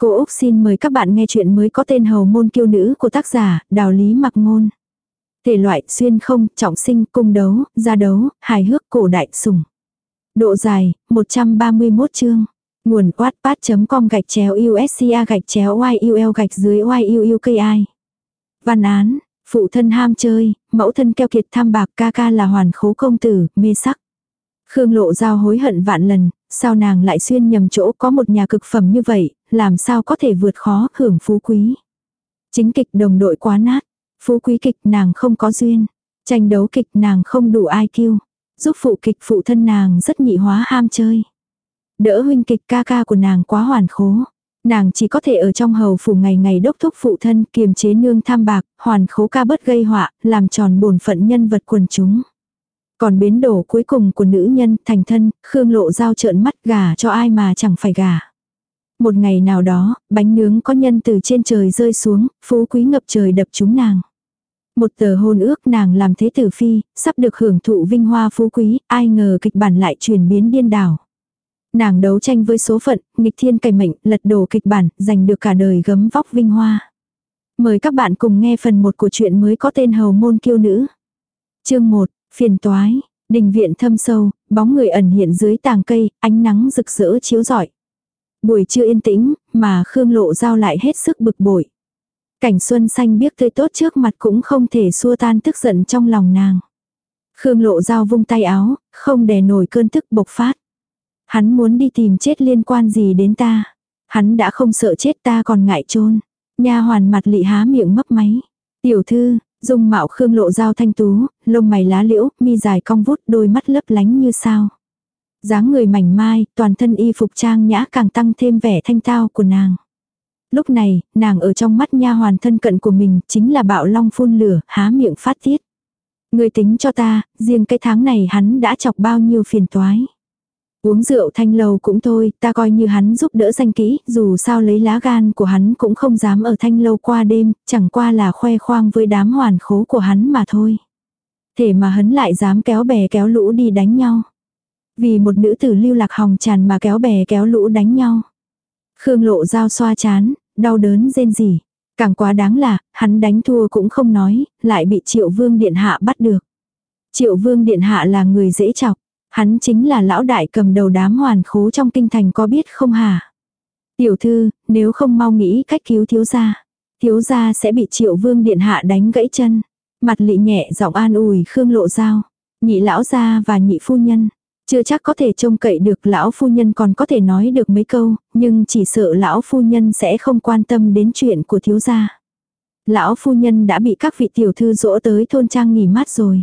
Cô Úc xin mời các bạn nghe chuyện mới có tên Hầu môn kiêu nữ của tác giả Đào Lý Mặc Ngôn. Thể loại xuyên không, trọng sinh, cung đấu, gia đấu, hài hước cổ đại sủng. Độ dài, 131 chương. Nguồn wattpad.com gạch chéo USCA gạch chéo YUL gạch dưới YUUKI. Văn án, phụ thân ham chơi, mẫu thân keo kiệt tham bạc ca ca là hoàn khố công tử, mê sắc. Khương lộ giao hối hận vạn lần, sao nàng lại xuyên nhầm chỗ có một nhà cực phẩm như vậy, làm sao có thể vượt khó hưởng phú quý. Chính kịch đồng đội quá nát, phú quý kịch nàng không có duyên, tranh đấu kịch nàng không đủ ai kêu, giúp phụ kịch phụ thân nàng rất nhị hóa ham chơi. Đỡ huynh kịch ca ca của nàng quá hoàn khố. Nàng chỉ có thể ở trong hầu phủ ngày ngày đốc thúc phụ thân kiềm chế nương tham bạc, hoàn khố ca bất gây họa, làm tròn bổn phận nhân vật quần chúng. Còn bến đổ cuối cùng của nữ nhân thành thân, Khương Lộ Giao trợn mắt gà cho ai mà chẳng phải gà. Một ngày nào đó, bánh nướng có nhân từ trên trời rơi xuống, phú quý ngập trời đập chúng nàng. Một tờ hôn ước nàng làm thế tử phi, sắp được hưởng thụ vinh hoa phú quý, ai ngờ kịch bản lại chuyển biến điên đảo. Nàng đấu tranh với số phận, nghịch thiên cày mệnh, lật đổ kịch bản, giành được cả đời gấm vóc vinh hoa. Mời các bạn cùng nghe phần 1 của chuyện mới có tên Hầu Môn Kiêu Nữ. Chương 1, Phiền toái, đình viện thâm sâu, bóng người ẩn hiện dưới tàng cây, ánh nắng rực rỡ chiếu rọi. Buổi trưa yên tĩnh, mà Khương Lộ Giao lại hết sức bực bội. Cảnh xuân xanh biếc tươi tốt trước mặt cũng không thể xua tan tức giận trong lòng nàng. Khương Lộ Giao vung tay áo, không đè nổi cơn tức bộc phát. Hắn muốn đi tìm chết liên quan gì đến ta. Hắn đã không sợ chết ta còn ngại chôn Nha hoàn mặt lị há miệng mấp máy. Tiểu thư, Dung mạo khương lộ dao thanh tú, lông mày lá liễu, mi dài cong vút, đôi mắt lấp lánh như sao. dáng người mảnh mai, toàn thân y phục trang nhã càng tăng thêm vẻ thanh tao của nàng. Lúc này, nàng ở trong mắt nha hoàn thân cận của mình chính là bạo long phun lửa, há miệng phát tiết. Người tính cho ta, riêng cái tháng này hắn đã chọc bao nhiêu phiền toái. Uống rượu thanh lâu cũng thôi, ta coi như hắn giúp đỡ danh kỹ, dù sao lấy lá gan của hắn cũng không dám ở thanh lâu qua đêm, chẳng qua là khoe khoang với đám hoàn khố của hắn mà thôi. Thể mà hắn lại dám kéo bè kéo lũ đi đánh nhau. Vì một nữ tử lưu lạc hòng tràn mà kéo bè kéo lũ đánh nhau. Khương lộ dao xoa chán, đau đớn rên rỉ. Càng quá đáng là, hắn đánh thua cũng không nói, lại bị triệu vương điện hạ bắt được. Triệu vương điện hạ là người dễ chọc. Hắn chính là lão đại cầm đầu đám hoàn khố trong kinh thành có biết không hả? Tiểu thư, nếu không mau nghĩ cách cứu thiếu gia. Thiếu gia sẽ bị triệu vương điện hạ đánh gãy chân. Mặt lị nhẹ giọng an ủi Khương lộ dao. Nhị lão gia và nhị phu nhân. Chưa chắc có thể trông cậy được lão phu nhân còn có thể nói được mấy câu, nhưng chỉ sợ lão phu nhân sẽ không quan tâm đến chuyện của thiếu gia. Lão phu nhân đã bị các vị tiểu thư dỗ tới thôn trang nghỉ mát rồi.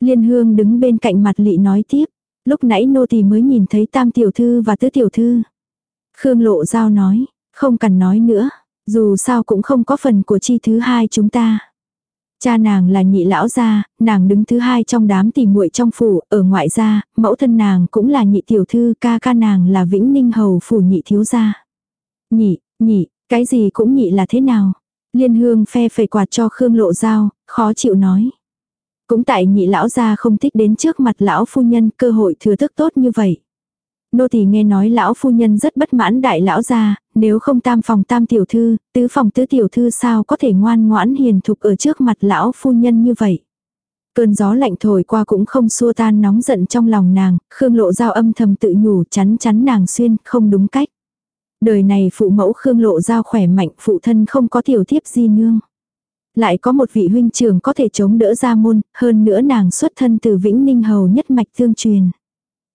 Liên hương đứng bên cạnh mặt lị nói tiếp. Lúc nãy nô tỳ mới nhìn thấy tam tiểu thư và tứ tiểu thư. Khương lộ giao nói, không cần nói nữa, dù sao cũng không có phần của chi thứ hai chúng ta. Cha nàng là nhị lão gia, nàng đứng thứ hai trong đám tỷ muội trong phủ, ở ngoại gia, mẫu thân nàng cũng là nhị tiểu thư, ca ca nàng là vĩnh ninh hầu phủ nhị thiếu gia. Nhị, nhị, cái gì cũng nhị là thế nào? Liên hương phe phẩy quạt cho Khương lộ giao, khó chịu nói. Cũng tại nhị lão gia không thích đến trước mặt lão phu nhân cơ hội thừa thức tốt như vậy. Nô tỳ nghe nói lão phu nhân rất bất mãn đại lão gia, nếu không tam phòng tam tiểu thư, tứ phòng tứ tiểu thư sao có thể ngoan ngoãn hiền thục ở trước mặt lão phu nhân như vậy. Cơn gió lạnh thổi qua cũng không xua tan nóng giận trong lòng nàng, Khương lộ giao âm thầm tự nhủ chắn chắn nàng xuyên, không đúng cách. Đời này phụ mẫu Khương lộ giao khỏe mạnh, phụ thân không có tiểu thiếp di nương. Lại có một vị huynh trưởng có thể chống đỡ ra môn, hơn nữa nàng xuất thân từ Vĩnh Ninh Hầu nhất mạch tương truyền.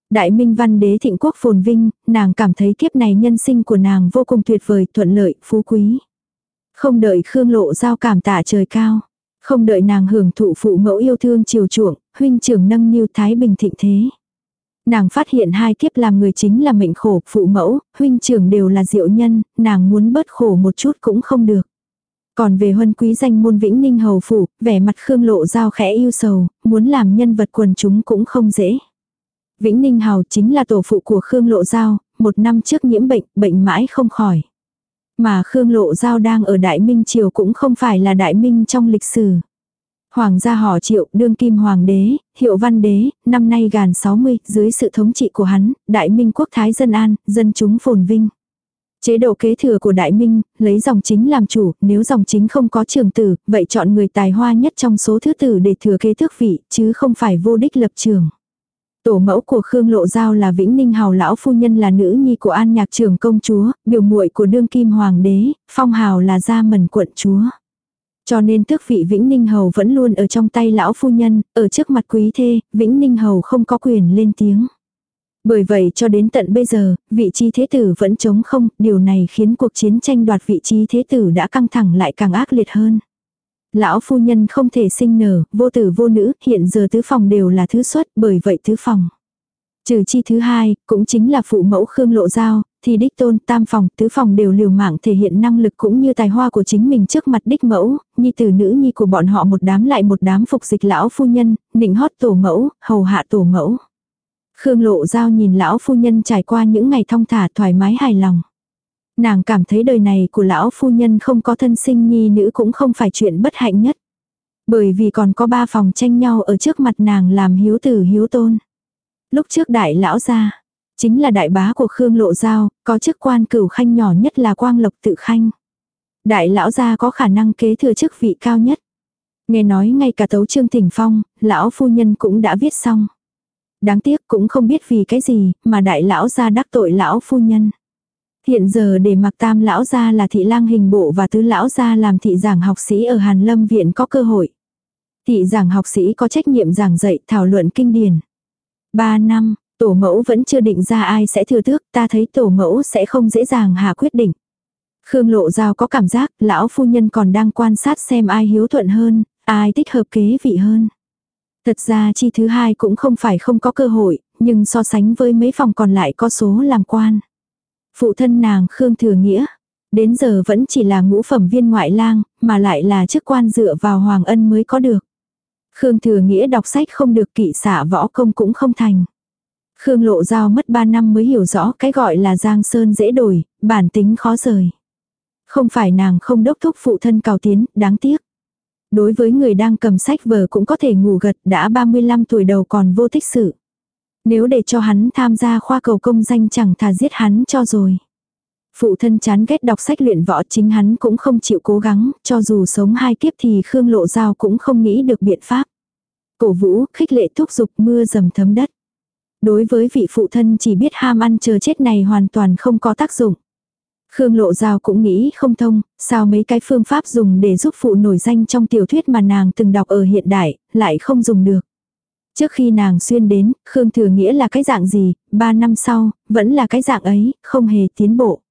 Đại Minh Văn Đế Thịnh Quốc phồn vinh, nàng cảm thấy kiếp này nhân sinh của nàng vô cùng tuyệt vời, thuận lợi, phú quý. Không đợi Khương Lộ giao cảm tạ trời cao. Không đợi nàng hưởng thụ phụ mẫu yêu thương chiều chuộng, huynh trưởng nâng niu thái bình thịnh thế. Nàng phát hiện hai kiếp làm người chính là mệnh khổ, phụ mẫu, huynh trưởng đều là diệu nhân, nàng muốn bớt khổ một chút cũng không được. Còn về huân quý danh môn vĩnh ninh hầu phủ, vẻ mặt khương lộ giao khẽ yêu sầu, muốn làm nhân vật quần chúng cũng không dễ. Vĩnh ninh hầu chính là tổ phụ của khương lộ giao, một năm trước nhiễm bệnh, bệnh mãi không khỏi. Mà khương lộ giao đang ở đại minh triều cũng không phải là đại minh trong lịch sử. Hoàng gia họ triệu, đương kim hoàng đế, hiệu văn đế, năm nay gàn 60, dưới sự thống trị của hắn, đại minh quốc thái dân an, dân chúng phồn vinh. Chế độ kế thừa của Đại Minh, lấy dòng chính làm chủ, nếu dòng chính không có trường tử, vậy chọn người tài hoa nhất trong số thứ tử để thừa kế tước vị, chứ không phải vô đích lập trường. Tổ mẫu của Khương Lộ Giao là Vĩnh Ninh Hào lão phu nhân là nữ nhi của An Nhạc trưởng công chúa, biểu muội của đương kim hoàng đế, phong hào là gia mần quận chúa. Cho nên tước vị Vĩnh Ninh Hầu vẫn luôn ở trong tay lão phu nhân, ở trước mặt quý thê, Vĩnh Ninh Hầu không có quyền lên tiếng. Bởi vậy cho đến tận bây giờ, vị trí thế tử vẫn chống không, điều này khiến cuộc chiến tranh đoạt vị trí thế tử đã căng thẳng lại càng ác liệt hơn. Lão phu nhân không thể sinh nở, vô tử vô nữ, hiện giờ tứ phòng đều là thứ xuất, bởi vậy tứ phòng. Trừ chi thứ hai, cũng chính là phụ mẫu Khương Lộ Giao, thì đích tôn tam phòng, tứ phòng đều liều mạng thể hiện năng lực cũng như tài hoa của chính mình trước mặt đích mẫu, nhi tử nữ nhi của bọn họ một đám lại một đám phục dịch lão phu nhân, nịnh hót tổ mẫu, hầu hạ tổ mẫu. Khương Lộ Giao nhìn lão phu nhân trải qua những ngày thong thả thoải mái hài lòng. Nàng cảm thấy đời này của lão phu nhân không có thân sinh nhi nữ cũng không phải chuyện bất hạnh nhất. Bởi vì còn có ba phòng tranh nhau ở trước mặt nàng làm hiếu tử hiếu tôn. Lúc trước đại lão gia, chính là đại bá của Khương Lộ Giao, có chức quan cửu khanh nhỏ nhất là quang lộc tự khanh. Đại lão gia có khả năng kế thừa chức vị cao nhất. Nghe nói ngay cả tấu trương thỉnh phong, lão phu nhân cũng đã viết xong. Đáng tiếc cũng không biết vì cái gì mà đại lão gia đắc tội lão phu nhân. Hiện giờ để mặc tam lão gia là thị lang hình bộ và tứ lão gia làm thị giảng học sĩ ở Hàn Lâm Viện có cơ hội. Thị giảng học sĩ có trách nhiệm giảng dạy thảo luận kinh điển. Ba năm, tổ mẫu vẫn chưa định ra ai sẽ thừa tước, ta thấy tổ mẫu sẽ không dễ dàng hạ quyết định. Khương Lộ Giao có cảm giác lão phu nhân còn đang quan sát xem ai hiếu thuận hơn, ai thích hợp kế vị hơn. Thật ra chi thứ hai cũng không phải không có cơ hội, nhưng so sánh với mấy phòng còn lại có số làm quan. Phụ thân nàng Khương Thừa Nghĩa, đến giờ vẫn chỉ là ngũ phẩm viên ngoại lang, mà lại là chức quan dựa vào Hoàng Ân mới có được. Khương Thừa Nghĩa đọc sách không được kỵ xả võ công cũng không thành. Khương Lộ Giao mất 3 năm mới hiểu rõ cái gọi là giang sơn dễ đổi, bản tính khó rời. Không phải nàng không đốc thúc phụ thân cào tiến, đáng tiếc. Đối với người đang cầm sách vở cũng có thể ngủ gật đã 35 tuổi đầu còn vô tích sự. Nếu để cho hắn tham gia khoa cầu công danh chẳng thà giết hắn cho rồi. Phụ thân chán ghét đọc sách luyện võ chính hắn cũng không chịu cố gắng, cho dù sống hai kiếp thì Khương Lộ Giao cũng không nghĩ được biện pháp. Cổ vũ, khích lệ thúc giục mưa dầm thấm đất. Đối với vị phụ thân chỉ biết ham ăn chờ chết này hoàn toàn không có tác dụng. Khương Lộ Giao cũng nghĩ không thông, sao mấy cái phương pháp dùng để giúp phụ nổi danh trong tiểu thuyết mà nàng từng đọc ở hiện đại, lại không dùng được. Trước khi nàng xuyên đến, Khương Thừa Nghĩa là cái dạng gì, ba năm sau, vẫn là cái dạng ấy, không hề tiến bộ.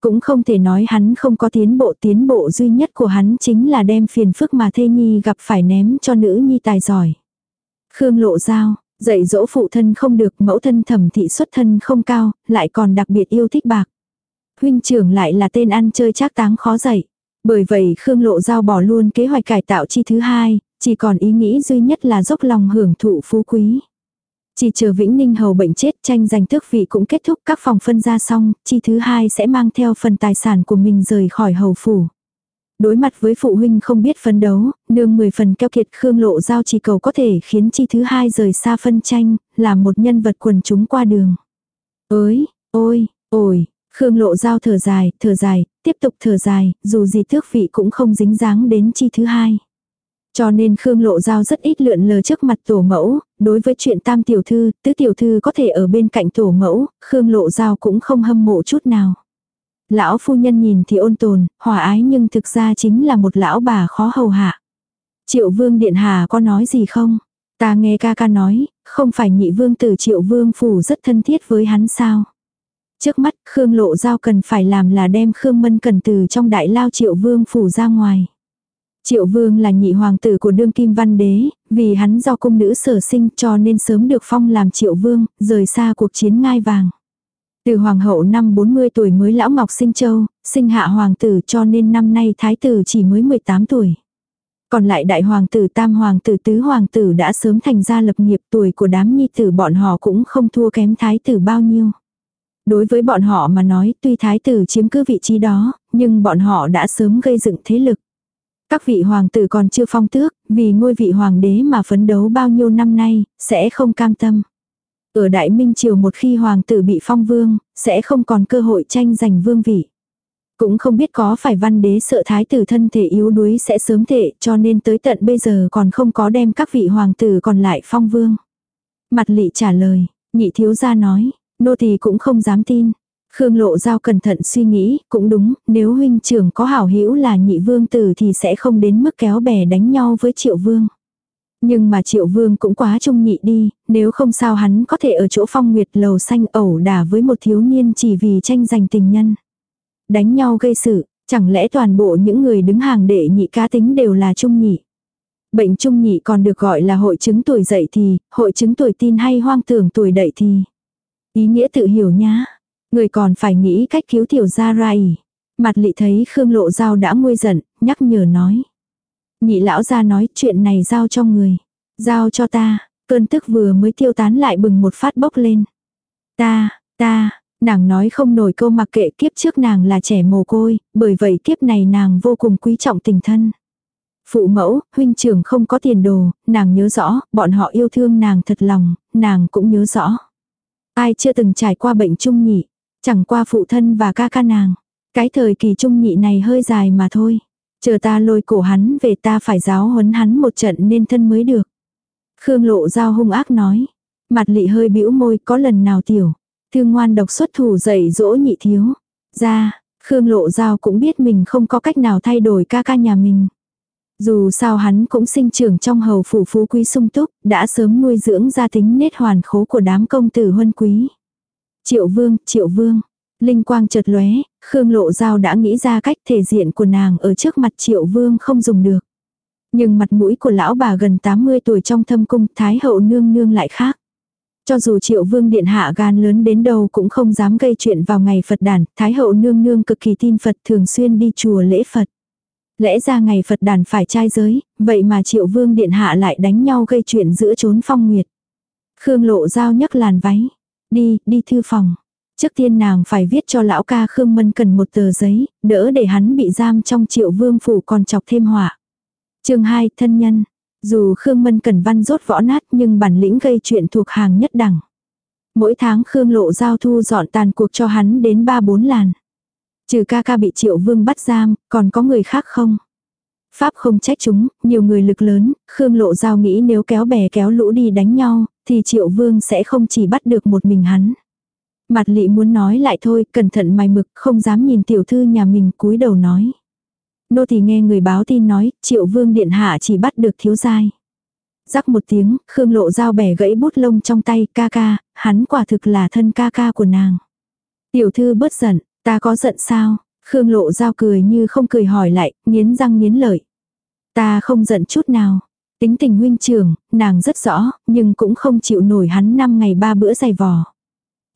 Cũng không thể nói hắn không có tiến bộ, tiến bộ duy nhất của hắn chính là đem phiền phức mà thê nhi gặp phải ném cho nữ nhi tài giỏi. Khương Lộ Giao, dạy dỗ phụ thân không được, mẫu thân thẩm thị xuất thân không cao, lại còn đặc biệt yêu thích bạc. Huynh trưởng lại là tên ăn chơi trác táng khó dạy. Bởi vậy Khương Lộ Giao bỏ luôn kế hoạch cải tạo chi thứ hai, chỉ còn ý nghĩ duy nhất là dốc lòng hưởng thụ phú quý. Chỉ chờ Vĩnh Ninh Hầu bệnh chết tranh giành tước vị cũng kết thúc các phòng phân ra xong, chi thứ hai sẽ mang theo phần tài sản của mình rời khỏi hầu phủ. Đối mặt với phụ huynh không biết phấn đấu, nương 10 phần keo kiệt Khương Lộ Giao chỉ cầu có thể khiến chi thứ hai rời xa phân tranh, làm một nhân vật quần chúng qua đường. Ơi, ôi, ôi, Khương Lộ Giao thở dài, thở dài, tiếp tục thở dài, dù gì tước vị cũng không dính dáng đến chi thứ hai. Cho nên Khương Lộ Giao rất ít lượn lờ trước mặt tổ mẫu, đối với chuyện tam tiểu thư, tứ tiểu thư có thể ở bên cạnh tổ mẫu, Khương Lộ Giao cũng không hâm mộ chút nào. Lão phu nhân nhìn thì ôn tồn, hòa ái nhưng thực ra chính là một lão bà khó hầu hạ. Triệu vương điện hà có nói gì không? Ta nghe ca ca nói, không phải nhị vương tử triệu vương phủ rất thân thiết với hắn sao? Trước mắt Khương Lộ Giao cần phải làm là đem Khương Mân Cần từ trong đại lao triệu vương phủ ra ngoài. Triệu vương là nhị hoàng tử của đương kim văn đế, vì hắn do cung nữ sở sinh cho nên sớm được phong làm triệu vương, rời xa cuộc chiến ngai vàng. Từ hoàng hậu năm 40 tuổi mới lão ngọc sinh châu, sinh hạ hoàng tử cho nên năm nay thái tử chỉ mới 18 tuổi. Còn lại đại hoàng tử tam hoàng tử tứ hoàng tử đã sớm thành ra lập nghiệp tuổi của đám nhi tử bọn họ cũng không thua kém thái tử bao nhiêu. Đối với bọn họ mà nói tuy thái tử chiếm cứ vị trí đó, nhưng bọn họ đã sớm gây dựng thế lực. Các vị hoàng tử còn chưa phong tước, vì ngôi vị hoàng đế mà phấn đấu bao nhiêu năm nay, sẽ không cam tâm. Ở Đại Minh Triều một khi hoàng tử bị phong vương, sẽ không còn cơ hội tranh giành vương vị. Cũng không biết có phải văn đế sợ thái tử thân thể yếu đuối sẽ sớm thệ cho nên tới tận bây giờ còn không có đem các vị hoàng tử còn lại phong vương. Mặt lị trả lời, nhị thiếu gia nói, nô thì cũng không dám tin. Khương Lộ Giao cẩn thận suy nghĩ, cũng đúng, nếu huynh trưởng có hảo hữu là nhị vương tử thì sẽ không đến mức kéo bè đánh nhau với triệu vương. Nhưng mà triệu vương cũng quá trung nhị đi, nếu không sao hắn có thể ở chỗ phong nguyệt lầu xanh ẩu đả với một thiếu niên chỉ vì tranh giành tình nhân. Đánh nhau gây sự, chẳng lẽ toàn bộ những người đứng hàng đệ nhị cá tính đều là trung nhị. Bệnh trung nhị còn được gọi là hội chứng tuổi dậy thì, hội chứng tuổi tin hay hoang tưởng tuổi đậy thì. Ý nghĩa tự hiểu nhá. Người còn phải nghĩ cách cứu tiểu gia ra ỉ. Mặt lị thấy Khương Lộ Giao đã nguôi giận, nhắc nhở nói. Nhị lão ra nói chuyện này giao cho người. Giao cho ta, cơn tức vừa mới tiêu tán lại bừng một phát bốc lên. Ta, ta, nàng nói không nổi câu mặc kệ kiếp trước nàng là trẻ mồ côi, bởi vậy kiếp này nàng vô cùng quý trọng tình thân. Phụ mẫu, huynh trưởng không có tiền đồ, nàng nhớ rõ, bọn họ yêu thương nàng thật lòng, nàng cũng nhớ rõ. Ai chưa từng trải qua bệnh trung nhị, chẳng qua phụ thân và ca ca nàng. Cái thời kỳ trung nhị này hơi dài mà thôi. Chờ ta lôi cổ hắn về ta phải giáo huấn hắn một trận nên thân mới được. Khương lộ giao hung ác nói. Mặt lị hơi bĩu môi có lần nào tiểu. Thương ngoan độc xuất thủ dạy dỗ nhị thiếu. Ra, Khương lộ giao cũng biết mình không có cách nào thay đổi ca ca nhà mình. Dù sao hắn cũng sinh trưởng trong hầu phủ phú quý sung túc, đã sớm nuôi dưỡng gia tính nết hoàn khố của đám công tử huân quý. Triệu vương, triệu vương. Linh quang chợt lóe, Khương Lộ Giao đã nghĩ ra cách thể diện của nàng ở trước mặt triệu vương không dùng được. Nhưng mặt mũi của lão bà gần 80 tuổi trong thâm cung Thái hậu nương nương lại khác. Cho dù triệu vương điện hạ gan lớn đến đâu cũng không dám gây chuyện vào ngày Phật đàn, Thái hậu nương nương cực kỳ tin Phật thường xuyên đi chùa lễ Phật. Lẽ ra ngày Phật đàn phải trai giới, vậy mà triệu vương điện hạ lại đánh nhau gây chuyện giữa chốn phong nguyệt. Khương lộ giao nhấc làn váy. Đi, đi thư phòng. Trước tiên nàng phải viết cho lão ca Khương Mân cần một tờ giấy, đỡ để hắn bị giam trong triệu vương phủ còn chọc thêm họa. chương 2, thân nhân. Dù Khương Mân cần văn rốt võ nát nhưng bản lĩnh gây chuyện thuộc hàng nhất đẳng. Mỗi tháng Khương lộ giao thu dọn tàn cuộc cho hắn đến 3-4 làn. Trừ ca ca bị triệu vương bắt giam, còn có người khác không? Pháp không trách chúng, nhiều người lực lớn, Khương Lộ Giao nghĩ nếu kéo bè kéo lũ đi đánh nhau, thì triệu vương sẽ không chỉ bắt được một mình hắn. Mặt lị muốn nói lại thôi, cẩn thận mày mực, không dám nhìn tiểu thư nhà mình cúi đầu nói. Nô thì nghe người báo tin nói, triệu vương điện hạ chỉ bắt được thiếu giai. Rắc một tiếng, Khương Lộ Giao bẻ gãy bút lông trong tay, ca ca, hắn quả thực là thân ca ca của nàng. Tiểu thư bớt giận, Ta có giận sao? Khương lộ giao cười như không cười hỏi lại, nghiến răng nghiến lợi. Ta không giận chút nào. Tính tình huynh trưởng, nàng rất rõ, nhưng cũng không chịu nổi hắn năm ngày ba bữa dày vò.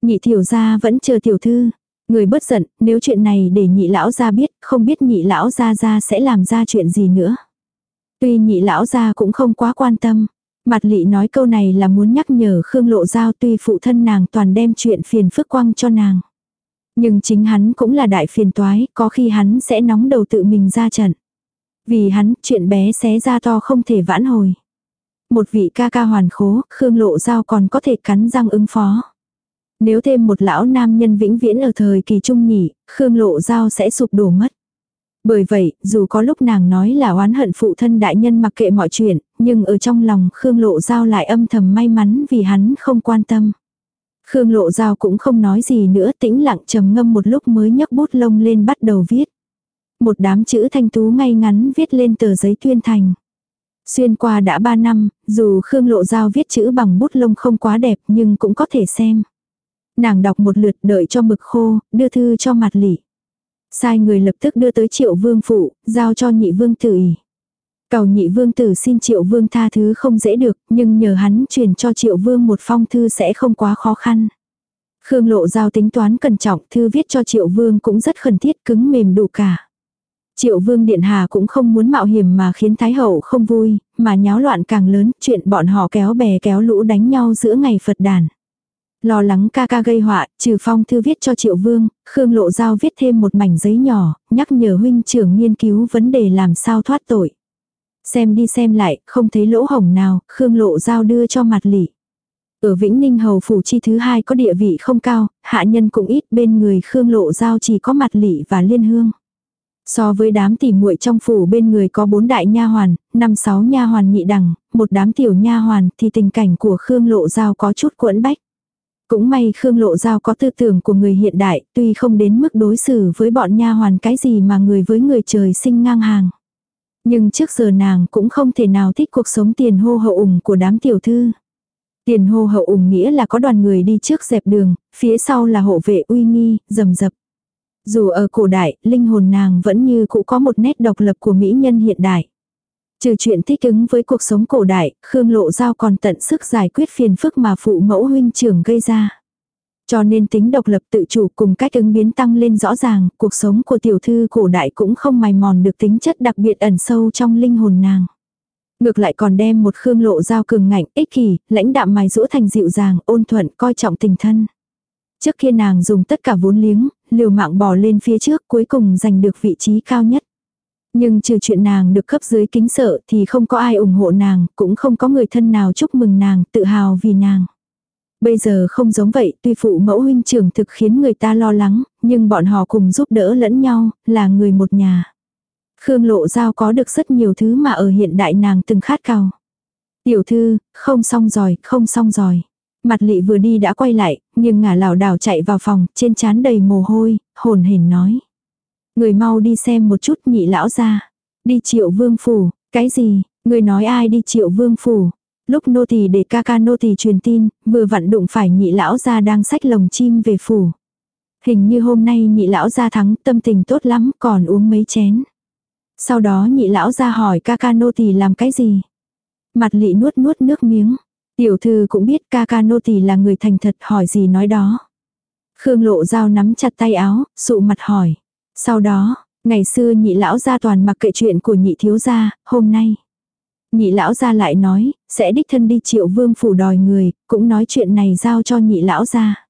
Nhị tiểu gia vẫn chờ tiểu thư. Người bất giận, nếu chuyện này để nhị lão gia biết, không biết nhị lão gia gia sẽ làm ra chuyện gì nữa. Tuy nhị lão gia cũng không quá quan tâm. Mặt lị nói câu này là muốn nhắc nhở Khương Lộ Giao tuy phụ thân nàng toàn đem chuyện phiền phức quăng cho nàng. Nhưng chính hắn cũng là đại phiền toái, có khi hắn sẽ nóng đầu tự mình ra trận. Vì hắn, chuyện bé xé ra to không thể vãn hồi. Một vị ca ca hoàn khố, Khương Lộ Giao còn có thể cắn răng ứng phó. Nếu thêm một lão nam nhân vĩnh viễn ở thời kỳ trung nhỉ, Khương Lộ Giao sẽ sụp đổ mất. Bởi vậy, dù có lúc nàng nói là oán hận phụ thân đại nhân mặc kệ mọi chuyện, nhưng ở trong lòng Khương Lộ Giao lại âm thầm may mắn vì hắn không quan tâm. Khương Lộ Giao cũng không nói gì nữa tĩnh lặng trầm ngâm một lúc mới nhấc bút lông lên bắt đầu viết. Một đám chữ thanh tú ngay ngắn viết lên tờ giấy tuyên thành. Xuyên qua đã ba năm, dù Khương Lộ Giao viết chữ bằng bút lông không quá đẹp nhưng cũng có thể xem. Nàng đọc một lượt đợi cho mực khô, đưa thư cho mặt lỉ. Sai người lập tức đưa tới triệu vương phụ, giao cho nhị vương tử ý. Cầu nhị vương tử xin triệu vương tha thứ không dễ được, nhưng nhờ hắn truyền cho triệu vương một phong thư sẽ không quá khó khăn. Khương lộ giao tính toán cẩn trọng, thư viết cho triệu vương cũng rất khẩn thiết cứng mềm đủ cả. Triệu vương điện hà cũng không muốn mạo hiểm mà khiến thái hậu không vui, mà nháo loạn càng lớn, chuyện bọn họ kéo bè kéo lũ đánh nhau giữa ngày Phật đàn. Lo lắng ca ca gây họa, trừ phong thư viết cho triệu vương, Khương lộ giao viết thêm một mảnh giấy nhỏ, nhắc nhở huynh trưởng nghiên cứu vấn đề làm sao thoát tội. Xem đi xem lại, không thấy lỗ hổng nào, Khương Lộ Giao đưa cho mặt lỉ. Ở Vĩnh Ninh Hầu Phủ chi thứ hai có địa vị không cao, hạ nhân cũng ít bên người Khương Lộ Giao chỉ có mặt lỉ và liên hương. So với đám tỉ muội trong phủ bên người có bốn đại nha hoàn, năm sáu nha hoàn nhị đẳng, một đám tiểu nha hoàn thì tình cảnh của Khương Lộ Giao có chút quẫn bách. Cũng may Khương Lộ Giao có tư tưởng của người hiện đại, tuy không đến mức đối xử với bọn nha hoàn cái gì mà người với người trời sinh ngang hàng. Nhưng trước giờ nàng cũng không thể nào thích cuộc sống tiền hô hậu ủng của đám tiểu thư. Tiền hô hậu ủng nghĩa là có đoàn người đi trước dẹp đường, phía sau là hộ vệ uy nghi, rầm rập. Dù ở cổ đại, linh hồn nàng vẫn như cũ có một nét độc lập của mỹ nhân hiện đại. Trừ chuyện thích ứng với cuộc sống cổ đại, Khương Lộ Giao còn tận sức giải quyết phiền phức mà phụ mẫu huynh trưởng gây ra. Cho nên tính độc lập tự chủ cùng cách ứng biến tăng lên rõ ràng, cuộc sống của tiểu thư cổ đại cũng không mài mòn được tính chất đặc biệt ẩn sâu trong linh hồn nàng. Ngược lại còn đem một khương lộ giao cường ngạnh, ích kỷ, lãnh đạm mài rũ thành dịu dàng, ôn thuận, coi trọng tình thân. Trước kia nàng dùng tất cả vốn liếng, liều mạng bò lên phía trước cuối cùng giành được vị trí cao nhất. Nhưng trừ chuyện nàng được cấp dưới kính sợ thì không có ai ủng hộ nàng, cũng không có người thân nào chúc mừng nàng, tự hào vì nàng. Bây giờ không giống vậy, tuy phụ mẫu huynh trưởng thực khiến người ta lo lắng, nhưng bọn họ cùng giúp đỡ lẫn nhau, là người một nhà. Khương Lộ Giao có được rất nhiều thứ mà ở hiện đại nàng từng khát cầu. Tiểu thư, không xong rồi, không xong rồi. Mặt lị vừa đi đã quay lại, nhưng ngả lảo đảo chạy vào phòng, trên trán đầy mồ hôi, hồn hển nói. Người mau đi xem một chút nhị lão ra. Đi triệu vương phủ, cái gì, người nói ai đi triệu vương phủ. Lúc nô tỳ để ca ca nô tỳ truyền tin, vừa vặn đụng phải nhị lão gia đang xách lồng chim về phủ. Hình như hôm nay nhị lão gia thắng tâm tình tốt lắm còn uống mấy chén. Sau đó nhị lão gia hỏi ca ca nô tỳ làm cái gì. Mặt lị nuốt nuốt nước miếng. Tiểu thư cũng biết ca ca nô tỳ là người thành thật hỏi gì nói đó. Khương lộ dao nắm chặt tay áo, sụ mặt hỏi. Sau đó, ngày xưa nhị lão gia toàn mặc kệ chuyện của nhị thiếu gia, hôm nay. Nhị lão gia lại nói, sẽ đích thân đi triệu vương phủ đòi người, cũng nói chuyện này giao cho nhị lão gia.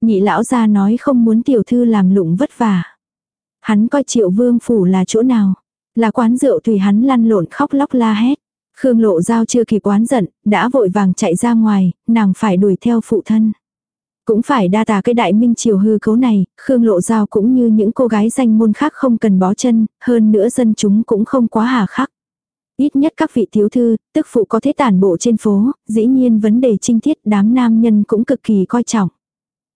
Nhị lão gia nói không muốn tiểu thư làm lụng vất vả. Hắn coi triệu vương phủ là chỗ nào? Là quán rượu tùy hắn lăn lộn khóc lóc la hét. Khương lộ giao chưa kịp oán giận, đã vội vàng chạy ra ngoài, nàng phải đuổi theo phụ thân. Cũng phải đa tà cái đại minh triều hư cấu này, Khương lộ giao cũng như những cô gái danh môn khác không cần bó chân, hơn nữa dân chúng cũng không quá hà khắc. Ít nhất các vị thiếu thư, tức phụ có thế tản bộ trên phố, dĩ nhiên vấn đề trinh thiết đám nam nhân cũng cực kỳ coi trọng.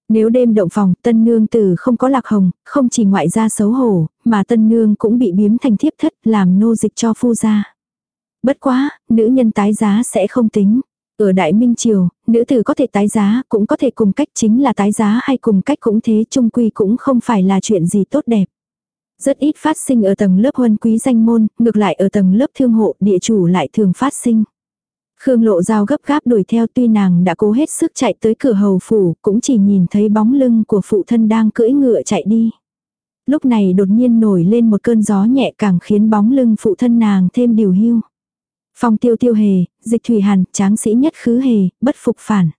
Nếu đêm động phòng, tân nương tử không có lạc hồng, không chỉ ngoại gia xấu hổ, mà tân nương cũng bị biếm thành thiếp thất làm nô dịch cho phu gia. Bất quá, nữ nhân tái giá sẽ không tính. Ở Đại Minh Triều, nữ tử có thể tái giá, cũng có thể cùng cách chính là tái giá hay cùng cách cũng thế trung quy cũng không phải là chuyện gì tốt đẹp. Rất ít phát sinh ở tầng lớp huân quý danh môn, ngược lại ở tầng lớp thương hộ địa chủ lại thường phát sinh. Khương lộ dao gấp gáp đuổi theo tuy nàng đã cố hết sức chạy tới cửa hầu phủ, cũng chỉ nhìn thấy bóng lưng của phụ thân đang cưỡi ngựa chạy đi. Lúc này đột nhiên nổi lên một cơn gió nhẹ càng khiến bóng lưng phụ thân nàng thêm điều hưu. Phong tiêu tiêu hề, dịch thủy hàn, tráng sĩ nhất khứ hề, bất phục phản.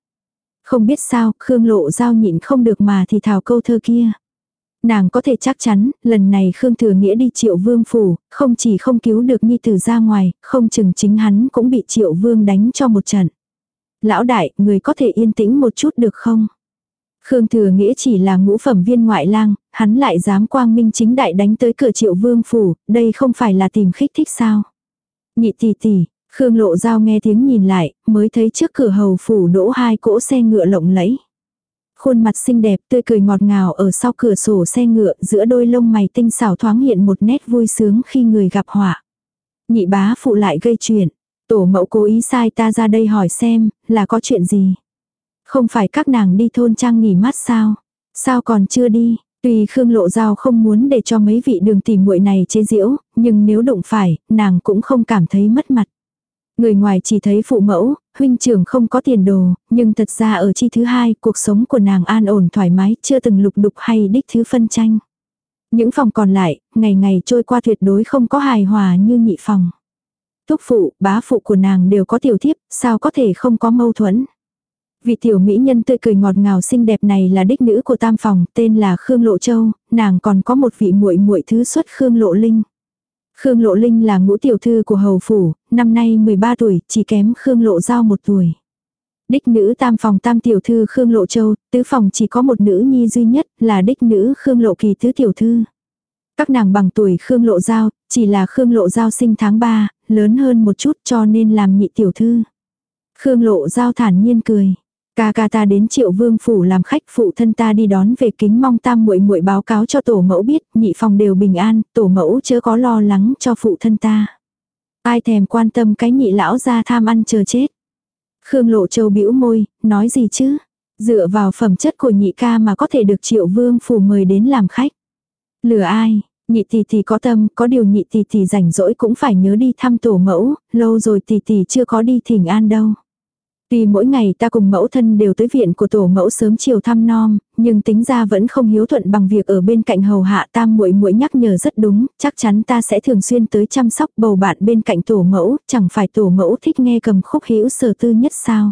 Không biết sao, Khương lộ giao nhịn không được mà thì thảo câu thơ kia. Nàng có thể chắc chắn, lần này Khương Thừa Nghĩa đi triệu vương phủ, không chỉ không cứu được Nhi Tử ra ngoài, không chừng chính hắn cũng bị triệu vương đánh cho một trận. Lão đại, người có thể yên tĩnh một chút được không? Khương Thừa Nghĩa chỉ là ngũ phẩm viên ngoại lang, hắn lại dám quang minh chính đại đánh tới cửa triệu vương phủ, đây không phải là tìm khích thích sao? Nhị tỷ tỷ, Khương Lộ Giao nghe tiếng nhìn lại, mới thấy trước cửa hầu phủ đỗ hai cỗ xe ngựa lộng lẫy. Khuôn mặt xinh đẹp tươi cười ngọt ngào ở sau cửa sổ xe ngựa giữa đôi lông mày tinh xảo thoáng hiện một nét vui sướng khi người gặp họa. Nhị bá phụ lại gây chuyện. Tổ mẫu cố ý sai ta ra đây hỏi xem là có chuyện gì. Không phải các nàng đi thôn trang nghỉ mát sao? Sao còn chưa đi? Tuy Khương Lộ Giao không muốn để cho mấy vị đường tìm muội này chế giễu, nhưng nếu đụng phải, nàng cũng không cảm thấy mất mặt. Người ngoài chỉ thấy phụ mẫu, huynh trưởng không có tiền đồ, nhưng thật ra ở chi thứ hai, cuộc sống của nàng an ổn thoải mái, chưa từng lục đục hay đích thứ phân tranh. Những phòng còn lại, ngày ngày trôi qua tuyệt đối không có hài hòa như nhị phòng. Thúc phụ, bá phụ của nàng đều có tiểu thiếp, sao có thể không có mâu thuẫn. Vị tiểu mỹ nhân tươi cười ngọt ngào xinh đẹp này là đích nữ của tam phòng, tên là Khương Lộ Châu, nàng còn có một vị muội muội thứ xuất Khương Lộ Linh. Khương Lộ Linh là ngũ tiểu thư của hầu phủ, năm nay 13 tuổi, chỉ kém Khương Lộ Giao một tuổi. Đích nữ tam phòng tam tiểu thư Khương Lộ Châu, tứ phòng chỉ có một nữ nhi duy nhất là đích nữ Khương Lộ Kỳ tứ tiểu thư. Các nàng bằng tuổi Khương Lộ Giao, chỉ là Khương Lộ Giao sinh tháng 3, lớn hơn một chút cho nên làm nhị tiểu thư. Khương Lộ Giao thản nhiên cười. Ca ca ta đến triệu vương phủ làm khách phụ thân ta đi đón về kính mong tam muội muội báo cáo cho tổ mẫu biết nhị phòng đều bình an, tổ mẫu chớ có lo lắng cho phụ thân ta. Ai thèm quan tâm cái nhị lão ra tham ăn chờ chết. Khương Lộ Châu bĩu môi, nói gì chứ? Dựa vào phẩm chất của nhị ca mà có thể được triệu vương phủ mời đến làm khách. Lừa ai? Nhị tỷ tỷ có tâm, có điều nhị tỷ tỷ rảnh rỗi cũng phải nhớ đi thăm tổ mẫu, lâu rồi tỷ tỷ chưa có đi thỉnh an đâu. Tuy mỗi ngày ta cùng mẫu thân đều tới viện của tổ mẫu sớm chiều thăm nom, nhưng tính ra vẫn không hiếu thuận bằng việc ở bên cạnh hầu hạ tam muội muội nhắc nhở rất đúng, chắc chắn ta sẽ thường xuyên tới chăm sóc bầu bạn bên cạnh tổ mẫu, chẳng phải tổ mẫu thích nghe cầm khúc hữu sở tư nhất sao.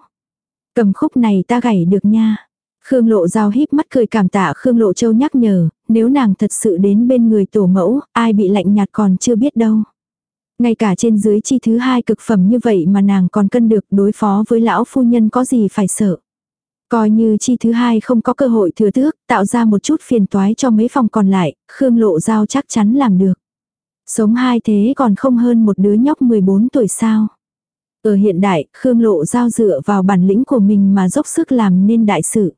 Cầm khúc này ta gảy được nha. Khương Lộ Giao híp mắt cười cảm tạ Khương Lộ Châu nhắc nhở, nếu nàng thật sự đến bên người tổ mẫu, ai bị lạnh nhạt còn chưa biết đâu. Ngay cả trên dưới chi thứ hai cực phẩm như vậy mà nàng còn cân được đối phó với lão phu nhân có gì phải sợ. Coi như chi thứ hai không có cơ hội thừa tước, tạo ra một chút phiền toái cho mấy phòng còn lại, Khương Lộ Giao chắc chắn làm được. Sống hai thế còn không hơn một đứa nhóc 14 tuổi sao. Ở hiện đại, Khương Lộ Giao dựa vào bản lĩnh của mình mà dốc sức làm nên đại sự.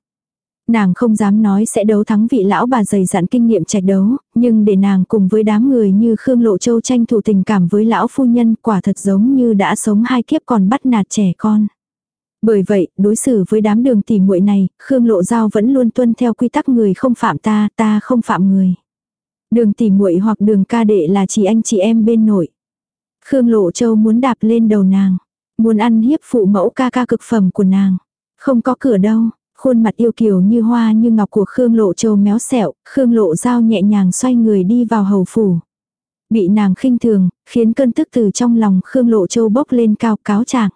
Nàng không dám nói sẽ đấu thắng vị lão bà dày dặn kinh nghiệm trạch đấu, nhưng để nàng cùng với đám người như Khương Lộ Châu tranh thủ tình cảm với lão phu nhân quả thật giống như đã sống hai kiếp còn bắt nạt trẻ con. Bởi vậy, đối xử với đám đường tỉ muội này, Khương Lộ Giao vẫn luôn tuân theo quy tắc người không phạm ta, ta không phạm người. Đường tỉ muội hoặc đường ca đệ là chỉ anh chị em bên nội. Khương Lộ Châu muốn đạp lên đầu nàng, muốn ăn hiếp phụ mẫu ca ca cực phẩm của nàng. Không có cửa đâu, Khuôn mặt yêu kiều như hoa như ngọc của Khương Lộ Châu méo xẹo, Khương Lộ Giao nhẹ nhàng xoay người đi vào hầu phủ. Bị nàng khinh thường, khiến cơn tức từ trong lòng Khương Lộ Châu bốc lên cao cáo trạng.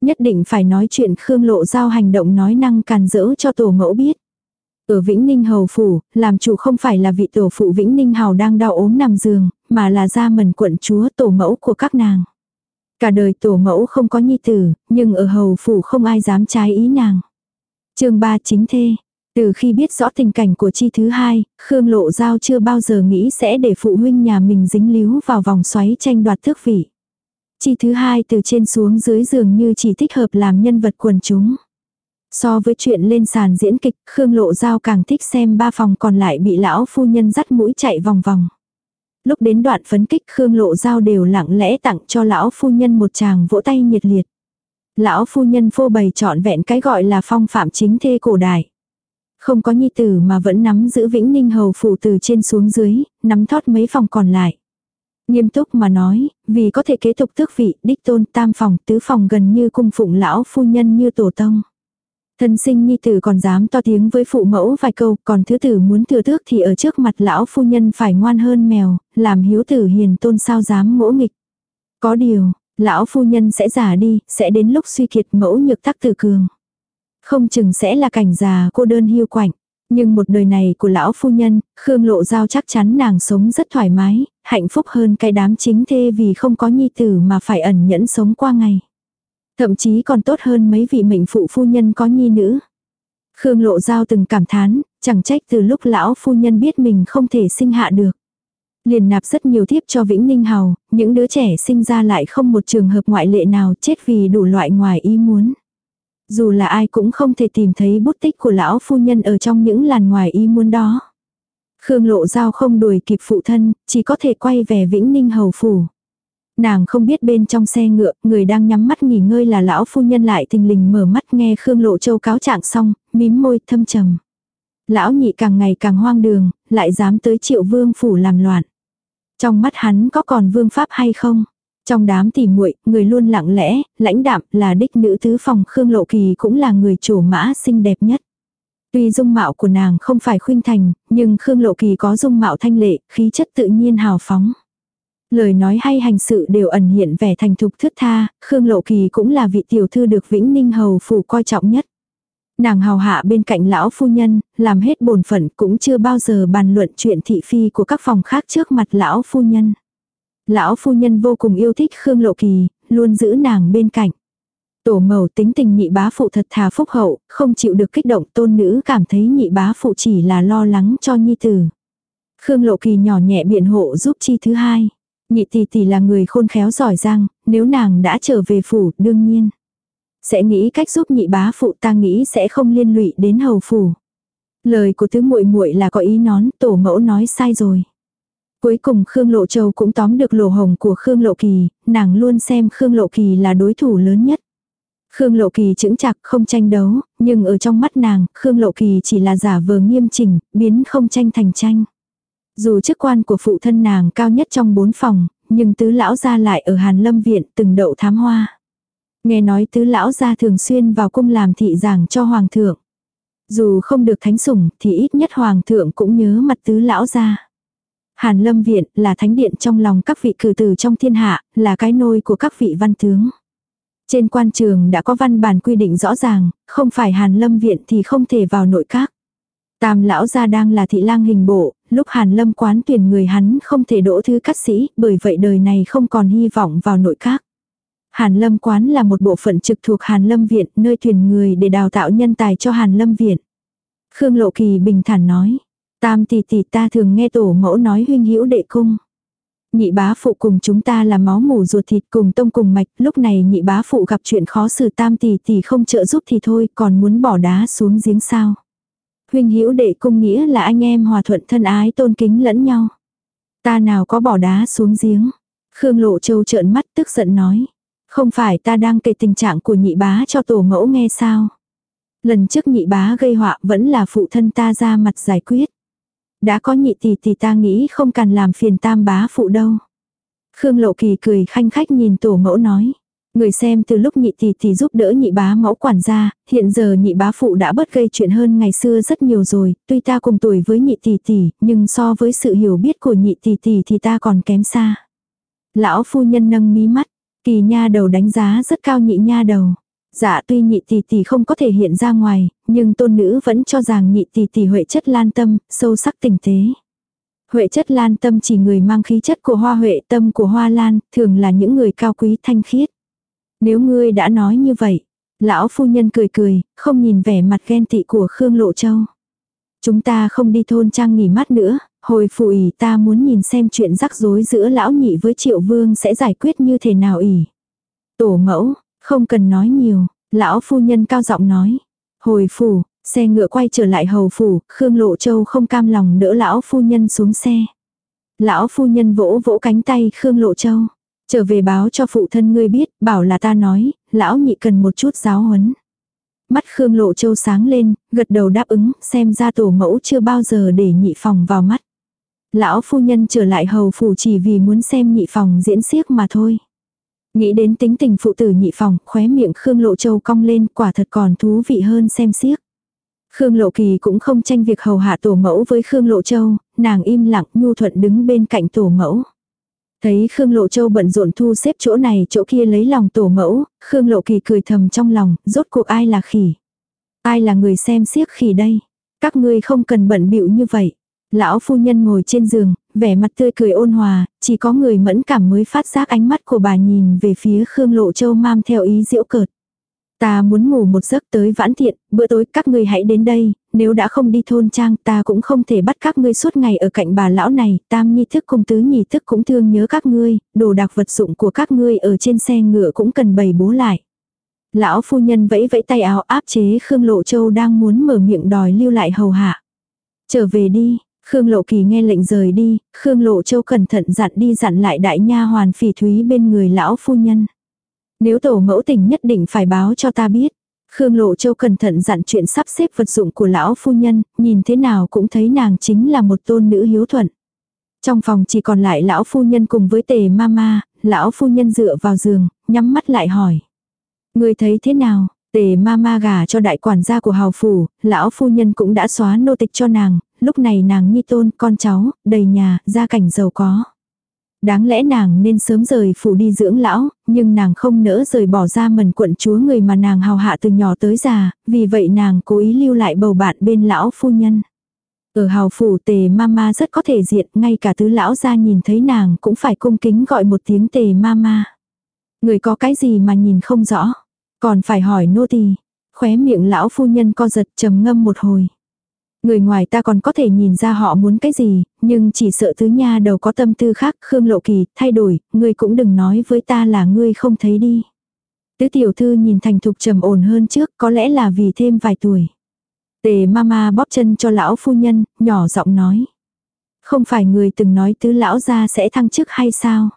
Nhất định phải nói chuyện Khương Lộ Giao hành động nói năng càn rỡ cho tổ mẫu biết. Ở Vĩnh Ninh Hầu Phủ, làm chủ không phải là vị tổ phụ Vĩnh Ninh Hào đang đau ốm nằm giường, mà là gia mần quận chúa tổ mẫu của các nàng. Cả đời tổ mẫu không có nhi tử, nhưng ở Hầu Phủ không ai dám trái ý nàng chương 3 chính thê. Từ khi biết rõ tình cảnh của chi thứ hai, Khương Lộ Giao chưa bao giờ nghĩ sẽ để phụ huynh nhà mình dính líu vào vòng xoáy tranh đoạt thước vị. Chi thứ hai từ trên xuống dưới dường như chỉ thích hợp làm nhân vật quần chúng. So với chuyện lên sàn diễn kịch, Khương Lộ Giao càng thích xem ba phòng còn lại bị lão phu nhân dắt mũi chạy vòng vòng. Lúc đến đoạn phấn kích Khương Lộ Giao đều lặng lẽ tặng cho lão phu nhân một chàng vỗ tay nhiệt liệt. Lão phu nhân phô bày trọn vẹn cái gọi là phong phạm chính thê cổ đại. Không có nhi tử mà vẫn nắm giữ vĩnh ninh hầu phủ từ trên xuống dưới, nắm thót mấy phòng còn lại. Nghiêm túc mà nói, vì có thể kế tục tước vị, đích tôn tam phòng, tứ phòng gần như cung phụng lão phu nhân như tổ tông. Thân sinh nhi tử còn dám to tiếng với phụ mẫu vài câu, còn thứ tử muốn thừa tước thì ở trước mặt lão phu nhân phải ngoan hơn mèo, làm hiếu tử hiền tôn sao dám ngỗ nghịch. Có điều, Lão phu nhân sẽ già đi, sẽ đến lúc suy kiệt mẫu nhược tắc tử cường. Không chừng sẽ là cảnh già cô đơn hiu quạnh. Nhưng một đời này của lão phu nhân, Khương Lộ Giao chắc chắn nàng sống rất thoải mái, hạnh phúc hơn cái đám chính thê vì không có nhi tử mà phải ẩn nhẫn sống qua ngày. Thậm chí còn tốt hơn mấy vị mệnh phụ phu nhân có nhi nữ. Khương Lộ Giao từng cảm thán, chẳng trách từ lúc lão phu nhân biết mình không thể sinh hạ được. Liền nạp rất nhiều thiếp cho Vĩnh Ninh Hào, những đứa trẻ sinh ra lại không một trường hợp ngoại lệ nào chết vì đủ loại ngoài ý muốn. Dù là ai cũng không thể tìm thấy bút tích của lão phu nhân ở trong những làn ngoài ý muốn đó. Khương Lộ Giao không đuổi kịp phụ thân, chỉ có thể quay về Vĩnh Ninh Hầu Phủ. Nàng không biết bên trong xe ngựa, người đang nhắm mắt nghỉ ngơi là lão phu nhân lại tình lình mở mắt nghe Khương Lộ Châu cáo trạng xong, mím môi thâm trầm. Lão nhị càng ngày càng hoang đường, lại dám tới triệu vương phủ làm loạn. Trong mắt hắn có còn vương pháp hay không? Trong đám tỉ muội, người luôn lặng lẽ, lãnh đạm là đích nữ tứ phòng Khương Lộ Kỳ cũng là người chủ mã xinh đẹp nhất. Tuy dung mạo của nàng không phải khuynh thành, nhưng Khương Lộ Kỳ có dung mạo thanh lệ, khí chất tự nhiên hào phóng. Lời nói hay hành sự đều ẩn hiện vẻ thành thục thướt tha, Khương Lộ Kỳ cũng là vị tiểu thư được Vĩnh Ninh Hầu phủ coi trọng nhất. Nàng hào hạ bên cạnh lão phu nhân, làm hết bổn phận cũng chưa bao giờ bàn luận chuyện thị phi của các phòng khác trước mặt lão phu nhân. Lão phu nhân vô cùng yêu thích Khương Lộ Kỳ, luôn giữ nàng bên cạnh. Tổ mẫu tính tình nhị bá phụ thật thà phúc hậu, không chịu được kích động tôn nữ cảm thấy nhị bá phụ chỉ là lo lắng cho nhi tử. Khương Lộ Kỳ nhỏ nhẹ biện hộ giúp chi thứ hai. Nhị tỷ tỷ là người khôn khéo giỏi giang, nếu nàng đã trở về phủ, đương nhiên. Sẽ nghĩ cách giúp nhị bá phụ ta nghĩ sẽ không liên lụy đến hầu phủ. Lời của tứ muội muội là có ý nón, tổ mẫu nói sai rồi. Cuối cùng Khương Lộ Châu cũng tóm được lỗ hồng của Khương Lộ Kỳ, nàng luôn xem Khương Lộ Kỳ là đối thủ lớn nhất. Khương Lộ Kỳ chững chạc không tranh đấu, nhưng ở trong mắt nàng, Khương Lộ Kỳ chỉ là giả vờ nghiêm chỉnh, biến không tranh thành tranh. Dù chức quan của phụ thân nàng cao nhất trong bốn phòng, nhưng tứ lão gia lại ở Hàn Lâm Viện từng đậu thám hoa. Nghe nói tứ lão gia thường xuyên vào cung làm thị giảng cho hoàng thượng. Dù không được thánh sủng thì ít nhất hoàng thượng cũng nhớ mặt tứ lão gia. Hàn Lâm Viện là thánh điện trong lòng các vị cử tử trong thiên hạ, là cái nôi của các vị văn tướng. Trên quan trường đã có văn bản quy định rõ ràng, không phải Hàn Lâm Viện thì không thể vào nội các. Tam lão gia đang là thị lang hình bộ, lúc Hàn Lâm quán tuyển người hắn không thể đỗ thứ cắt sĩ, bởi vậy đời này không còn hy vọng vào nội các. Hàn Lâm quán là một bộ phận trực thuộc Hàn Lâm viện, nơi tuyển người để đào tạo nhân tài cho Hàn Lâm viện. Khương Lộ Kỳ bình thản nói, Tam tỷ tỷ ta thường nghe tổ mẫu nói huynh hữu đệ cung. Nhị bá phụ cùng chúng ta là máu mủ ruột thịt cùng tông cùng mạch, lúc này nhị bá phụ gặp chuyện khó xử tam tỷ tỷ không trợ giúp thì thôi, còn muốn bỏ đá xuống giếng sao. Huynh hữu đệ cung nghĩa là anh em hòa thuận thân ái tôn kính lẫn nhau. Ta nào có bỏ đá xuống giếng. Khương Lộ Châu trợn mắt tức giận nói. Không phải ta đang kể tình trạng của nhị bá cho tổ mẫu nghe sao. Lần trước nhị bá gây họa vẫn là phụ thân ta ra mặt giải quyết. Đã có nhị tỷ tỷ ta nghĩ không cần làm phiền tam bá phụ đâu. Khương Lộ Kỳ cười khanh khách nhìn tổ mẫu nói. Người xem từ lúc nhị tỷ tỷ giúp đỡ nhị bá mẫu quản gia, hiện giờ nhị bá phụ đã bớt gây chuyện hơn ngày xưa rất nhiều rồi, tuy ta cùng tuổi với nhị tỷ tỷ, nhưng so với sự hiểu biết của nhị tỷ tỷ thì ta còn kém xa. Lão phu nhân nâng mí mắt, kỳ nha đầu đánh giá rất cao nhị nha đầu. Dạ tuy nhị tỷ tỷ không có thể hiện ra ngoài, nhưng tôn nữ vẫn cho rằng nhị tỷ tỷ huệ chất lan tâm, sâu sắc tình tế. Huệ chất lan tâm chỉ người mang khí chất của hoa huệ tâm của hoa lan, thường là những người cao quý thanh khiết. Nếu ngươi đã nói như vậy, lão phu nhân cười cười, không nhìn vẻ mặt ghen tị của Khương Lộ Châu. Chúng ta không đi thôn trang nghỉ mát nữa, hồi phủ ỉ ta muốn nhìn xem chuyện rắc rối giữa lão nhị với triệu vương sẽ giải quyết như thế nào ỉ. Tổ mẫu, không cần nói nhiều, lão phu nhân cao giọng nói. Hồi phủ, xe ngựa quay trở lại hầu phủ, Khương Lộ Châu không cam lòng đỡ lão phu nhân xuống xe. Lão phu nhân vỗ vỗ cánh tay Khương Lộ Châu. Trở về báo cho phụ thân ngươi biết, bảo là ta nói, lão nhị cần một chút giáo huấn. Mắt Khương Lộ Châu sáng lên, gật đầu đáp ứng, xem ra tổ mẫu chưa bao giờ để nhị phòng vào mắt. Lão phu nhân trở lại hầu phủ chỉ vì muốn xem nhị phòng diễn xiếc mà thôi. Nghĩ đến tính tình phụ tử nhị phòng, khóe miệng Khương Lộ Châu cong lên quả thật còn thú vị hơn xem xiếc. Khương Lộ Kỳ cũng không tranh việc hầu hạ tổ mẫu với Khương Lộ Châu, nàng im lặng nhu thuận đứng bên cạnh tổ mẫu. Thấy Khương Lộ Châu bận rộn thu xếp chỗ này chỗ kia lấy lòng tổ mẫu, Khương Lộ Kỳ cười thầm trong lòng, rốt cuộc ai là khỉ. Ai là người xem xiếc khỉ đây. Các ngươi không cần bận bịu như vậy. Lão phu nhân ngồi trên giường, vẻ mặt tươi cười ôn hòa, chỉ có người mẫn cảm mới phát giác ánh mắt của bà nhìn về phía Khương Lộ Châu mam theo ý diễu cợt. Ta muốn ngủ một giấc tới vãn thiện, bữa tối các ngươi hãy đến đây, nếu đã không đi thôn trang ta cũng không thể bắt các ngươi suốt ngày ở cạnh bà lão này, tam nhi thức cùng tứ nhi thức cũng thương nhớ các ngươi, đồ đạc vật dụng của các ngươi ở trên xe ngựa cũng cần bày bố lại. Lão phu nhân vẫy vẫy tay áo áp chế Khương Lộ Châu đang muốn mở miệng đòi lưu lại hầu hạ. Trở về đi, Khương Lộ Kỳ nghe lệnh rời đi, Khương Lộ Châu cẩn thận dặn đi dặn lại đại nha hoàn phỉ thúy bên người lão phu nhân. Nếu tổ mẫu tình nhất định phải báo cho ta biết. Khương Lộ Châu cẩn thận dặn chuyện sắp xếp vật dụng của lão phu nhân, nhìn thế nào cũng thấy nàng chính là một tôn nữ hiếu thuận. Trong phòng chỉ còn lại lão phu nhân cùng với tề mama, lão phu nhân dựa vào giường, nhắm mắt lại hỏi. Người thấy thế nào? Tề mama gả cho đại quản gia của hào phủ, lão phu nhân cũng đã xóa nô tịch cho nàng, lúc này nàng nhi tôn, con cháu, đầy nhà, gia cảnh giàu có. Đáng lẽ nàng nên sớm rời phủ đi dưỡng lão, nhưng nàng không nỡ rời bỏ ra mần quận chúa người mà nàng hào hạ từ nhỏ tới già, vì vậy nàng cố ý lưu lại bầu bạn bên lão phu nhân. Ở hào phủ tề mama rất có thể diện, ngay cả tứ lão ra nhìn thấy nàng cũng phải cung kính gọi một tiếng tề mama. Người có cái gì mà nhìn không rõ. Còn phải hỏi nô tỳ. Khóe miệng lão phu nhân co giật trầm ngâm một hồi. Người ngoài ta còn có thể nhìn ra họ muốn cái gì, nhưng chỉ sợ tứ nha đầu có tâm tư khác, Khương Lộ Kỳ, thay đổi, ngươi cũng đừng nói với ta là ngươi không thấy đi. Tứ tiểu thư nhìn thành thục trầm ổn hơn trước, có lẽ là vì thêm vài tuổi. Tề mama bóp chân cho lão phu nhân, nhỏ giọng nói. Không phải người từng nói tứ lão gia sẽ thăng chức hay sao?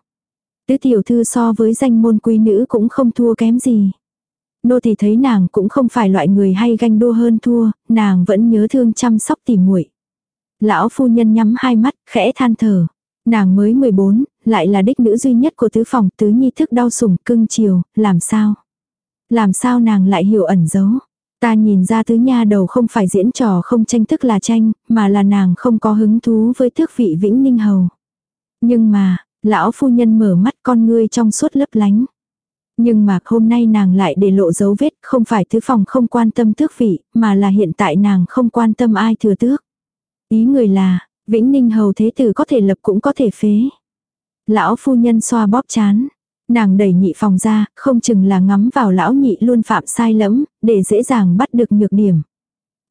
Tứ tiểu thư so với danh môn quý nữ cũng không thua kém gì. Nô thì thấy nàng cũng không phải loại người hay ganh đua hơn thua, nàng vẫn nhớ thương chăm sóc tỉ muội. Lão phu nhân nhắm hai mắt, khẽ than thở. Nàng mới 14, lại là đích nữ duy nhất của tứ phòng, tứ nhi thức đau sủng cưng chiều, làm sao? Làm sao nàng lại hiểu ẩn giấu? Ta nhìn ra tứ nha đầu không phải diễn trò không tranh thức là tranh, mà là nàng không có hứng thú với tước vị vĩnh ninh hầu. Nhưng mà, lão phu nhân mở mắt con ngươi trong suốt lấp lánh. Nhưng mà hôm nay nàng lại để lộ dấu vết, không phải thứ phòng không quan tâm tước vị, mà là hiện tại nàng không quan tâm ai thừa tước. Ý người là, vĩnh ninh hầu thế tử có thể lập cũng có thể phế. Lão phu nhân xoa bóp chán. Nàng đẩy nhị phòng ra, không chừng là ngắm vào lão nhị luôn phạm sai lẫm, để dễ dàng bắt được nhược điểm.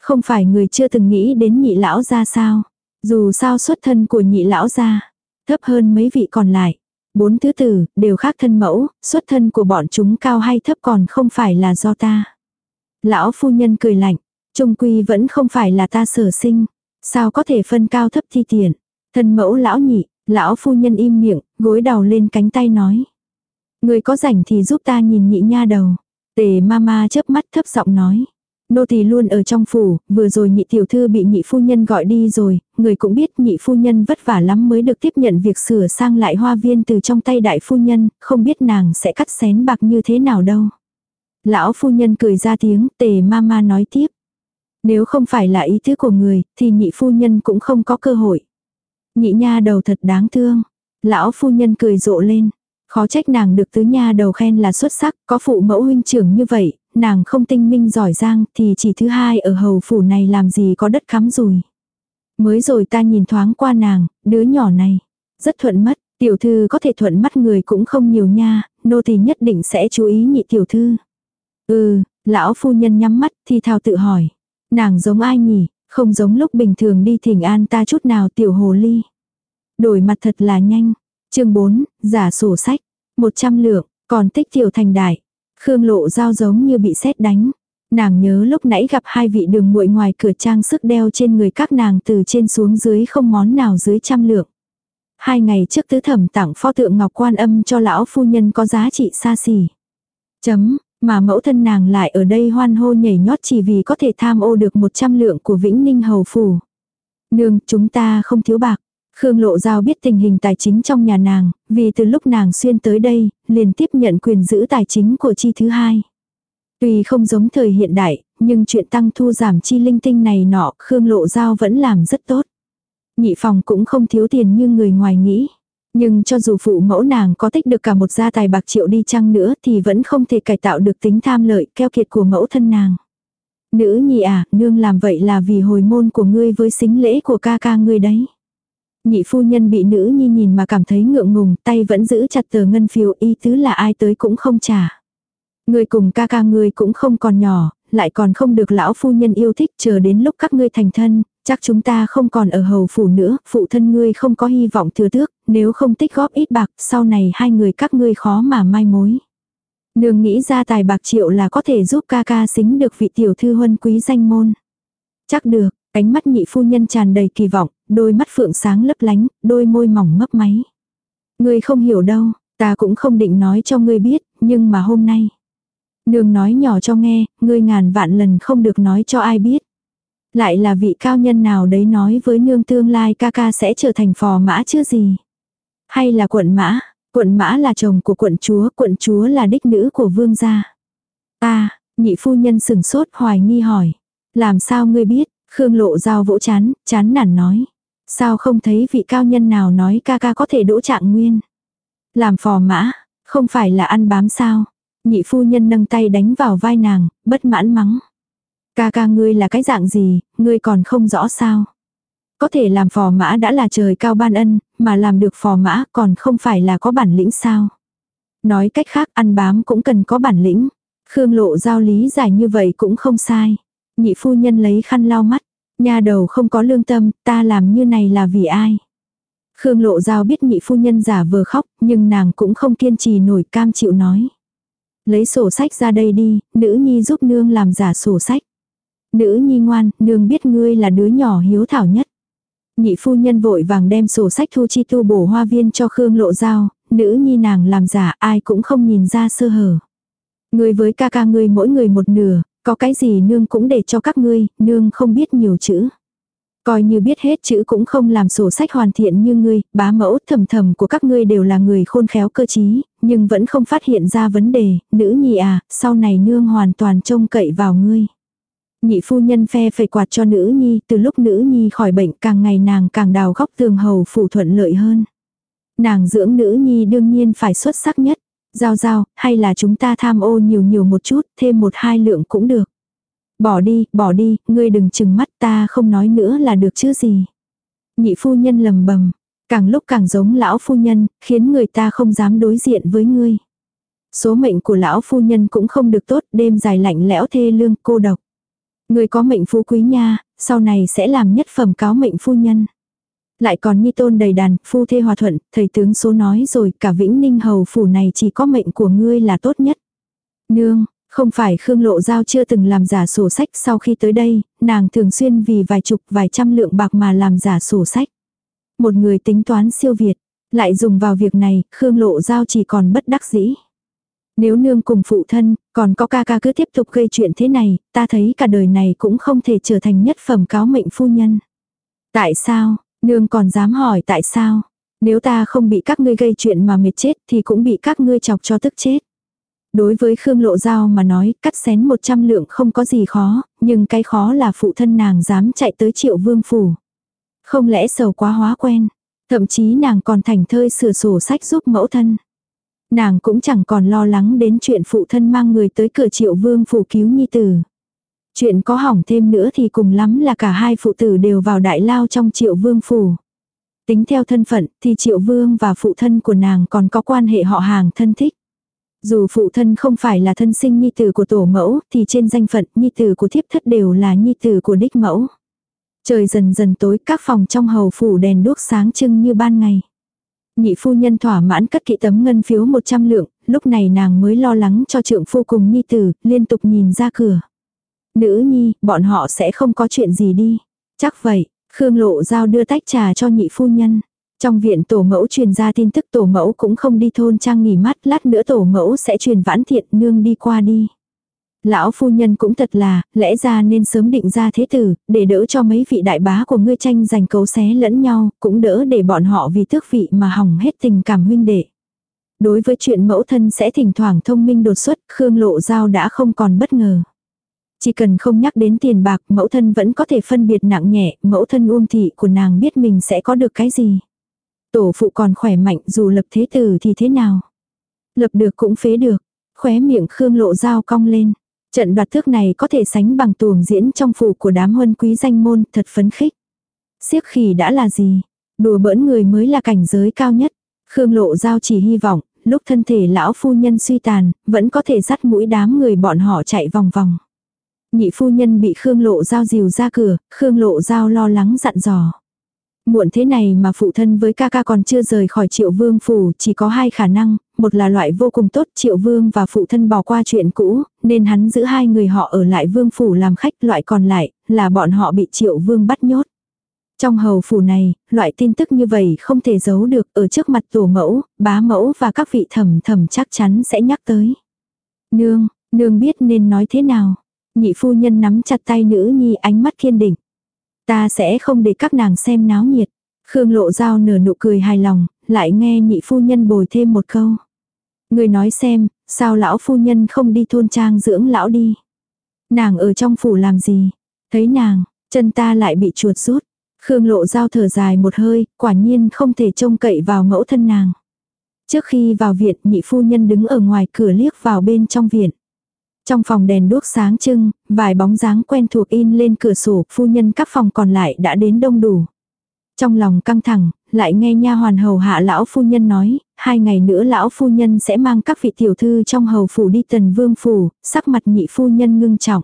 Không phải người chưa từng nghĩ đến nhị lão ra sao. Dù sao xuất thân của nhị lão ra, thấp hơn mấy vị còn lại. Bốn thứ tử, đều khác thân mẫu, xuất thân của bọn chúng cao hay thấp còn không phải là do ta. Lão phu nhân cười lạnh, trung quy vẫn không phải là ta sở sinh. Sao có thể phân cao thấp thi tiện. Thân mẫu lão nhị, lão phu nhân im miệng, gối đầu lên cánh tay nói. Người có rảnh thì giúp ta nhìn nhị nha đầu. Tề mama chớp mắt thấp giọng nói. Nô tỳ luôn ở trong phủ, vừa rồi nhị tiểu thư bị nhị phu nhân gọi đi rồi, người cũng biết nhị phu nhân vất vả lắm mới được tiếp nhận việc sửa sang lại hoa viên từ trong tay đại phu nhân, không biết nàng sẽ cắt xén bạc như thế nào đâu. Lão phu nhân cười ra tiếng, tề mama nói tiếp. Nếu không phải là ý tứ của người, thì nhị phu nhân cũng không có cơ hội. Nhị nha đầu thật đáng thương. Lão phu nhân cười rộ lên. Khó trách nàng được tứ nha đầu khen là xuất sắc, có phụ mẫu huynh trưởng như vậy, nàng không tinh minh giỏi giang thì chỉ thứ hai ở hầu phủ này làm gì có đất khắm rùi. Mới rồi ta nhìn thoáng qua nàng, đứa nhỏ này, rất thuận mắt, tiểu thư có thể thuận mắt người cũng không nhiều nha, nô thì nhất định sẽ chú ý nhị tiểu thư. Ừ, lão phu nhân nhắm mắt thì thào tự hỏi, nàng giống ai nhỉ, không giống lúc bình thường đi thỉnh an ta chút nào tiểu hồ ly. Đổi mặt thật là nhanh. chương 4, giả sổ sách, 100 lượng, còn tích tiểu thành đại. Khương lộ giao giống như bị sét đánh. Nàng nhớ lúc nãy gặp hai vị đường muội ngoài cửa trang sức đeo trên người các nàng từ trên xuống dưới không món nào dưới trăm lượng. Hai ngày trước tứ thẩm tặng pho tượng ngọc quan âm cho lão phu nhân có giá trị xa xỉ. Chấm, mà mẫu thân nàng lại ở đây hoan hô nhảy nhót chỉ vì có thể tham ô được 100 lượng của Vĩnh Ninh Hầu Phủ. Nương, chúng ta không thiếu bạc. Khương Lộ Giao biết tình hình tài chính trong nhà nàng, vì từ lúc nàng xuyên tới đây, liền tiếp nhận quyền giữ tài chính của chi thứ hai. Tuy không giống thời hiện đại, nhưng chuyện tăng thu giảm chi linh tinh này nọ, Khương Lộ Giao vẫn làm rất tốt. Nhị phòng cũng không thiếu tiền như người ngoài nghĩ. Nhưng cho dù phụ mẫu nàng có tích được cả một gia tài bạc triệu đi chăng nữa thì vẫn không thể cải tạo được tính tham lợi keo kiệt của mẫu thân nàng. Nữ nhị à, nương làm vậy là vì hồi môn của ngươi với xính lễ của ca ca ngươi đấy. Nhị phu nhân bị nữ nhi nhìn mà cảm thấy ngượng ngùng, tay vẫn giữ chặt tờ ngân phiếu y tứ là ai tới cũng không trả. Người cùng ca ca người cũng không còn nhỏ, lại còn không được lão phu nhân yêu thích chờ đến lúc các ngươi thành thân, chắc chúng ta không còn ở hầu phủ nữa, phụ thân ngươi không có hy vọng thừa tước, nếu không tích góp ít bạc, sau này hai người các ngươi khó mà mai mối. Nương nghĩ ra tài bạc triệu là có thể giúp ca ca xính được vị tiểu thư huân quý danh môn. Chắc được, ánh mắt nhị phu nhân tràn đầy kỳ vọng, đôi mắt phượng sáng lấp lánh, đôi môi mỏng mấp máy. Ngươi không hiểu đâu, ta cũng không định nói cho ngươi biết, nhưng mà hôm nay. Nương nói nhỏ cho nghe, ngươi ngàn vạn lần không được nói cho ai biết. Lại là vị cao nhân nào đấy nói với nương tương lai ca ca sẽ trở thành phò mã chứ gì. Hay là quận mã, quận mã là chồng của quận chúa, quận chúa là đích nữ của vương gia. Ta, nhị phu nhân sừng sốt hoài nghi hỏi. Làm sao ngươi biết, Khương lộ dao vỗ chán, chán nản nói. Sao không thấy vị cao nhân nào nói ca ca có thể đỗ trạng nguyên. Làm phò mã, không phải là ăn bám sao. Nhị phu nhân nâng tay đánh vào vai nàng, bất mãn mắng. Ca ca ngươi là cái dạng gì, ngươi còn không rõ sao. Có thể làm phò mã đã là trời cao ban ân, mà làm được phò mã còn không phải là có bản lĩnh sao. Nói cách khác ăn bám cũng cần có bản lĩnh. Khương lộ giao lý giải như vậy cũng không sai. Nhị phu nhân lấy khăn lau mắt. Nhà đầu không có lương tâm, ta làm như này là vì ai? Khương lộ giao biết nhị phu nhân giả vờ khóc, nhưng nàng cũng không kiên trì nổi cam chịu nói. Lấy sổ sách ra đây đi, nữ nhi giúp nương làm giả sổ sách. Nữ nhi ngoan, nương biết ngươi là đứa nhỏ hiếu thảo nhất. Nhị phu nhân vội vàng đem sổ sách thu chi tu bổ hoa viên cho Khương lộ giao, nữ nhi nàng làm giả ai cũng không nhìn ra sơ hở. Ngươi với ca ca ngươi mỗi người một nửa, có cái gì nương cũng để cho các ngươi, nương không biết nhiều chữ. Coi như biết hết chữ cũng không làm sổ sách hoàn thiện như ngươi, bá mẫu thầm thầm của các ngươi đều là người khôn khéo cơ trí, nhưng vẫn không phát hiện ra vấn đề, nữ nhi à, sau này nương hoàn toàn trông cậy vào ngươi. Nhị phu nhân phe phải quạt cho nữ nhi, từ lúc nữ nhi khỏi bệnh càng ngày nàng càng đào góc tường hầu phủ thuận lợi hơn. Nàng dưỡng nữ nhi đương nhiên phải xuất sắc nhất. Giao giao, hay là chúng ta tham ô nhiều nhiều một chút, thêm một hai lượng cũng được. Bỏ đi, bỏ đi, ngươi đừng chừng mắt ta không nói nữa là được chứ gì. Nhị phu nhân lầm bầm, càng lúc càng giống lão phu nhân, khiến người ta không dám đối diện với ngươi. Số mệnh của lão phu nhân cũng không được tốt, đêm dài lạnh lẽo thê lương cô độc. Ngươi có mệnh phú quý nha, sau này sẽ làm nhất phẩm cáo mệnh phu nhân. Lại còn nhi tôn đầy đàn, phu thê hòa thuận, thầy tướng số nói rồi, cả vĩnh ninh hầu phủ này chỉ có mệnh của ngươi là tốt nhất. Nương, không phải Khương Lộ Giao chưa từng làm giả sổ sách sau khi tới đây, nàng thường xuyên vì vài chục vài trăm lượng bạc mà làm giả sổ sách. Một người tính toán siêu việt, lại dùng vào việc này, Khương Lộ Giao chỉ còn bất đắc dĩ. Nếu nương cùng phụ thân, còn có ca ca cứ tiếp tục gây chuyện thế này, ta thấy cả đời này cũng không thể trở thành nhất phẩm cáo mệnh phu nhân. Tại sao, nương còn dám hỏi tại sao? Nếu ta không bị các ngươi gây chuyện mà mệt chết thì cũng bị các ngươi chọc cho tức chết. Đối với Khương Lộ Giao mà nói, cắt xén 100 lượng không có gì khó, nhưng cái khó là phụ thân nàng dám chạy tới triệu vương phủ. Không lẽ sầu quá hóa quen, thậm chí nàng còn thành thơi sửa sổ sách giúp mẫu thân. Nàng cũng chẳng còn lo lắng đến chuyện phụ thân mang người tới cửa triệu vương phủ cứu nhi tử. Chuyện có hỏng thêm nữa thì cùng lắm là cả hai phụ tử đều vào đại lao trong triệu vương phủ. Tính theo thân phận thì triệu vương và phụ thân của nàng còn có quan hệ họ hàng thân thích. Dù phụ thân không phải là thân sinh nhi tử của tổ mẫu, thì trên danh phận nhi tử của thiếp thất đều là nhi tử của đích mẫu. Trời dần dần tối, các phòng trong hầu phủ đèn đuốc sáng trưng như ban ngày. Nhị phu nhân thỏa mãn cất kỹ tấm ngân phiếu 100 lượng, lúc này nàng mới lo lắng cho trượng phu cùng nhi tử, liên tục nhìn ra cửa. Nữ nhi, bọn họ sẽ không có chuyện gì đi. Chắc vậy, Khương Lộ Giao đưa tách trà cho nhị phu nhân. Trong viện tổ mẫu truyền ra tin tức tổ mẫu cũng không đi thôn trang nghỉ mắt lát nữa tổ mẫu sẽ truyền vãn thiện nương đi qua đi. Lão phu nhân cũng thật là, lẽ ra nên sớm định ra thế tử, để đỡ cho mấy vị đại bá của ngươi tranh giành cấu xé lẫn nhau, cũng đỡ để bọn họ vì tước vị mà hỏng hết tình cảm huynh đệ. Đối với chuyện mẫu thân sẽ thỉnh thoảng thông minh đột xuất, Khương Lộ Giao đã không còn bất ngờ. Chỉ cần không nhắc đến tiền bạc, mẫu thân vẫn có thể phân biệt nặng nhẹ, mẫu thân uông thị của nàng biết mình sẽ có được cái gì. Tổ phụ còn khỏe mạnh dù lập thế tử thì thế nào. Lập được cũng phế được. Khóe miệng Khương lộ dao cong lên. Trận đoạt thước này có thể sánh bằng tuồng diễn trong phủ của đám huân quý danh môn thật phấn khích. Siếc khỉ đã là gì? Đùa bỡn người mới là cảnh giới cao nhất. Khương lộ giao chỉ hy vọng, lúc thân thể lão phu nhân suy tàn, vẫn có thể dắt mũi đám người bọn họ chạy vòng vòng. Nhị phu nhân bị Khương lộ giao dìu ra cửa, Khương lộ giao lo lắng dặn dò. Muộn thế này mà phụ thân với ca ca còn chưa rời khỏi triệu vương phủ chỉ có hai khả năng, một là loại vô cùng tốt triệu vương và phụ thân bỏ qua chuyện cũ, nên hắn giữ hai người họ ở lại vương phủ làm khách, loại còn lại là bọn họ bị triệu vương bắt nhốt. Trong hầu phủ này, loại tin tức như vậy không thể giấu được ở trước mặt tổ mẫu, bá mẫu và các vị thẩm thẩm chắc chắn sẽ nhắc tới. Nương, nương biết nên nói thế nào. Nhị phu nhân nắm chặt tay nữ nhi ánh mắt kiên định. Ta sẽ không để các nàng xem náo nhiệt. Khương lộ dao nở nụ cười hài lòng, lại nghe nhị phu nhân bồi thêm một câu. Người nói xem, sao lão phu nhân không đi thôn trang dưỡng lão đi. Nàng ở trong phủ làm gì? Thấy nàng, chân ta lại bị chuột rút. Khương lộ dao thở dài một hơi, quả nhiên không thể trông cậy vào mẫu thân nàng. Trước khi vào viện, nhị phu nhân đứng ở ngoài cửa liếc vào bên trong viện. Trong phòng đèn đuốc sáng trưng, vài bóng dáng quen thuộc in lên cửa sổ, phu nhân các phòng còn lại đã đến đông đủ. Trong lòng căng thẳng, lại nghe nha hoàn hầu hạ lão phu nhân nói, hai ngày nữa lão phu nhân sẽ mang các vị tiểu thư trong hầu phủ đi tần vương phủ, sắc mặt nhị phu nhân ngưng trọng.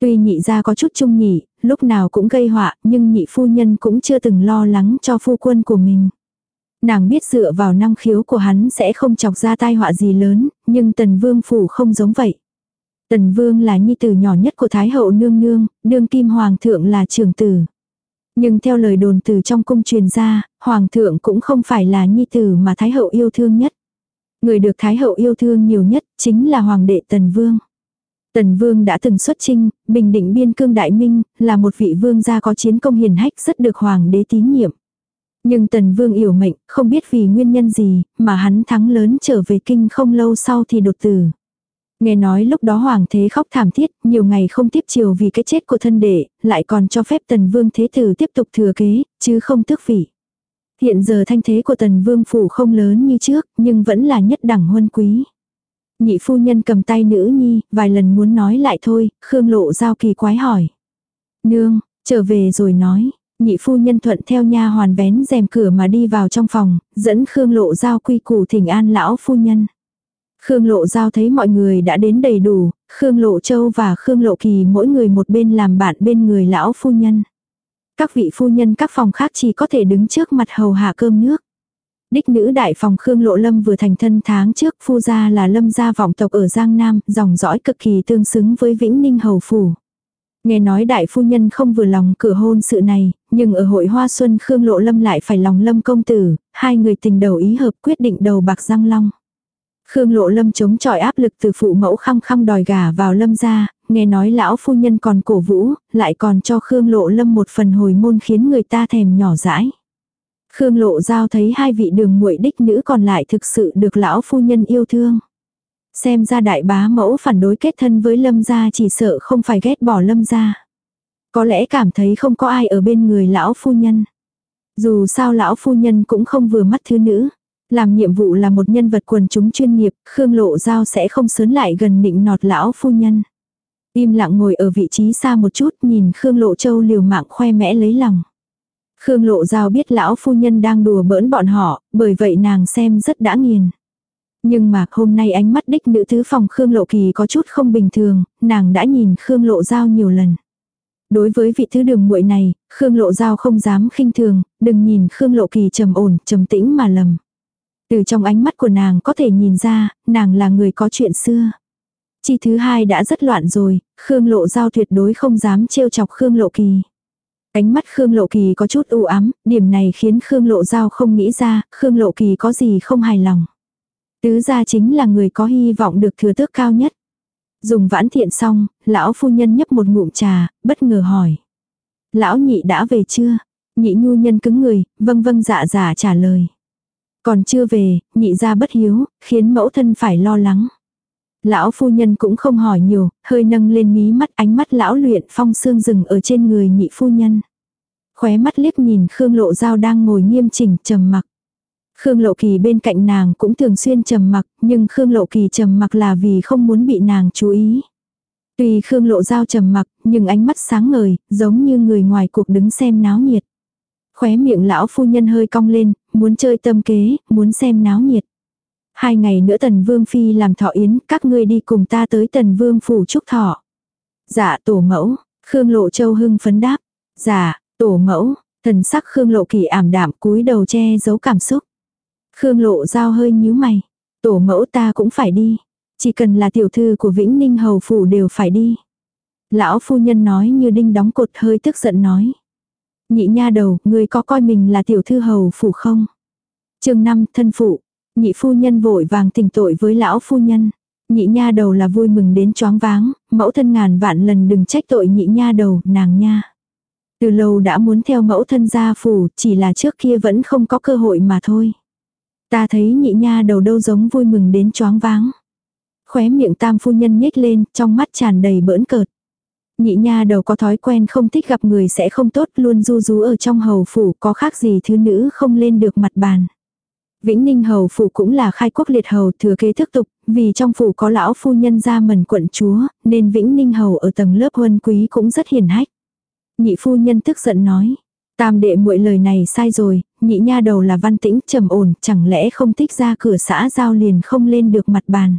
Tuy nhị gia có chút trung nhị, lúc nào cũng gây họa, nhưng nhị phu nhân cũng chưa từng lo lắng cho phu quân của mình. Nàng biết dựa vào năng khiếu của hắn sẽ không chọc ra tai họa gì lớn, nhưng tần vương phủ không giống vậy. Tần vương là nhi tử nhỏ nhất của Thái hậu nương nương, đương kim hoàng thượng là trưởng tử. Nhưng theo lời đồn từ trong cung truyền ra, hoàng thượng cũng không phải là nhi tử mà Thái hậu yêu thương nhất. Người được Thái hậu yêu thương nhiều nhất chính là hoàng đệ Tần Vương. Tần Vương đã từng xuất chinh, bình định biên cương đại minh, là một vị vương gia có chiến công hiền hách rất được hoàng đế tín nhiệm. Nhưng Tần Vương yểu mệnh, không biết vì nguyên nhân gì, mà hắn thắng lớn trở về kinh không lâu sau thì đột tử. Nghe nói lúc đó hoàng thế khóc thảm thiết, nhiều ngày không tiếp chiều vì cái chết của thân đệ, lại còn cho phép tần vương thế tử tiếp tục thừa kế, chứ không tước vị. Hiện giờ thanh thế của tần vương phủ không lớn như trước, nhưng vẫn là nhất đẳng huân quý. Nhị phu nhân cầm tay nữ nhi, vài lần muốn nói lại thôi, Khương lộ giao kỳ quái hỏi. Nương, trở về rồi nói, nhị phu nhân thuận theo nha hoàn vén rèm cửa mà đi vào trong phòng, dẫn Khương lộ giao quy củ thỉnh an lão phu nhân. Khương Lộ Giao thấy mọi người đã đến đầy đủ, Khương Lộ Châu và Khương Lộ Kỳ mỗi người một bên làm bạn bên người lão phu nhân. Các vị phu nhân các phòng khác chỉ có thể đứng trước mặt hầu hạ cơm nước. Đích nữ đại phòng Khương Lộ Lâm vừa thành thân tháng trước phu gia là Lâm gia vọng tộc ở Giang Nam, dòng dõi cực kỳ tương xứng với Vĩnh Ninh Hầu Phủ. Nghe nói đại phu nhân không vừa lòng cửa hôn sự này, nhưng ở hội hoa xuân Khương Lộ Lâm lại phải lòng Lâm công tử, hai người tình đầu ý hợp quyết định đầu bạc răng long. Khương Lộ Lâm chống chọi áp lực từ phụ mẫu khăng khăng đòi gả vào Lâm gia, nghe nói lão phu nhân còn cổ vũ, lại còn cho Khương Lộ Lâm một phần hồi môn khiến người ta thèm nhỏ dãi. Khương Lộ Giao thấy hai vị đường muội đích nữ còn lại thực sự được lão phu nhân yêu thương. Xem ra đại bá mẫu phản đối kết thân với Lâm gia chỉ sợ không phải ghét bỏ Lâm gia. Có lẽ cảm thấy không có ai ở bên người lão phu nhân. Dù sao lão phu nhân cũng không vừa mắt thứ nữ. Làm nhiệm vụ là một nhân vật quần chúng chuyên nghiệp, Khương Lộ Giao sẽ không sớn lại gần nịnh nọt lão phu nhân. Im lặng ngồi ở vị trí xa một chút nhìn Khương Lộ Châu liều mạng khoe mẽ lấy lòng. Khương Lộ Giao biết lão phu nhân đang đùa bỡn bọn họ, bởi vậy nàng xem rất đã nghiền. Nhưng mà hôm nay ánh mắt đích nữ thứ phòng Khương Lộ Kỳ có chút không bình thường, nàng đã nhìn Khương Lộ Giao nhiều lần. Đối với vị thứ đường muội này, Khương Lộ Giao không dám khinh thường, đừng nhìn Khương Lộ Kỳ trầm ổn, trầm tĩnh mà lầm. Từ trong ánh mắt của nàng có thể nhìn ra, nàng là người có chuyện xưa. Chi thứ hai đã rất loạn rồi, Khương Lộ Giao tuyệt đối không dám trêu chọc Khương Lộ Kỳ. Ánh mắt Khương Lộ Kỳ có chút u ám, điểm này khiến Khương Lộ Giao không nghĩ ra, Khương Lộ Kỳ có gì không hài lòng. Tứ gia chính là người có hy vọng được thừa tước cao nhất. Dùng vãn thiện xong, lão phu nhân nhấp một ngụm trà, bất ngờ hỏi. Lão nhị đã về chưa? Nhị nhu nhân cứng người, vâng vâng dạ dạ trả lời. Còn chưa về, nhị ra bất hiếu, khiến mẫu thân phải lo lắng. Lão phu nhân cũng không hỏi nhiều, hơi nâng lên mí mắt ánh mắt lão luyện phong sương rừng ở trên người nhị phu nhân. Khóe mắt liếc nhìn Khương Lộ Giao đang ngồi nghiêm chỉnh trầm mặc. Khương Lộ Kỳ bên cạnh nàng cũng thường xuyên trầm mặc, nhưng Khương Lộ Kỳ trầm mặc là vì không muốn bị nàng chú ý. Tuy Khương Lộ Giao trầm mặc, nhưng ánh mắt sáng ngời, giống như người ngoài cuộc đứng xem náo nhiệt. Khóe miệng lão phu nhân hơi cong lên, muốn chơi tâm kế, muốn xem náo nhiệt. Hai ngày nữa tần vương phi làm thọ yến, các ngươi đi cùng ta tới tần vương phủ chúc thọ. Dạ tổ mẫu, Khương Lộ Châu hưng phấn đáp. Dạ, tổ mẫu, thần sắc Khương Lộ kỳ ảm đạm cúi đầu che giấu cảm xúc. Khương Lộ giao hơi nhíu mày. Tổ mẫu ta cũng phải đi. Chỉ cần là tiểu thư của Vĩnh Ninh Hầu Phủ đều phải đi. Lão phu nhân nói như đinh đóng cột hơi tức giận nói. Nhị nha đầu, người có coi mình là tiểu thư hầu phủ không? chương 5, thân phụ. Nhị phu nhân vội vàng tình tội với lão phu nhân. Nhị nha đầu là vui mừng đến choáng váng, mẫu thân ngàn vạn lần đừng trách tội nhị nha đầu, nàng nha. Từ lâu đã muốn theo mẫu thân gia phủ, chỉ là trước kia vẫn không có cơ hội mà thôi. Ta thấy nhị nha đầu đâu giống vui mừng đến choáng váng. Khóe miệng tam phu nhân nhếch lên, trong mắt tràn đầy bỡn cợt. Nhị nha đầu có thói quen không thích gặp người sẽ không tốt luôn du rú ở trong hầu phủ có khác gì thứ nữ không lên được mặt bàn. Vĩnh Ninh hầu phủ cũng là khai quốc liệt hầu thừa kế thức tục, vì trong phủ có lão phu nhân gia mần quận chúa, nên Vĩnh Ninh hầu ở tầng lớp huân quý cũng rất hiền hách. Nhị phu nhân tức giận nói, tam đệ muội lời này sai rồi, nhị nha đầu là văn tĩnh trầm ổn, chẳng lẽ không thích ra cửa xã giao liền không lên được mặt bàn.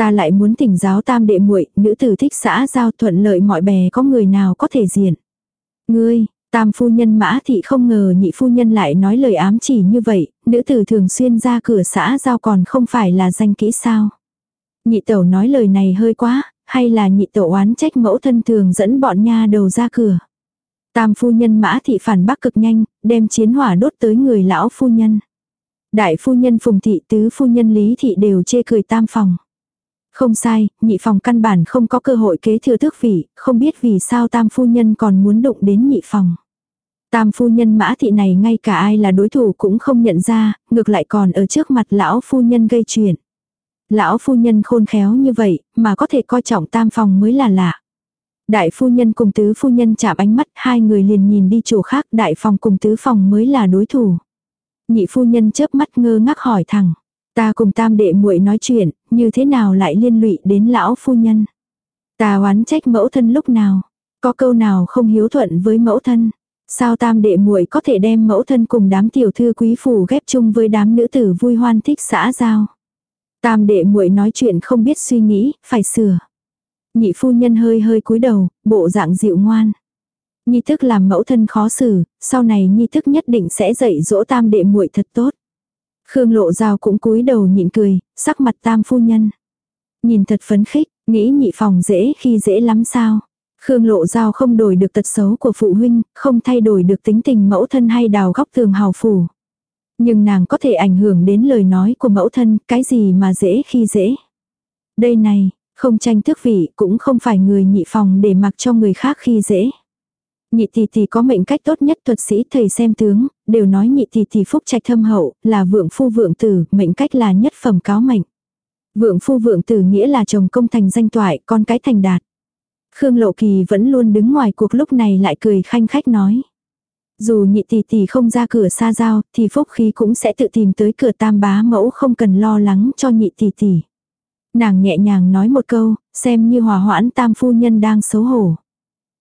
Ta lại muốn thỉnh giáo tam đệ muội, nữ tử thích xã giao thuận lợi mọi bè có người nào có thể diện. Ngươi, tam phu nhân mã thị không ngờ nhị phu nhân lại nói lời ám chỉ như vậy, nữ tử thường xuyên ra cửa xã giao còn không phải là danh kỹ sao. Nhị tẩu nói lời này hơi quá, hay là nhị tẩu oán trách mẫu thân thường dẫn bọn nha đầu ra cửa. Tam phu nhân mã thị phản bác cực nhanh, đem chiến hỏa đốt tới người lão phu nhân. Đại phu nhân phùng thị tứ phu nhân lý thị đều chê cười tam phòng. Không sai, nhị phòng căn bản không có cơ hội kế thừa tước vị, không biết vì sao tam phu nhân còn muốn đụng đến nhị phòng. Tam phu nhân mã thị này ngay cả ai là đối thủ cũng không nhận ra, ngược lại còn ở trước mặt lão phu nhân gây chuyện. Lão phu nhân khôn khéo như vậy, mà có thể coi trọng tam phòng mới là lạ. Đại phu nhân cùng tứ phu nhân chạm ánh mắt, hai người liền nhìn đi chỗ khác, đại phòng cùng tứ phòng mới là đối thủ. Nhị phu nhân chớp mắt ngơ ngác hỏi thẳng. Ta cùng tam đệ muội nói chuyện, như thế nào lại liên lụy đến lão phu nhân. Ta oán trách mẫu thân lúc nào. Có câu nào không hiếu thuận với mẫu thân. Sao tam đệ muội có thể đem mẫu thân cùng đám tiểu thư quý phủ ghép chung với đám nữ tử vui hoan thích xã giao. Tam đệ muội nói chuyện không biết suy nghĩ, phải sửa. Nhị phu nhân hơi hơi cúi đầu, bộ dạng dịu ngoan. Nhi thức làm mẫu thân khó xử, sau này nhi thức nhất định sẽ dạy dỗ tam đệ muội thật tốt. Khương lộ giao cũng cúi đầu nhịn cười, sắc mặt tam phu nhân. Nhìn thật phấn khích, nghĩ nhị phòng dễ khi dễ lắm sao. Khương lộ giao không đổi được tật xấu của phụ huynh, không thay đổi được tính tình mẫu thân hay đào góc tường hào phủ. Nhưng nàng có thể ảnh hưởng đến lời nói của mẫu thân, cái gì mà dễ khi dễ. Đây này, không tranh tước vị cũng không phải người nhị phòng để mặc cho người khác khi dễ. Nhị tỷ tỷ có mệnh cách tốt nhất thuật sĩ thầy xem tướng, đều nói nhị tỷ tỷ phúc trạch thâm hậu, là vượng phu vượng tử, mệnh cách là nhất phẩm cáo mệnh. Vượng phu vượng tử nghĩa là chồng công thành danh toại, con cái thành đạt. Khương Lộ Kỳ vẫn luôn đứng ngoài cuộc lúc này lại cười khanh khách nói. Dù nhị tỷ tỷ không ra cửa xa giao, thì phúc khí cũng sẽ tự tìm tới cửa tam bá mẫu không cần lo lắng cho nhị tỷ tỷ. Nàng nhẹ nhàng nói một câu, xem như hòa hoãn tam phu nhân đang xấu hổ.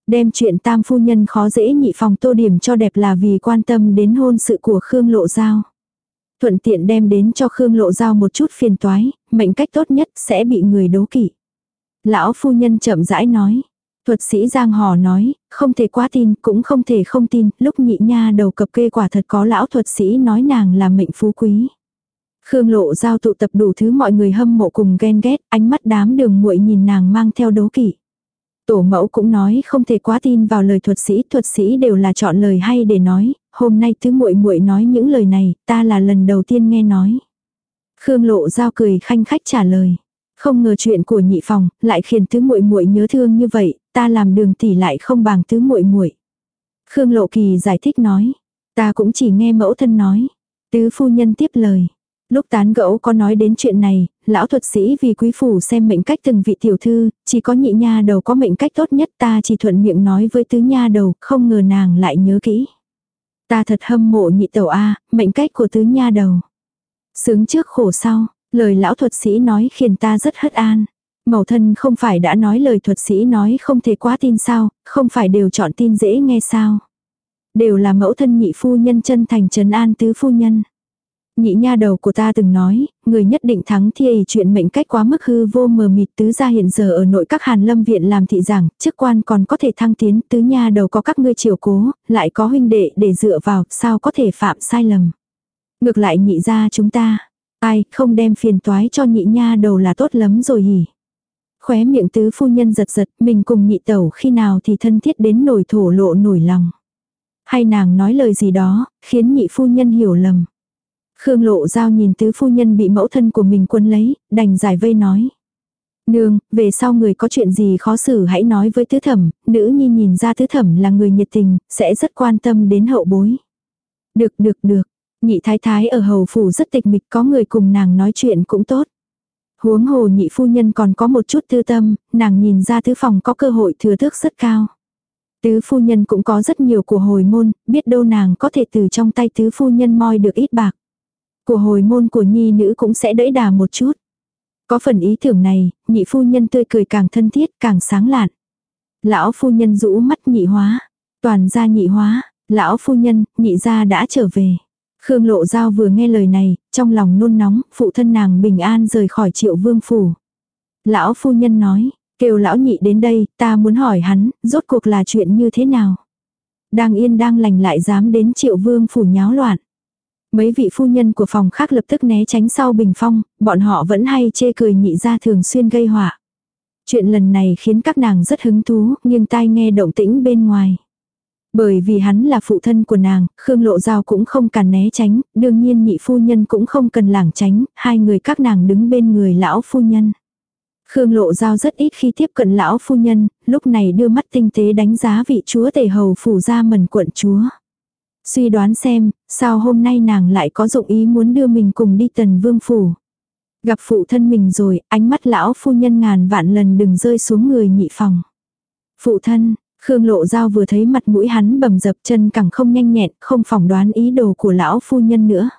Đem chuyện tam phu nhân khó dễ nhị phòng tô điểm cho đẹp là vì quan tâm đến hôn sự của Khương Lộ Giao. Thuận tiện đem đến cho Khương Lộ Giao một chút phiền toái, mệnh cách tốt nhất sẽ bị người đố kỵ. Lão phu nhân chậm rãi nói. Thuật sĩ Giang Hò nói, không thể quá tin, cũng không thể không tin, lúc nhị nha đầu cập kê quả thật có lão thuật sĩ nói nàng là mệnh phú quý. Khương lộ giao tụ tập đủ thứ mọi người hâm mộ cùng ghen ghét, ánh mắt đám đường muội nhìn nàng mang theo đố kỵ. Tổ mẫu cũng nói không thể quá tin vào lời thuật sĩ, thuật sĩ đều là chọn lời hay để nói, hôm nay tứ muội muội nói những lời này, ta là lần đầu tiên nghe nói. Khương lộ giao cười khanh khách trả lời. Không ngờ chuyện của nhị phòng lại khiến tứ muội muội nhớ thương như vậy, ta làm đường tỷ lại không bằng tứ muội muội. Khương Lộ Kỳ giải thích nói, ta cũng chỉ nghe mẫu thân nói. Tứ phu nhân tiếp lời. Lúc tán gẫu có nói đến chuyện này, lão thuật sĩ vì quý phủ xem mệnh cách từng vị tiểu thư, chỉ có nhị nha đầu có mệnh cách tốt nhất ta chỉ thuận miệng nói với tứ nha đầu, không ngờ nàng lại nhớ kỹ. Ta thật hâm mộ nhị tẩu A, mệnh cách của tứ nha đầu. Sướng trước khổ sau, lời lão thuật sĩ nói khiến ta rất hất an. Mẫu thân không phải đã nói lời thuật sĩ nói không thể quá tin sao, không phải đều chọn tin dễ nghe sao. Đều là mẫu thân nhị phu nhân chân thành trấn an tứ phu nhân. Nhị nha đầu của ta từng nói, người nhất định thắng thi chuyện mệnh cách quá mức hư vô mờ mịt tứ gia hiện giờ ở nội các hàn lâm viện làm thị giảng, chức quan còn có thể thăng tiến, tứ nha đầu có các ngươi chiều cố, lại có huynh đệ để dựa vào, sao có thể phạm sai lầm. Ngược lại nhị gia chúng ta, ai không đem phiền toái cho nhị nha đầu là tốt lắm rồi hỉ. Khóe miệng tứ phu nhân giật giật, mình cùng nhị tẩu khi nào thì thân thiết đến nổi thổ lộ nổi lòng. Hay nàng nói lời gì đó, khiến nhị phu nhân hiểu lầm. Khương lộ giao nhìn tứ phu nhân bị mẫu thân của mình quân lấy, đành giải vây nói. Nương, về sau người có chuyện gì khó xử hãy nói với tứ thẩm, nữ nhi nhìn ra tứ thẩm là người nhiệt tình, sẽ rất quan tâm đến hậu bối. Được được được, nhị thái thái ở hầu phủ rất tịch mịch có người cùng nàng nói chuyện cũng tốt. Huống hồ nhị phu nhân còn có một chút tư tâm, nàng nhìn ra tứ phòng có cơ hội thừa thước rất cao. Tứ phu nhân cũng có rất nhiều của hồi môn, biết đâu nàng có thể từ trong tay tứ phu nhân moi được ít bạc. Của hồi môn của nhi nữ cũng sẽ đỡ đà một chút. Có phần ý tưởng này, nhị phu nhân tươi cười càng thân thiết, càng sáng lạn. Lão phu nhân rũ mắt nhị hóa. Toàn gia nhị hóa, lão phu nhân, nhị gia đã trở về. Khương Lộ Giao vừa nghe lời này, trong lòng nôn nóng, phụ thân nàng bình an rời khỏi triệu vương phủ. Lão phu nhân nói, kêu lão nhị đến đây, ta muốn hỏi hắn, rốt cuộc là chuyện như thế nào. Đang yên đang lành lại dám đến triệu vương phủ nháo loạn. Mấy vị phu nhân của phòng khác lập tức né tránh sau bình phong, bọn họ vẫn hay chê cười nhị ra thường xuyên gây họa. Chuyện lần này khiến các nàng rất hứng thú, nhưng tai nghe động tĩnh bên ngoài. Bởi vì hắn là phụ thân của nàng, Khương Lộ Giao cũng không cần né tránh, đương nhiên nhị phu nhân cũng không cần lảng tránh, hai người các nàng đứng bên người lão phu nhân. Khương Lộ Giao rất ít khi tiếp cận lão phu nhân, lúc này đưa mắt tinh tế đánh giá vị chúa tể hầu phủ ra mần quận chúa. Suy đoán xem, sao hôm nay nàng lại có dụng ý muốn đưa mình cùng đi tần vương phủ. Gặp phụ thân mình rồi, ánh mắt lão phu nhân ngàn vạn lần đừng rơi xuống người nhị phòng. Phụ thân, Khương Lộ Giao vừa thấy mặt mũi hắn bầm dập chân càng không nhanh nhẹn, không phỏng đoán ý đồ của lão phu nhân nữa.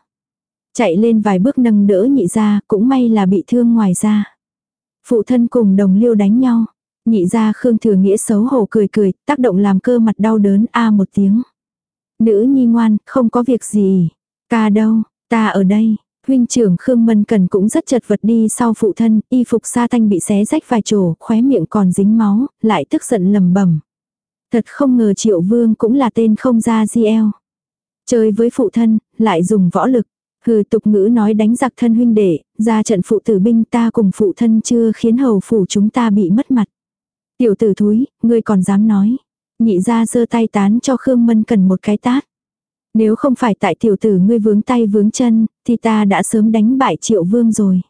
Chạy lên vài bước nâng đỡ nhị ra, cũng may là bị thương ngoài ra. Phụ thân cùng đồng liêu đánh nhau. Nhị ra Khương Thừa Nghĩa xấu hổ cười cười, tác động làm cơ mặt đau đớn a một tiếng. Nữ nhi ngoan, không có việc gì. Ca đâu, ta ở đây. Huynh trưởng Khương Mân Cần cũng rất chật vật đi sau phụ thân, y phục sa thanh bị xé rách vài chỗ, khóe miệng còn dính máu, lại tức giận lầm bẩm Thật không ngờ triệu vương cũng là tên không ra GL. Chơi với phụ thân, lại dùng võ lực. Hừ tục ngữ nói đánh giặc thân huynh đệ, ra trận phụ tử binh ta cùng phụ thân chưa khiến hầu phủ chúng ta bị mất mặt. Tiểu tử thúi, ngươi còn dám nói. Nhị ra giơ tay tán cho Khương Mân cần một cái tát. Nếu không phải tại tiểu tử ngươi vướng tay vướng chân, thì ta đã sớm đánh bại triệu vương rồi.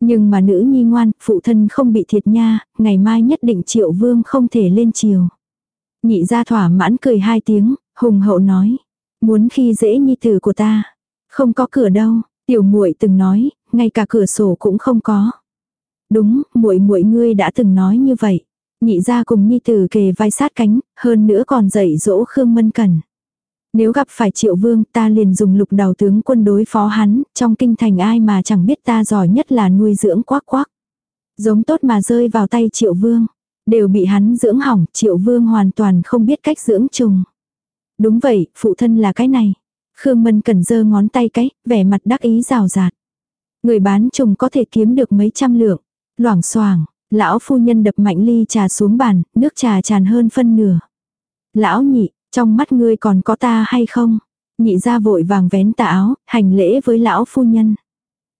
Nhưng mà nữ nhi ngoan, phụ thân không bị thiệt nha, ngày mai nhất định triệu vương không thể lên chiều. Nhị ra thỏa mãn cười hai tiếng, hùng hậu nói. Muốn khi dễ nhi tử của ta. Không có cửa đâu, tiểu muội từng nói, ngay cả cửa sổ cũng không có. Đúng, muội muội ngươi đã từng nói như vậy. Nhị ra cùng nhi tử kề vai sát cánh, hơn nữa còn dạy dỗ Khương Mân Cẩn. Nếu gặp phải triệu vương ta liền dùng lục đầu tướng quân đối phó hắn, trong kinh thành ai mà chẳng biết ta giỏi nhất là nuôi dưỡng quắc quắc. Giống tốt mà rơi vào tay triệu vương. Đều bị hắn dưỡng hỏng, triệu vương hoàn toàn không biết cách dưỡng trùng. Đúng vậy, phụ thân là cái này. Khương Mân cần giơ ngón tay cái, vẻ mặt đắc ý rào rạt. Người bán trùng có thể kiếm được mấy trăm lượng. Loảng xoảng lão phu nhân đập mạnh ly trà xuống bàn, nước trà tràn hơn phân nửa. Lão nhị, trong mắt ngươi còn có ta hay không? Nhị ra vội vàng vén tà áo, hành lễ với lão phu nhân.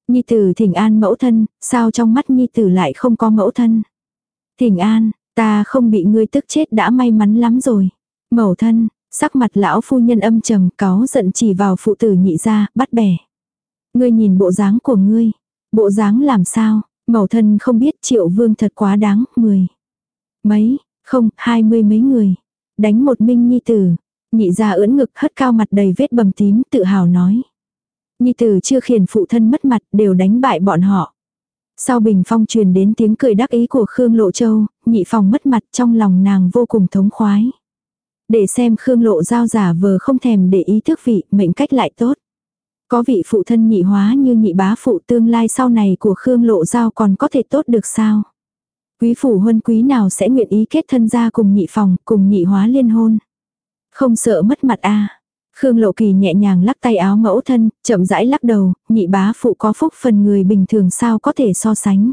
Nhi tử thỉnh an mẫu thân, sao trong mắt nhi tử lại không có mẫu thân? Thỉnh an, ta không bị ngươi tức chết đã may mắn lắm rồi. Mẫu thân, sắc mặt lão phu nhân âm trầm cáo giận chỉ vào phụ tử nhị ra, bắt bẻ. Ngươi nhìn bộ dáng của ngươi. Bộ dáng làm sao? Mẫu thân không biết triệu vương thật quá đáng, mười. Mấy, không, hai mươi mấy người. Đánh một minh nhi tử. Nhị ra ưỡn ngực hất cao mặt đầy vết bầm tím tự hào nói. Nhi tử chưa khiển phụ thân mất mặt đều đánh bại bọn họ. Sau bình phong truyền đến tiếng cười đắc ý của Khương Lộ Châu, nhị phòng mất mặt trong lòng nàng vô cùng thống khoái. Để xem Khương Lộ giao giả vờ không thèm để ý thức vị, mệnh cách lại tốt. Có vị phụ thân nhị hóa như nhị bá phụ tương lai sau này của Khương Lộ giao còn có thể tốt được sao? Quý phủ huân quý nào sẽ nguyện ý kết thân ra cùng nhị phòng, cùng nhị hóa liên hôn? Không sợ mất mặt a à. Khương Lộ Kỳ nhẹ nhàng lắc tay áo mẫu thân, chậm rãi lắc đầu, nhị bá phụ có phúc phần người bình thường sao có thể so sánh.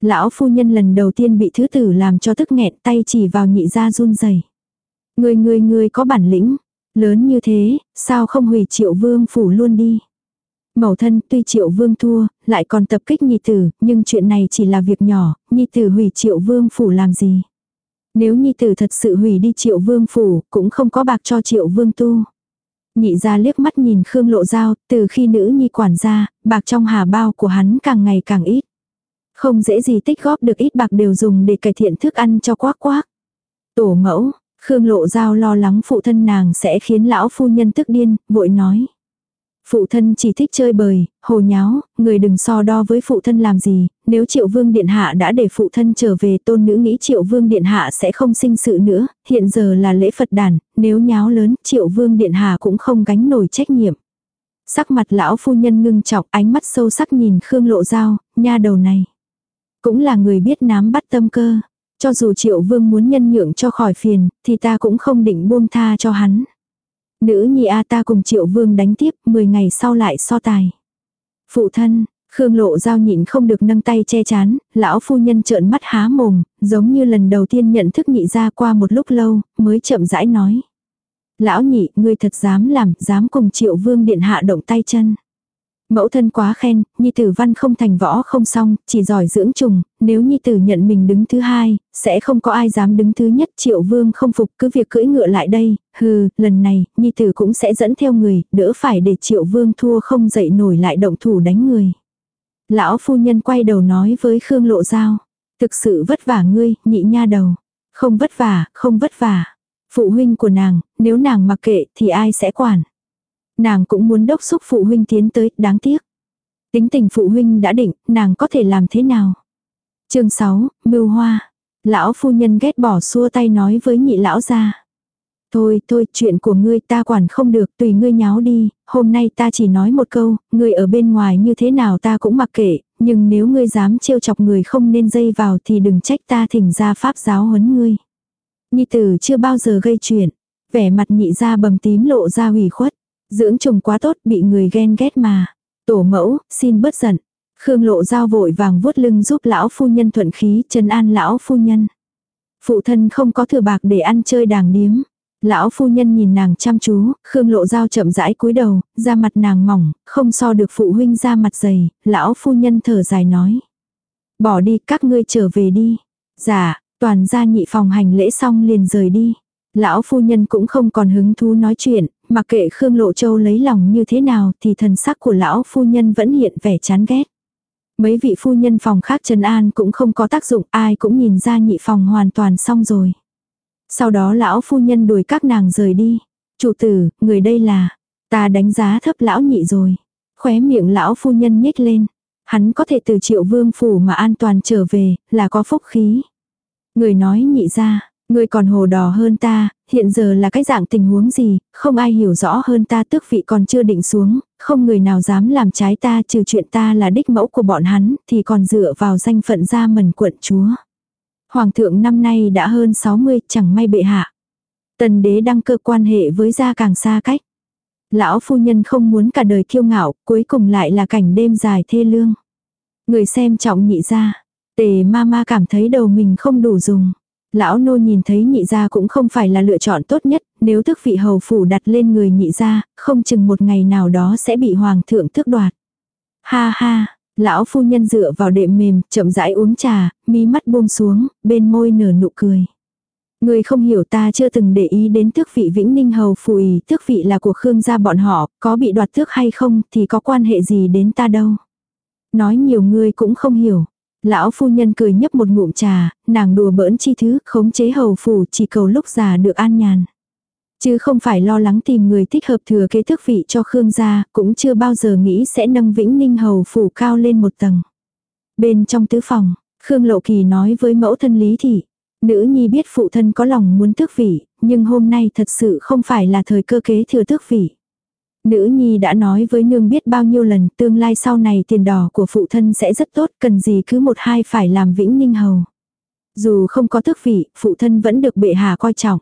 Lão phu nhân lần đầu tiên bị thứ tử làm cho tức nghẹn tay chỉ vào nhị ra run rẩy. Người người người có bản lĩnh, lớn như thế, sao không hủy triệu vương phủ luôn đi. Mẫu thân tuy triệu vương thua, lại còn tập kích nhi tử, nhưng chuyện này chỉ là việc nhỏ, nhi tử hủy triệu vương phủ làm gì. Nếu nhi tử thật sự hủy đi triệu vương phủ, cũng không có bạc cho triệu vương tu. Nhị ra liếc mắt nhìn Khương Lộ Giao, từ khi nữ nhi quản gia, bạc trong hà bao của hắn càng ngày càng ít. Không dễ gì tích góp được ít bạc đều dùng để cải thiện thức ăn cho quác quác. Tổ mẫu, Khương Lộ Giao lo lắng phụ thân nàng sẽ khiến lão phu nhân tức điên, vội nói. Phụ thân chỉ thích chơi bời, hồ nháo, người đừng so đo với phụ thân làm gì, nếu triệu vương điện hạ đã để phụ thân trở về tôn nữ nghĩ triệu vương điện hạ sẽ không sinh sự nữa, hiện giờ là lễ Phật đàn, nếu nháo lớn triệu vương điện hạ cũng không gánh nổi trách nhiệm. Sắc mặt lão phu nhân ngưng trọng ánh mắt sâu sắc nhìn Khương Lộ Giao, nha đầu này. Cũng là người biết nắm bắt tâm cơ. Cho dù triệu vương muốn nhân nhượng cho khỏi phiền, thì ta cũng không định buông tha cho hắn. Nữ nhi a ta cùng triệu vương đánh tiếp, 10 ngày sau lại so tài. Phụ thân, Khương lộ giao nhịn không được nâng tay che chán, lão phu nhân trợn mắt há mồm, giống như lần đầu tiên nhận thức nhị ra qua một lúc lâu, mới chậm rãi nói. Lão nhị, ngươi thật dám làm, dám cùng triệu vương điện hạ động tay chân. Mẫu thân quá khen, nhi tử văn không thành võ không xong, chỉ giỏi dưỡng trùng, nếu nhi tử nhận mình đứng thứ hai, sẽ không có ai dám đứng thứ nhất triệu vương không phục cứ việc cưỡi ngựa lại đây, hừ, lần này, nhi tử cũng sẽ dẫn theo người, đỡ phải để triệu vương thua không dậy nổi lại động thủ đánh người. Lão phu nhân quay đầu nói với Khương Lộ Giao. Thực sự vất vả ngươi, nhị nha đầu. Không vất vả, không vất vả. Phụ huynh của nàng, nếu nàng mặc kệ thì ai sẽ quản. Nàng cũng muốn đốc xúc phụ huynh tiến tới, đáng tiếc. Tính tình phụ huynh đã định, nàng có thể làm thế nào? chương 6, Mưu Hoa. Lão phu nhân ghét bỏ xua tay nói với nhị lão ra. Thôi, thôi, chuyện của ngươi ta quản không được, tùy ngươi nháo đi, hôm nay ta chỉ nói một câu, ngươi ở bên ngoài như thế nào ta cũng mặc kệ, nhưng nếu ngươi dám trêu chọc người không nên dây vào thì đừng trách ta thỉnh ra pháp giáo huấn ngươi. Nhi tử chưa bao giờ gây chuyện, vẻ mặt nhị ra bầm tím lộ ra hủy khuất, dưỡng chồng quá tốt bị người ghen ghét mà. Tổ mẫu, xin bớt giận. Khương lộ dao vội vàng vuốt lưng giúp lão phu nhân thuận khí trấn an lão phu nhân. Phụ thân không có thừa bạc để ăn chơi đàng điếm. Lão phu nhân nhìn nàng chăm chú, Khương Lộ Giao chậm rãi cúi đầu, da mặt nàng mỏng, không so được phụ huynh da mặt dày, lão phu nhân thở dài nói. Bỏ đi, các ngươi trở về đi. Dạ, toàn gia nhị phòng hành lễ xong liền rời đi. Lão phu nhân cũng không còn hứng thú nói chuyện, mặc kệ Khương Lộ Châu lấy lòng như thế nào thì thần sắc của lão phu nhân vẫn hiện vẻ chán ghét. Mấy vị phu nhân phòng khác Trần An cũng không có tác dụng, ai cũng nhìn ra nhị phòng hoàn toàn xong rồi. Sau đó lão phu nhân đuổi các nàng rời đi. Chủ tử, người đây là, ta đánh giá thấp lão nhị rồi. Khóe miệng lão phu nhân nhếch lên. Hắn có thể từ triệu vương phủ mà an toàn trở về, là có phúc khí. Người nói nhị ra, người còn hồ đỏ hơn ta, hiện giờ là cái dạng tình huống gì, không ai hiểu rõ hơn ta tước vị còn chưa định xuống, không người nào dám làm trái ta trừ chuyện ta là đích mẫu của bọn hắn, thì còn dựa vào danh phận ra mần quận chúa. Hoàng thượng năm nay đã hơn 60, chẳng may bệ hạ. Tần đế đăng cơ quan hệ với gia càng xa cách. Lão phu nhân không muốn cả đời kiêu ngạo, cuối cùng lại là cảnh đêm dài thê lương. Người xem trọng nhị gia, tề ma ma cảm thấy đầu mình không đủ dùng. Lão nô nhìn thấy nhị gia cũng không phải là lựa chọn tốt nhất, nếu thức vị hầu phủ đặt lên người nhị gia, không chừng một ngày nào đó sẽ bị hoàng thượng tước đoạt. Ha ha, Lão phu nhân dựa vào đệm mềm, chậm rãi uống trà, mí mắt buông xuống, bên môi nở nụ cười. Người không hiểu ta chưa từng để ý đến tước vị Vĩnh Ninh Hầu phủ ý, tước vị là của Khương gia bọn họ, có bị đoạt tước hay không thì có quan hệ gì đến ta đâu. Nói nhiều người cũng không hiểu. Lão phu nhân cười nhấp một ngụm trà, nàng đùa bỡn chi thứ, khống chế hầu phủ chỉ cầu lúc già được an nhàn. Chứ không phải lo lắng tìm người thích hợp thừa kế thức vị cho Khương gia, cũng chưa bao giờ nghĩ sẽ nâng Vĩnh Ninh Hầu phủ cao lên một tầng. Bên trong tứ phòng, Khương Lộ Kỳ nói với mẫu thân Lý Thị. Nữ nhi biết phụ thân có lòng muốn tước vị, nhưng hôm nay thật sự không phải là thời cơ kế thừa tước vị. Nữ nhi đã nói với nương biết bao nhiêu lần tương lai sau này tiền đỏ của phụ thân sẽ rất tốt cần gì cứ một hai phải làm vĩnh ninh hầu. Dù không có tước vị, phụ thân vẫn được bệ hạ coi trọng.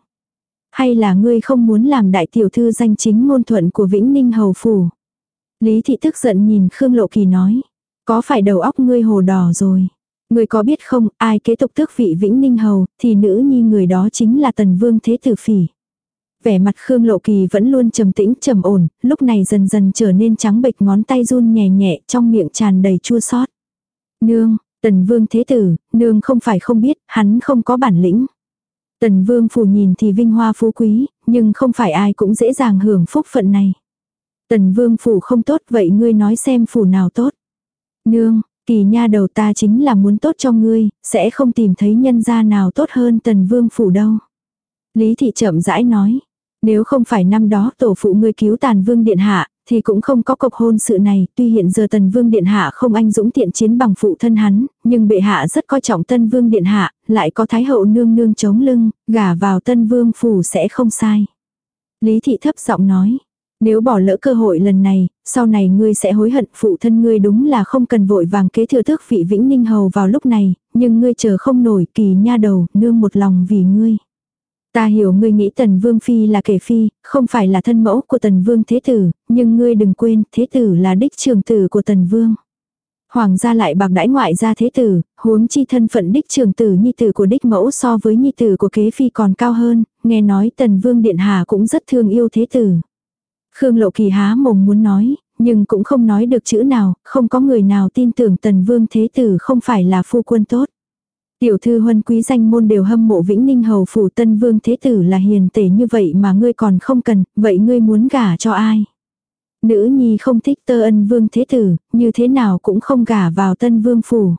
Hay là ngươi không muốn làm đại tiểu thư danh chính ngôn thuận của Vĩnh Ninh Hầu Phủ? Lý thị tức giận nhìn Khương Lộ Kỳ nói. Có phải đầu óc ngươi hồ đỏ rồi? Ngươi có biết không, ai kế tục tước vị Vĩnh Ninh Hầu, thì nữ nhi người đó chính là Tần Vương Thế Tử Phỉ. Vẻ mặt Khương Lộ Kỳ vẫn luôn trầm tĩnh trầm ổn, lúc này dần dần trở nên trắng bệch ngón tay run nhẹ nhẹ trong miệng tràn đầy chua xót. Nương, Tần Vương Thế Tử, nương không phải không biết, hắn không có bản lĩnh. Tần vương phủ nhìn thì vinh hoa phú quý, nhưng không phải ai cũng dễ dàng hưởng phúc phận này. Tần vương phủ không tốt vậy ngươi nói xem phủ nào tốt. Nương, kỳ nha đầu ta chính là muốn tốt cho ngươi, sẽ không tìm thấy nhân gia nào tốt hơn tần vương phủ đâu. Lý thị chậm rãi nói, nếu không phải năm đó tổ phụ ngươi cứu tàn vương điện hạ, thì cũng không có cộc hôn sự này, tuy hiện giờ tần vương điện hạ không anh dũng tiện chiến bằng phụ thân hắn, nhưng bệ hạ rất coi trọng tân vương điện hạ, lại có thái hậu nương nương chống lưng, gả vào tân vương phủ sẽ không sai. Lý thị thấp giọng nói, nếu bỏ lỡ cơ hội lần này, sau này ngươi sẽ hối hận phụ thân ngươi đúng là không cần vội vàng kế thừa tước vị vĩnh ninh hầu vào lúc này, nhưng ngươi chờ không nổi kỳ nha đầu, nương một lòng vì ngươi. Ta hiểu ngươi nghĩ tần vương phi là kể phi, không phải là thân mẫu của tần vương thế tử, nhưng ngươi đừng quên thế tử là đích trường tử của tần vương. Hoàng gia lại bạc đãi ngoại gia thế tử, huống chi thân phận đích trường tử nhi tử của đích mẫu so với nhi tử của kế phi còn cao hơn, nghe nói tần vương điện hà cũng rất thương yêu thế tử. Khương Lộ Kỳ há mồm muốn nói, nhưng cũng không nói được chữ nào, không có người nào tin tưởng tần vương thế tử không phải là phu quân tốt. Tiểu thư huân quý danh môn đều hâm mộ Vĩnh Ninh hầu phủ tân vương thế tử là hiền tể như vậy mà ngươi còn không cần, vậy ngươi muốn gả cho ai? Nữ nhi không thích tơ ân vương thế tử, như thế nào cũng không gả vào tân vương phủ.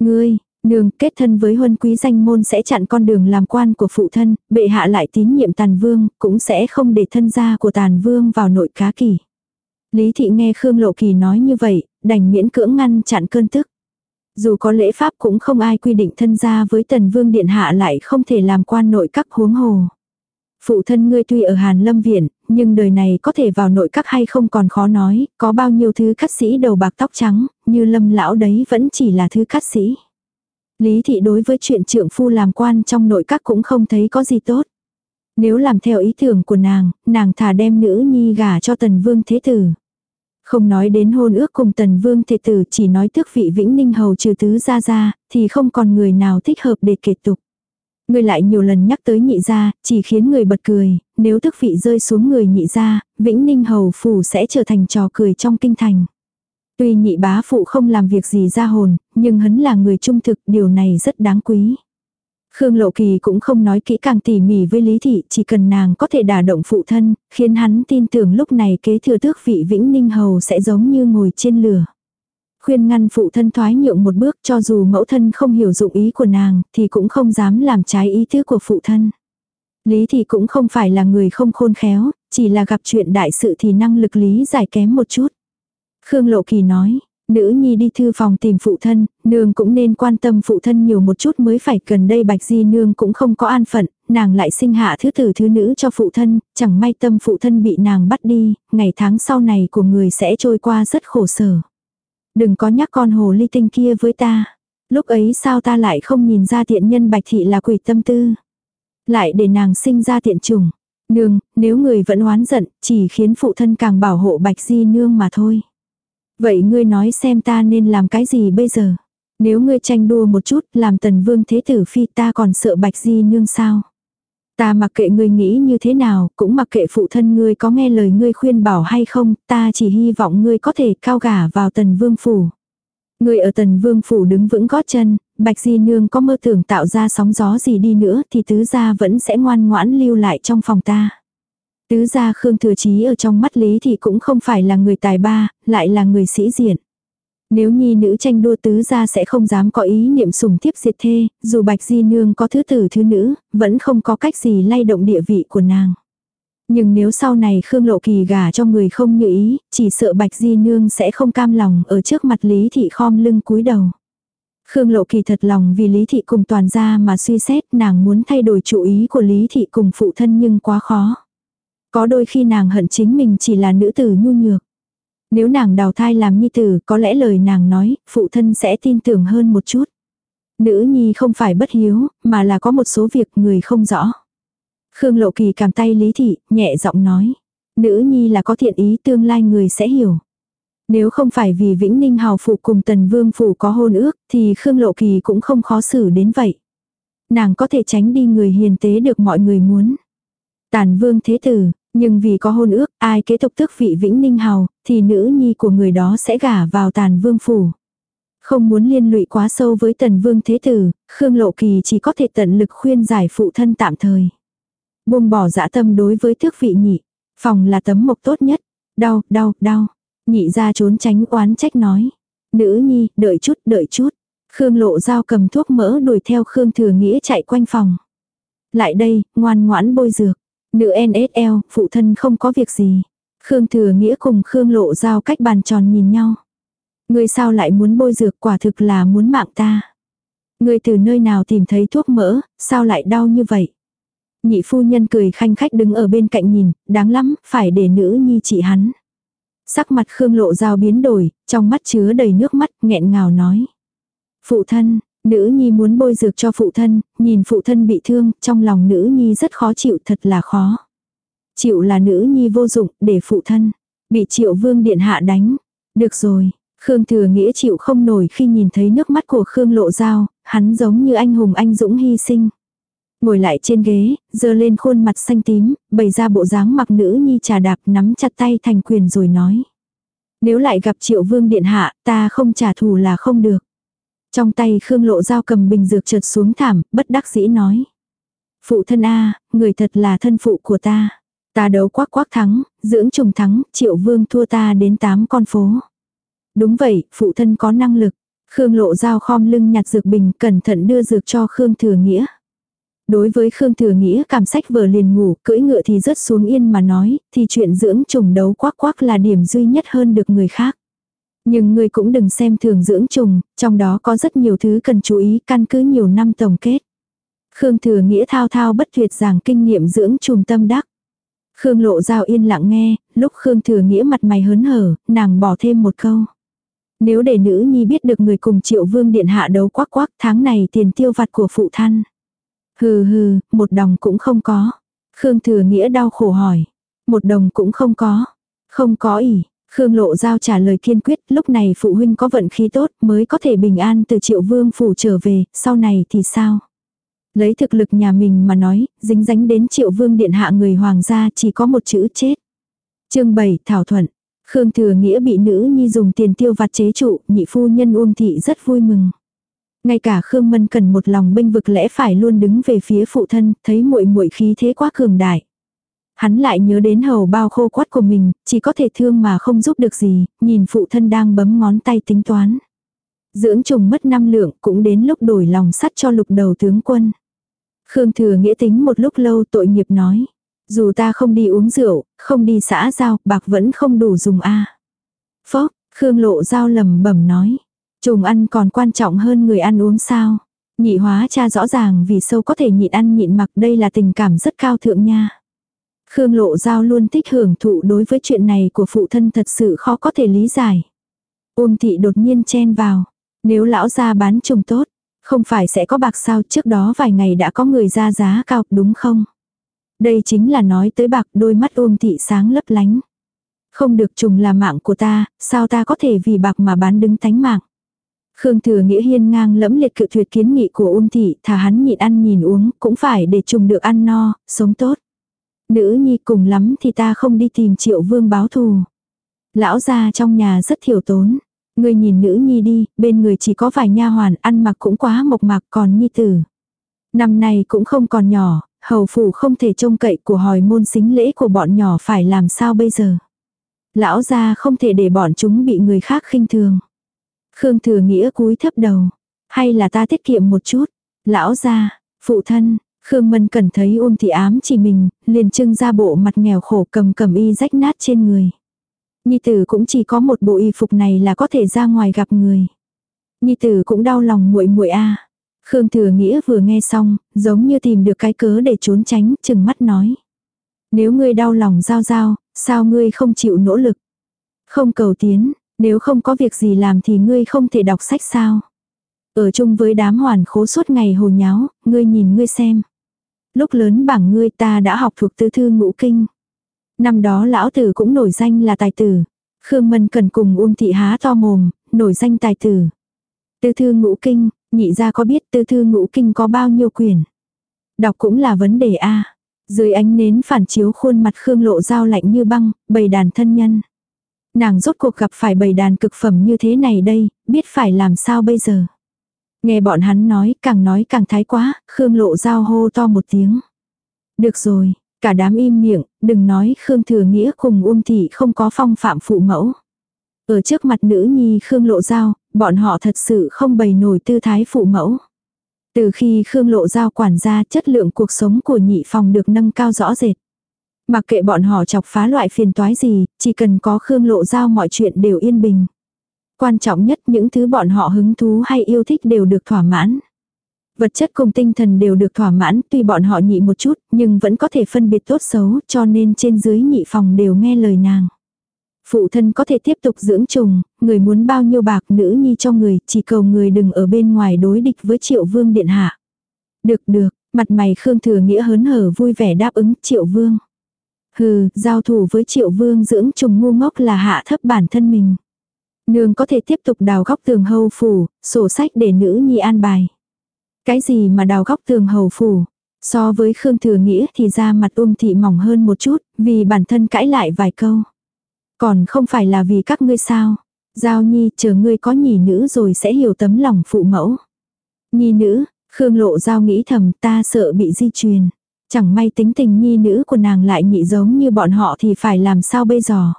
Ngươi, nương kết thân với huân quý danh môn sẽ chặn con đường làm quan của phụ thân, bệ hạ lại tín nhiệm tàn vương, cũng sẽ không để thân gia của tàn vương vào nội cá kỳ. Lý thị nghe Khương Lộ Kỳ nói như vậy, đành miễn cưỡng ngăn chặn cơn tức. Dù có lễ pháp cũng không ai quy định thân gia với tần vương điện hạ lại không thể làm quan nội các huống hồ. Phụ thân ngươi tuy ở Hàn Lâm Viện, nhưng đời này có thể vào nội các hay không còn khó nói, có bao nhiêu thứ cắt sĩ đầu bạc tóc trắng, như lâm lão đấy vẫn chỉ là thứ cắt sĩ. Lý thị đối với chuyện trượng phu làm quan trong nội các cũng không thấy có gì tốt. Nếu làm theo ý tưởng của nàng, nàng thà đem nữ nhi gả cho tần vương thế tử. Không nói đến hôn ước cùng tần vương thế tử chỉ nói tước vị vĩnh ninh hầu trừ tứ ra ra, thì không còn người nào thích hợp để kể tục. Người lại nhiều lần nhắc tới nhị gia, chỉ khiến người bật cười, nếu tước vị rơi xuống người nhị gia, vĩnh ninh hầu phủ sẽ trở thành trò cười trong kinh thành. Tuy nhị bá phụ không làm việc gì ra hồn, nhưng hắn là người trung thực, điều này rất đáng quý. Khương Lộ Kỳ cũng không nói kỹ càng tỉ mỉ với Lý Thị, chỉ cần nàng có thể đả động phụ thân, khiến hắn tin tưởng lúc này kế thừa tước vị Vĩnh Ninh Hầu sẽ giống như ngồi trên lửa. Khuyên ngăn phụ thân thoái nhượng một bước cho dù mẫu thân không hiểu dụng ý của nàng, thì cũng không dám làm trái ý tứ của phụ thân. Lý Thị cũng không phải là người không khôn khéo, chỉ là gặp chuyện đại sự thì năng lực lý giải kém một chút. Khương Lộ Kỳ nói, Nữ nhi đi thư phòng tìm phụ thân, nương cũng nên quan tâm phụ thân nhiều một chút mới phải gần đây bạch di nương cũng không có an phận, nàng lại sinh hạ thứ tử thứ nữ cho phụ thân, chẳng may tâm phụ thân bị nàng bắt đi, ngày tháng sau này của người sẽ trôi qua rất khổ sở. Đừng có nhắc con hồ ly tinh kia với ta. Lúc ấy sao ta lại không nhìn ra tiện nhân bạch thị là quỷ tâm tư. Lại để nàng sinh ra tiện trùng. Nương, nếu người vẫn oán giận, chỉ khiến phụ thân càng bảo hộ bạch di nương mà thôi. Vậy ngươi nói xem ta nên làm cái gì bây giờ? Nếu ngươi tranh đua một chút làm tần vương thế tử phi ta còn sợ bạch di nương sao? Ta mặc kệ ngươi nghĩ như thế nào, cũng mặc kệ phụ thân ngươi có nghe lời ngươi khuyên bảo hay không, ta chỉ hy vọng ngươi có thể cao gả vào tần vương phủ. Ngươi ở tần vương phủ đứng vững gót chân, bạch di nương có mơ tưởng tạo ra sóng gió gì đi nữa thì tứ gia vẫn sẽ ngoan ngoãn lưu lại trong phòng ta. Tứ gia Khương Thừa Chí ở trong mắt Lý thì cũng không phải là người tài ba, lại là người sĩ diện. Nếu nhi nữ tranh đua tứ gia sẽ không dám có ý niệm sủng thiếp diệt thê, dù bạch di nương có thứ tử thứ nữ, vẫn không có cách gì lay động địa vị của nàng. Nhưng nếu sau này Khương Lộ Kỳ gả cho người không như ý, chỉ sợ bạch di nương sẽ không cam lòng ở trước mặt Lý Thị khom lưng cúi đầu. Khương Lộ Kỳ thật lòng vì Lý Thị cùng toàn gia mà suy xét nàng muốn thay đổi chủ ý của Lý Thị cùng phụ thân nhưng quá khó. Có đôi khi nàng hận chính mình chỉ là nữ tử nhu nhược. Nếu nàng đào thai làm nhi tử, có lẽ lời nàng nói, phụ thân sẽ tin tưởng hơn một chút. Nữ nhi không phải bất hiếu, mà là có một số việc người không rõ. Khương Lộ Kỳ cầm tay Lý Thị, nhẹ giọng nói. Nữ nhi là có thiện ý tương lai người sẽ hiểu. Nếu không phải vì Vĩnh Ninh Hào Phụ cùng Tần Vương Phủ có hôn ước, thì Khương Lộ Kỳ cũng không khó xử đến vậy. Nàng có thể tránh đi người hiền tế được mọi người muốn. Tàn Vương Thế Tử, nhưng vì có hôn ước, ai kế tục tước vị Vĩnh Ninh hầu thì nữ nhi của người đó sẽ gả vào tàn vương phủ. Không muốn liên lụy quá sâu với tần vương thế tử, Khương Lộ Kỳ chỉ có thể tận lực khuyên giải phụ thân tạm thời. Buông bỏ dã tâm đối với thước vị nhị. Phòng là tấm mộc tốt nhất. Đau, đau, đau. Nhị ra trốn tránh oán trách nói. Nữ nhi, đợi chút, đợi chút. Khương Lộ Giao cầm thuốc mỡ đuổi theo Khương Thừa Nghĩa chạy quanh phòng. Lại đây, ngoan ngoãn bôi dược. Nữ NSL, phụ thân không có việc gì. Khương Thừa Nghĩa cùng Khương Lộ Giao cách bàn tròn nhìn nhau. Ngươi sao lại muốn bôi dược quả thực là muốn mạng ta. Ngươi từ nơi nào tìm thấy thuốc mỡ, sao lại đau như vậy. Nhị phu nhân cười khanh khách đứng ở bên cạnh nhìn, đáng lắm, phải để nữ nhi chị hắn. Sắc mặt Khương Lộ Giao biến đổi, trong mắt chứa đầy nước mắt, nghẹn ngào nói. Phụ thân, Nữ nhi muốn bôi dược cho phụ thân, nhìn phụ thân bị thương, trong lòng nữ nhi rất khó chịu thật là khó. Chịu là nữ nhi vô dụng, để phụ thân. Bị triệu vương điện hạ đánh. Được rồi, Khương Thừa Nghĩa chịu không nổi khi nhìn thấy nước mắt của Khương Lộ Giao, hắn giống như anh hùng anh dũng hy sinh. Ngồi lại trên ghế, dơ lên khuôn mặt xanh tím, bày ra bộ dáng mặc nữ nhi trà đạp nắm chặt tay thành quyền rồi nói. Nếu lại gặp triệu vương điện hạ, ta không trả thù là không được. Trong tay Khương Lộ Giao cầm bình dược trượt xuống thảm, bất đắc dĩ nói. Phụ thân A, người thật là thân phụ của ta. Ta đấu quắc quắc thắng, dưỡng trùng thắng, triệu vương thua ta đến tám con phố. Đúng vậy, phụ thân có năng lực. Khương Lộ Giao khom lưng nhặt dược bình, cẩn thận đưa dược cho Khương Thừa Nghĩa. Đối với Khương Thừa Nghĩa cảm sách vừa liền ngủ, cưỡi ngựa thì rớt xuống yên mà nói, thì chuyện dưỡng trùng đấu quắc quắc là điểm duy nhất hơn được người khác. Nhưng ngươi cũng đừng xem thường dưỡng trùng, trong đó có rất nhiều thứ cần chú ý căn cứ nhiều năm tổng kết. Khương Thừa Nghĩa thao thao bất tuyệt giảng kinh nghiệm dưỡng trùng tâm đắc. Khương Lộ Giao yên lặng nghe, lúc Khương Thừa Nghĩa mặt mày hớn hở, nàng bỏ thêm một câu. Nếu để nữ nhi biết được người cùng triệu vương điện hạ đấu quắc quắc tháng này tiền tiêu vặt của phụ thân. Hừ hừ, một đồng cũng không có. Khương Thừa Nghĩa đau khổ hỏi. Một đồng cũng không có. Không có ỉ. Khương Lộ Giao trả lời kiên quyết, lúc này phụ huynh có vận khí tốt mới có thể bình an từ triệu vương phủ trở về, sau này thì sao? Lấy thực lực nhà mình mà nói, dính dánh đến triệu vương điện hạ người hoàng gia chỉ có một chữ chết. chương 7 Thảo Thuận. Khương Thừa Nghĩa bị nữ nhi dùng tiền tiêu vặt chế trụ, nhị phu nhân Uông Thị rất vui mừng. Ngay cả Khương Mân cần một lòng bênh vực lẽ phải luôn đứng về phía phụ thân, thấy muội muội khí thế quá cường đại. Hắn lại nhớ đến hầu bao khô quắt của mình, chỉ có thể thương mà không giúp được gì, nhìn phụ thân đang bấm ngón tay tính toán. Dưỡng trùng mất năm lượng cũng đến lúc đổi lòng sắt cho lục đầu tướng quân. Khương Thừa Nghĩa tính một lúc lâu tội nghiệp nói. Dù ta không đi uống rượu, không đi xã giao, bạc vẫn không đủ dùng a. À. Khương Lộ Giao lầm bẩm nói. Trùng ăn còn quan trọng hơn người ăn uống sao. Nhị hóa cha rõ ràng vì sâu có thể nhịn ăn nhịn mặc đây là tình cảm rất cao thượng nha. Khương Lộ Giao luôn thích hưởng thụ đối với chuyện này của phụ thân thật sự khó có thể lý giải. Uông thị đột nhiên chen vào. Nếu lão gia bán trùng tốt, không phải sẽ có bạc sao trước đó vài ngày đã có người ra giá cao đúng không? Đây chính là nói tới bạc đôi mắt Uông thị sáng lấp lánh. Không được trùng là mạng của ta, sao ta có thể vì bạc mà bán đứng tánh mạng? Khương Thừa Nghĩa hiên ngang lẫm liệt cự tuyệt kiến nghị của Uông thị, thà hắn nhịn ăn nhìn uống, cũng phải để trùng được ăn no, sống tốt. Nữ nhi cùng lắm thì ta không đi tìm triệu vương báo thù. Lão gia trong nhà rất thiểu tốn. Người nhìn nữ nhi đi, bên người chỉ có vài nha hoàn, ăn mặc cũng quá mộc mạc còn nhi tử. Năm nay cũng không còn nhỏ, hầu phủ không thể trông cậy của hỏi môn xính lễ của bọn nhỏ phải làm sao bây giờ. Lão gia không thể để bọn chúng bị người khác khinh thường. Khương thừa nghĩa cúi thấp đầu. Hay là ta tiết kiệm một chút. Lão gia, phụ thân, Khương Mân Cẩn thấy ôm thị ám chỉ mình, liền trưng ra bộ mặt nghèo khổ cầm cầm y rách nát trên người. Nhi tử cũng chỉ có một bộ y phục này là có thể ra ngoài gặp người. Nhi tử cũng đau lòng muội muội a. Khương Thừa Nghĩa vừa nghe xong, giống như tìm được cái cớ để trốn tránh, chừng mắt nói. Nếu ngươi đau lòng giao giao, sao ngươi không chịu nỗ lực? Không cầu tiến, nếu không có việc gì làm thì ngươi không thể đọc sách sao? Ở chung với đám hoàn khố suốt ngày hồ nháo, ngươi nhìn ngươi xem. Lúc lớn bảng ngươi ta đã học thuộc tứ thư ngũ kinh. Năm đó lão tử cũng nổi danh là tài tử. Khương Mân cần cùng Uông Thị há to mồm, nổi danh tài tử. Tư thư ngũ kinh, nhị ra có biết tư thư ngũ kinh có bao nhiêu quyền. Đọc cũng là vấn đề a Dưới ánh nến phản chiếu khuôn mặt Khương lộ dao lạnh như băng, bầy đàn thân nhân. Nàng rốt cuộc gặp phải bầy đàn cực phẩm như thế này đây, biết phải làm sao bây giờ. Nghe bọn hắn nói, càng nói càng thái quá, Khương lộ dao hô to một tiếng. Được rồi, cả đám im miệng, đừng nói Khương thừa nghĩa cùng Uông thị không có phong phạm phụ mẫu. Ở trước mặt nữ nhi Khương lộ dao, bọn họ thật sự không bày nổi tư thái phụ mẫu. Từ khi Khương lộ giao quản gia chất lượng cuộc sống của nhị phòng được nâng cao rõ rệt. Mặc kệ bọn họ chọc phá loại phiền toái gì, chỉ cần có Khương lộ giao mọi chuyện đều yên bình. Quan trọng nhất những thứ bọn họ hứng thú hay yêu thích đều được thỏa mãn. Vật chất cùng tinh thần đều được thỏa mãn tuy bọn họ nhị một chút nhưng vẫn có thể phân biệt tốt xấu cho nên trên dưới nhị phòng đều nghe lời nàng. Phụ thân có thể tiếp tục dưỡng trùng, người muốn bao nhiêu bạc nữ nhi cho người, chỉ cầu người đừng ở bên ngoài đối địch với triệu vương điện hạ. Được được, mặt mày Khương Thừa Nghĩa hớn hở vui vẻ đáp ứng triệu vương. Hừ, giao thủ với triệu vương dưỡng trùng ngu ngốc là hạ thấp bản thân mình. Nương có thể tiếp tục đào góc tường hầu phủ, sổ sách để nữ nhi an bài. Cái gì mà đào góc tường hầu phủ? So với Khương Thừa Nghĩa thì ra mặt ôm thị mỏng hơn một chút, vì bản thân cãi lại vài câu. Còn không phải là vì các ngươi sao? Giao nhi chờ ngươi có nhì nữ rồi sẽ hiểu tấm lòng phụ mẫu. Nhi nữ, Khương lộ giao nghĩ thầm ta sợ bị di truyền. Chẳng may tính tình nhi nữ của nàng lại nhị giống như bọn họ thì phải làm sao bây giờ.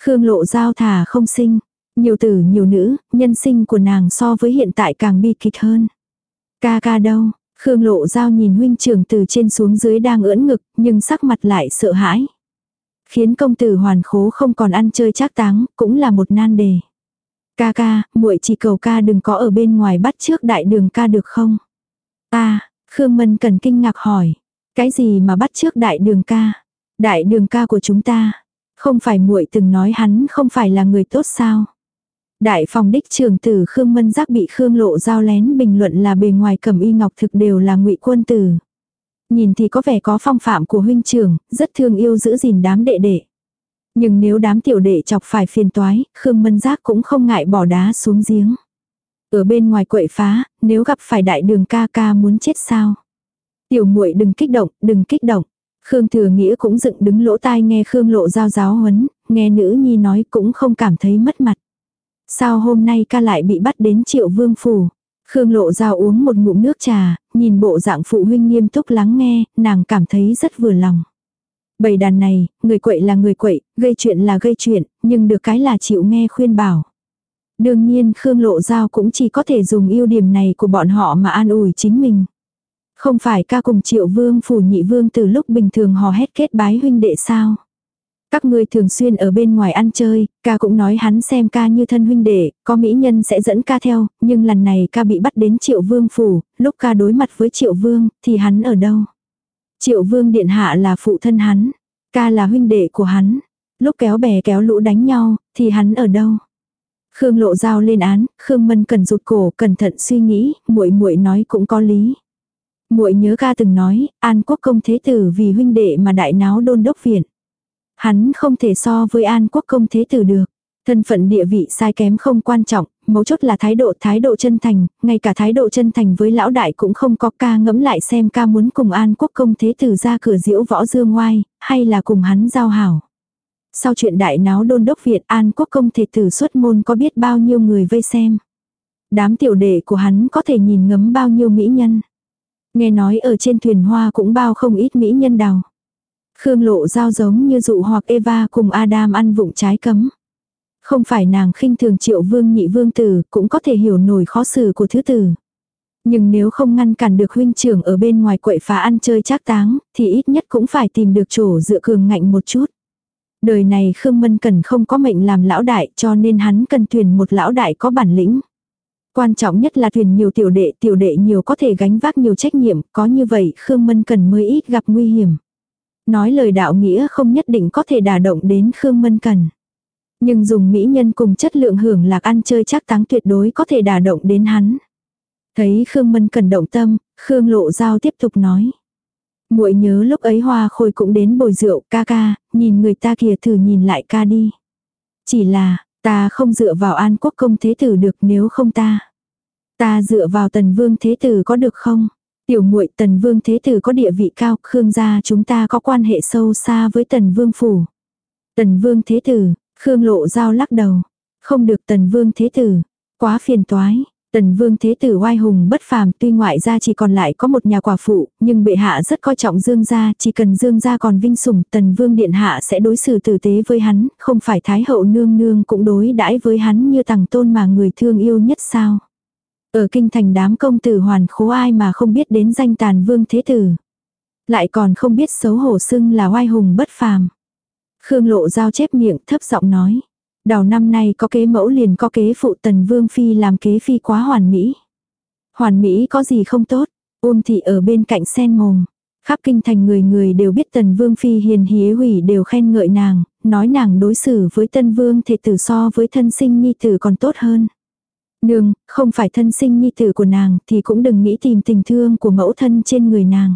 Khương lộ giao thả không sinh. Nhiều tử nhiều nữ, nhân sinh của nàng so với hiện tại càng bi kịch hơn. Ca ca đâu, Khương lộ giao nhìn huynh trưởng từ trên xuống dưới đang ưỡn ngực, nhưng sắc mặt lại sợ hãi. Khiến công tử hoàn khố không còn ăn chơi trác táng, cũng là một nan đề. Ca ca, muội chỉ cầu ca đừng có ở bên ngoài bắt trước đại đường ca được không? Ta, Khương Mân cần kinh ngạc hỏi. Cái gì mà bắt trước đại đường ca? Đại đường ca của chúng ta. Không phải muội từng nói hắn không phải là người tốt sao? Đại phòng đích trường tử Khương Mân Giác bị Khương Lộ giao lén bình luận là bề ngoài cẩm y ngọc thực đều là ngụy quân tử. Nhìn thì có vẻ có phong phạm của huynh trưởng, rất thương yêu giữ gìn đám đệ đệ. Nhưng nếu đám tiểu đệ chọc phải phiền toái, Khương Mân Giác cũng không ngại bỏ đá xuống giếng. Ở bên ngoài quậy phá, nếu gặp phải đại đường ca ca muốn chết sao? Tiểu muội đừng kích động, đừng kích động. Khương Thừa Nghĩa cũng dựng đứng lỗ tai nghe Khương Lộ giao giáo huấn, nghe nữ nhi nói cũng không cảm thấy mất mặt. Sao hôm nay ca lại bị bắt đến triệu vương phủ? Khương Lộ giao uống một ngụm nước trà, nhìn bộ dạng phụ huynh nghiêm túc lắng nghe, nàng cảm thấy rất vừa lòng. Bầy đàn này, người quậy là người quậy, gây chuyện là gây chuyện, nhưng được cái là chịu nghe khuyên bảo. Đương nhiên Khương Lộ Giao cũng chỉ có thể dùng ưu điểm này của bọn họ mà an ủi chính mình. Không phải ca cùng triệu vương phủ nhị vương từ lúc bình thường hò hét kết bái huynh đệ sao. Các ngươi thường xuyên ở bên ngoài ăn chơi, ca cũng nói hắn xem ca như thân huynh đệ, có mỹ nhân sẽ dẫn ca theo, nhưng lần này ca bị bắt đến triệu vương phủ, lúc ca đối mặt với triệu vương, thì hắn ở đâu? Triệu vương điện hạ là phụ thân hắn, ca là huynh đệ của hắn, lúc kéo bè kéo lũ đánh nhau, thì hắn ở đâu? Khương lộ dao lên án, Khương Mân cần rụt cổ, cẩn thận suy nghĩ, muội muội nói cũng có lý. Muội nhớ ca từng nói, An Quốc công thế tử vì huynh đệ mà đại náo đôn đốc viện. Hắn không thể so với An Quốc công thế tử được. Thân phận địa vị sai kém không quan trọng, mấu chốt là thái độ thái độ chân thành, ngay cả thái độ chân thành với lão đại cũng không có ca ngẫm lại xem ca muốn cùng An Quốc công thế tử ra cửa diễu võ dương ngoai, hay là cùng hắn giao hảo. Sau chuyện đại náo đôn đốc Việt An Quốc công thế tử xuất môn có biết bao nhiêu người vây xem. Đám tiểu đệ của hắn có thể nhìn ngấm bao nhiêu mỹ nhân. Nghe nói ở trên thuyền hoa cũng bao không ít mỹ nhân đào. Khương lộ giao giống như dụ hoặc Eva cùng Adam ăn vụng trái cấm. Không phải nàng khinh thường triệu vương nhị vương tử cũng có thể hiểu nổi khó xử của thứ tử. Nhưng nếu không ngăn cản được huynh trưởng ở bên ngoài quậy phá ăn chơi trác táng, thì ít nhất cũng phải tìm được chỗ dựa cường ngạnh một chút. Đời này Khương Mân Cần không có mệnh làm lão đại cho nên hắn cần tuyển một lão đại có bản lĩnh. Quan trọng nhất là tuyển nhiều tiểu đệ, tiểu đệ nhiều có thể gánh vác nhiều trách nhiệm, có như vậy Khương Mân Cần mới ít gặp nguy hiểm. Nói lời đạo nghĩa không nhất định có thể đả động đến Khương Mân Cần. Nhưng dùng mỹ nhân cùng chất lượng hưởng lạc ăn chơi chắc táng tuyệt đối có thể đả động đến hắn. Thấy Khương Mân Cần động tâm, Khương Lộ Giao tiếp tục nói muội nhớ lúc ấy hoa khôi cũng đến bồi rượu ca ca, nhìn người ta kìa thử nhìn lại ca đi. Chỉ là, ta không dựa vào an quốc công thế tử được nếu không ta. Ta dựa vào tần vương thế tử có được không? Tiểu muội tần vương thế tử có địa vị cao, khương gia chúng ta có quan hệ sâu xa với tần vương phủ. Tần vương thế tử, khương lộ giao lắc đầu. Không được tần vương thế tử, quá phiền toái. Tần vương thế tử oai hùng bất phàm tuy ngoại gia chỉ còn lại có một nhà quả phụ, nhưng bệ hạ rất coi trọng dương gia, chỉ cần dương gia còn vinh sủng, tần vương điện hạ sẽ đối xử tử tế với hắn, không phải thái hậu nương nương cũng đối đãi với hắn như tằng tôn mà người thương yêu nhất sao. Ở kinh thành đám công tử hoàn khố ai mà không biết đến danh tàn vương thế tử. Lại còn không biết xấu hổ xưng là oai hùng bất phàm. Khương lộ giao chép miệng thấp giọng nói. Đầu năm nay có kế mẫu liền có kế phụ tần vương phi làm kế phi quá hoàn mỹ. Hoàn mỹ có gì không tốt, Uông thị ở bên cạnh sen mồm. Khắp kinh thành người người đều biết tần vương phi hiền hí hủy đều khen ngợi nàng, nói nàng đối xử với tân vương thể tử so với thân sinh nhi tử còn tốt hơn. Nương, không phải thân sinh nhi tử của nàng thì cũng đừng nghĩ tìm tình thương của mẫu thân trên người nàng.